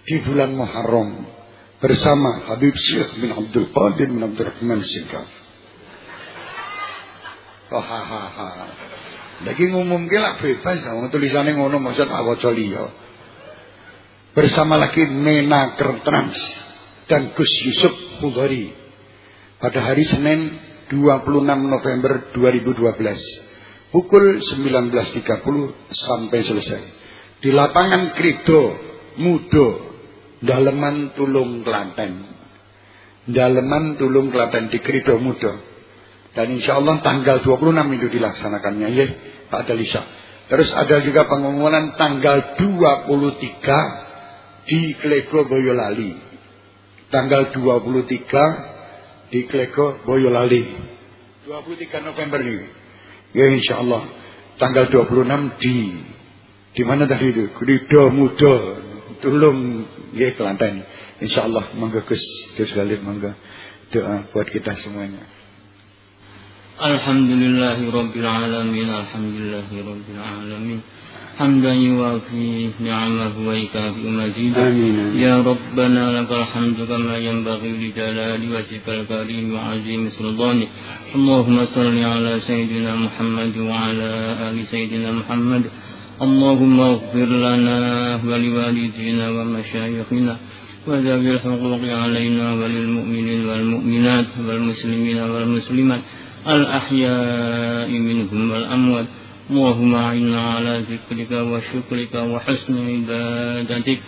di bulan Muharram bersama Habib Syekh bin Abdul Qadir bin Abdul Rahman Singkaf. Oh, ha, ha, ha. Lagi ngumum lah bebas, nah, tulisannya ngono maksud awaca liya. Bersama lagi Menaker Trans dan Gus Yusuf Hudari pada hari Senin 26 November 2012 pukul 19.30 sampai selesai di lapangan Krido Mudo Daleman Tulung Klaten. Daleman Tulung Klaten di Krido Mudo. Dan insya Allah tanggal 26 itu dilaksanakannya ya Pak Dalisa. Terus ada juga pengumuman tanggal 23 di Klego Boyolali. Tanggal 23 di Kleko Boyolali. 23 November ini. Ya insya Allah. Tanggal 26 di di mana tadi itu? Kurido Muda. Tulung ya Kelantan. Insya Allah mangga Gus Gus Galib mangga doa buat kita semuanya. الحمد لله رب العالمين الحمد لله رب العالمين حمدا يوافي نعمه ويكافئ مزيدا آمين يا ربنا لك الحمد كما ينبغي لجلال وجهك الكريم وعظيم سلطانك اللهم صل على سيدنا محمد وعلى آل سيدنا محمد اللهم اغفر لنا ولوالدينا ومشايخنا وذوي الحقوق علينا وللمؤمنين والمؤمنات والمسلمين والمسلمات الأحياء منهم والأموات. اللهم أعنا على ذكرك وشكرك وحسن عبادتك.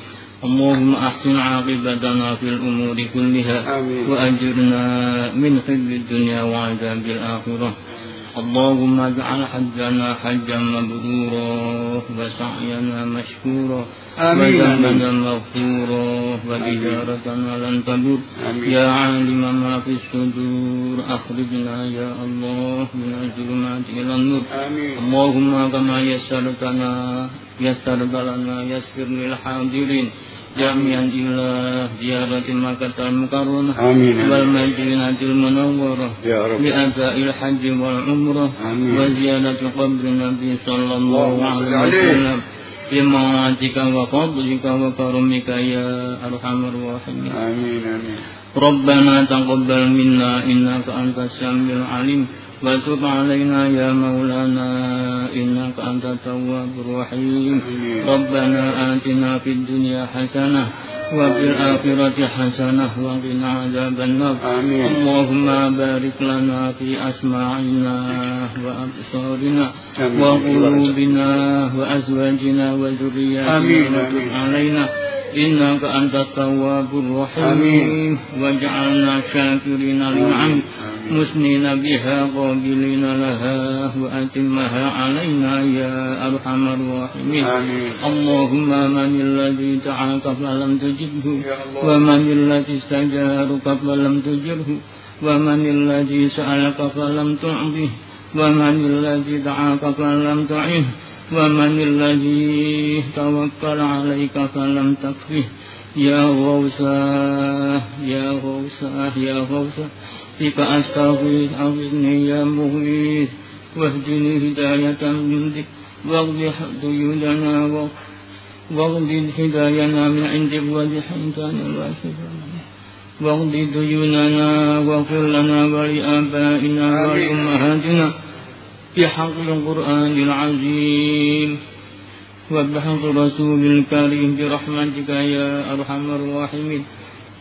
اللهم أحسن عاقبتنا في الأمور كلها آمين. وأجرنا من خزي الدنيا وعذاب الآخرة. اللهم اجعل حجنا حجا مبرورا وسعينا مشكورا آمين. وذنبنا مغفورا وتجارتنا لن تبر آمين. يا عالم ما في الصدور أخرجنا يا الله من الظلمات إلى النور آمين اللهم كما يسرتنا يسرت لنا يسر للحاضرين جميعا إلى زيارة مكة المكرمة آمين. والمدينة المنورة يا رب بأداء الحج والعمرة آمين. وزيارة قبر النبي صلى الله اللهم صل عليه عليه. وسلم بمعاتك وفضلك وكرمك يا أرحم الراحمين آمين آمين ربنا تقبل منا إنك أنت السميع العليم وتب علينا يا مولانا إنك أنت التواب الرحيم. ربنا آتنا في الدنيا حسنة وفي الآخرة حسنة وقنا عذاب النار آمين. اللهم بارك لنا في أسماعنا وأبصارنا آمين. وقلوبنا وأزواجنا وذرياتنا آمين. وتب آمين. علينا إنك أنت التواب الرحيم آمين. واجعلنا شاكرين لنعم مسنين بها قابلين لها وأتمها علينا يا أرحم الراحمين آمين اللهم من الذي دعاك فلم تجبه يا الله. ومن الذي استجارك فلم تجره ومن الذي سألك فلم تعطه ومن الذي دعاك فلم تعه ومن الذي توكل عليك فلم تكفه يا غوثاه يا غوثاه يا غوثاه بك أستغيث أغثني يا مغيث واهدني هداية منك واغض ديوننا واغ- واغض هداينا من عندك وبحمدنا واشفنا واغض ديوننا واغفر لنا ولآبائنا ولأمهاتنا بحق القرآن العظيم وبحق رسول الكريم برحمتك يا أرحم الراحمين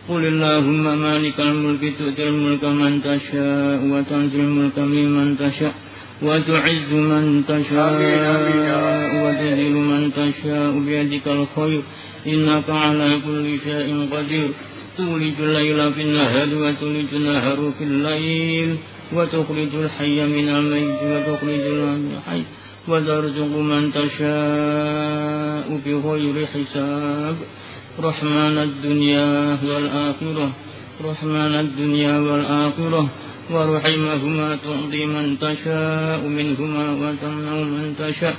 قل اللهم مالك الملك تؤتي الملك من تشاء وتنزل الملك ممن تشاء وتعز من تشاء. وتذل من تشاء بيدك الخير. إنك على كل شيء قدير. تولج الليل في النهار وتولج النهار في الليل. وتخرج الحي من الميت وتخرج الحي وترزق من تشاء بغير حساب. رحمن الدنيا والآخرة. رحمن الدنيا والآخرة. ورحمهما تعطي من تشاء منهما وتمنع من تشاء.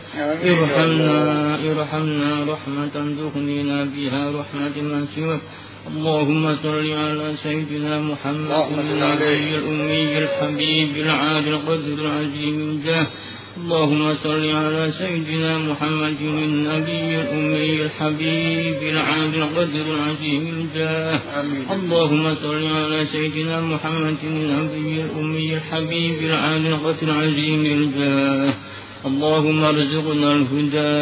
ارحمنا ارحمنا رحمة تغنينا بها رحمة من سواك اللهم صل على سيدنا محمد النبي. الأمي الحبيب العادل القدر العظيم الجاه اللهم صل على سيدنا محمد النبي الأمي الحبيب العادل القدر العظيم الجاه. اللهم صل على سيدنا محمد النبي الأمي الحبيب العالي القدر العظيم الجاه. اللهم ارزقنا الهدى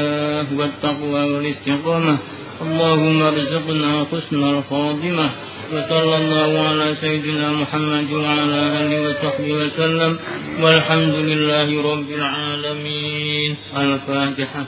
والتقوى والاستقامة. اللهم ارزقنا حسن الخاتمة وصلى الله على سيدنا محمد وعلى آله وصحبه وسلم والحمد لله رب العالمين. الفاتحة.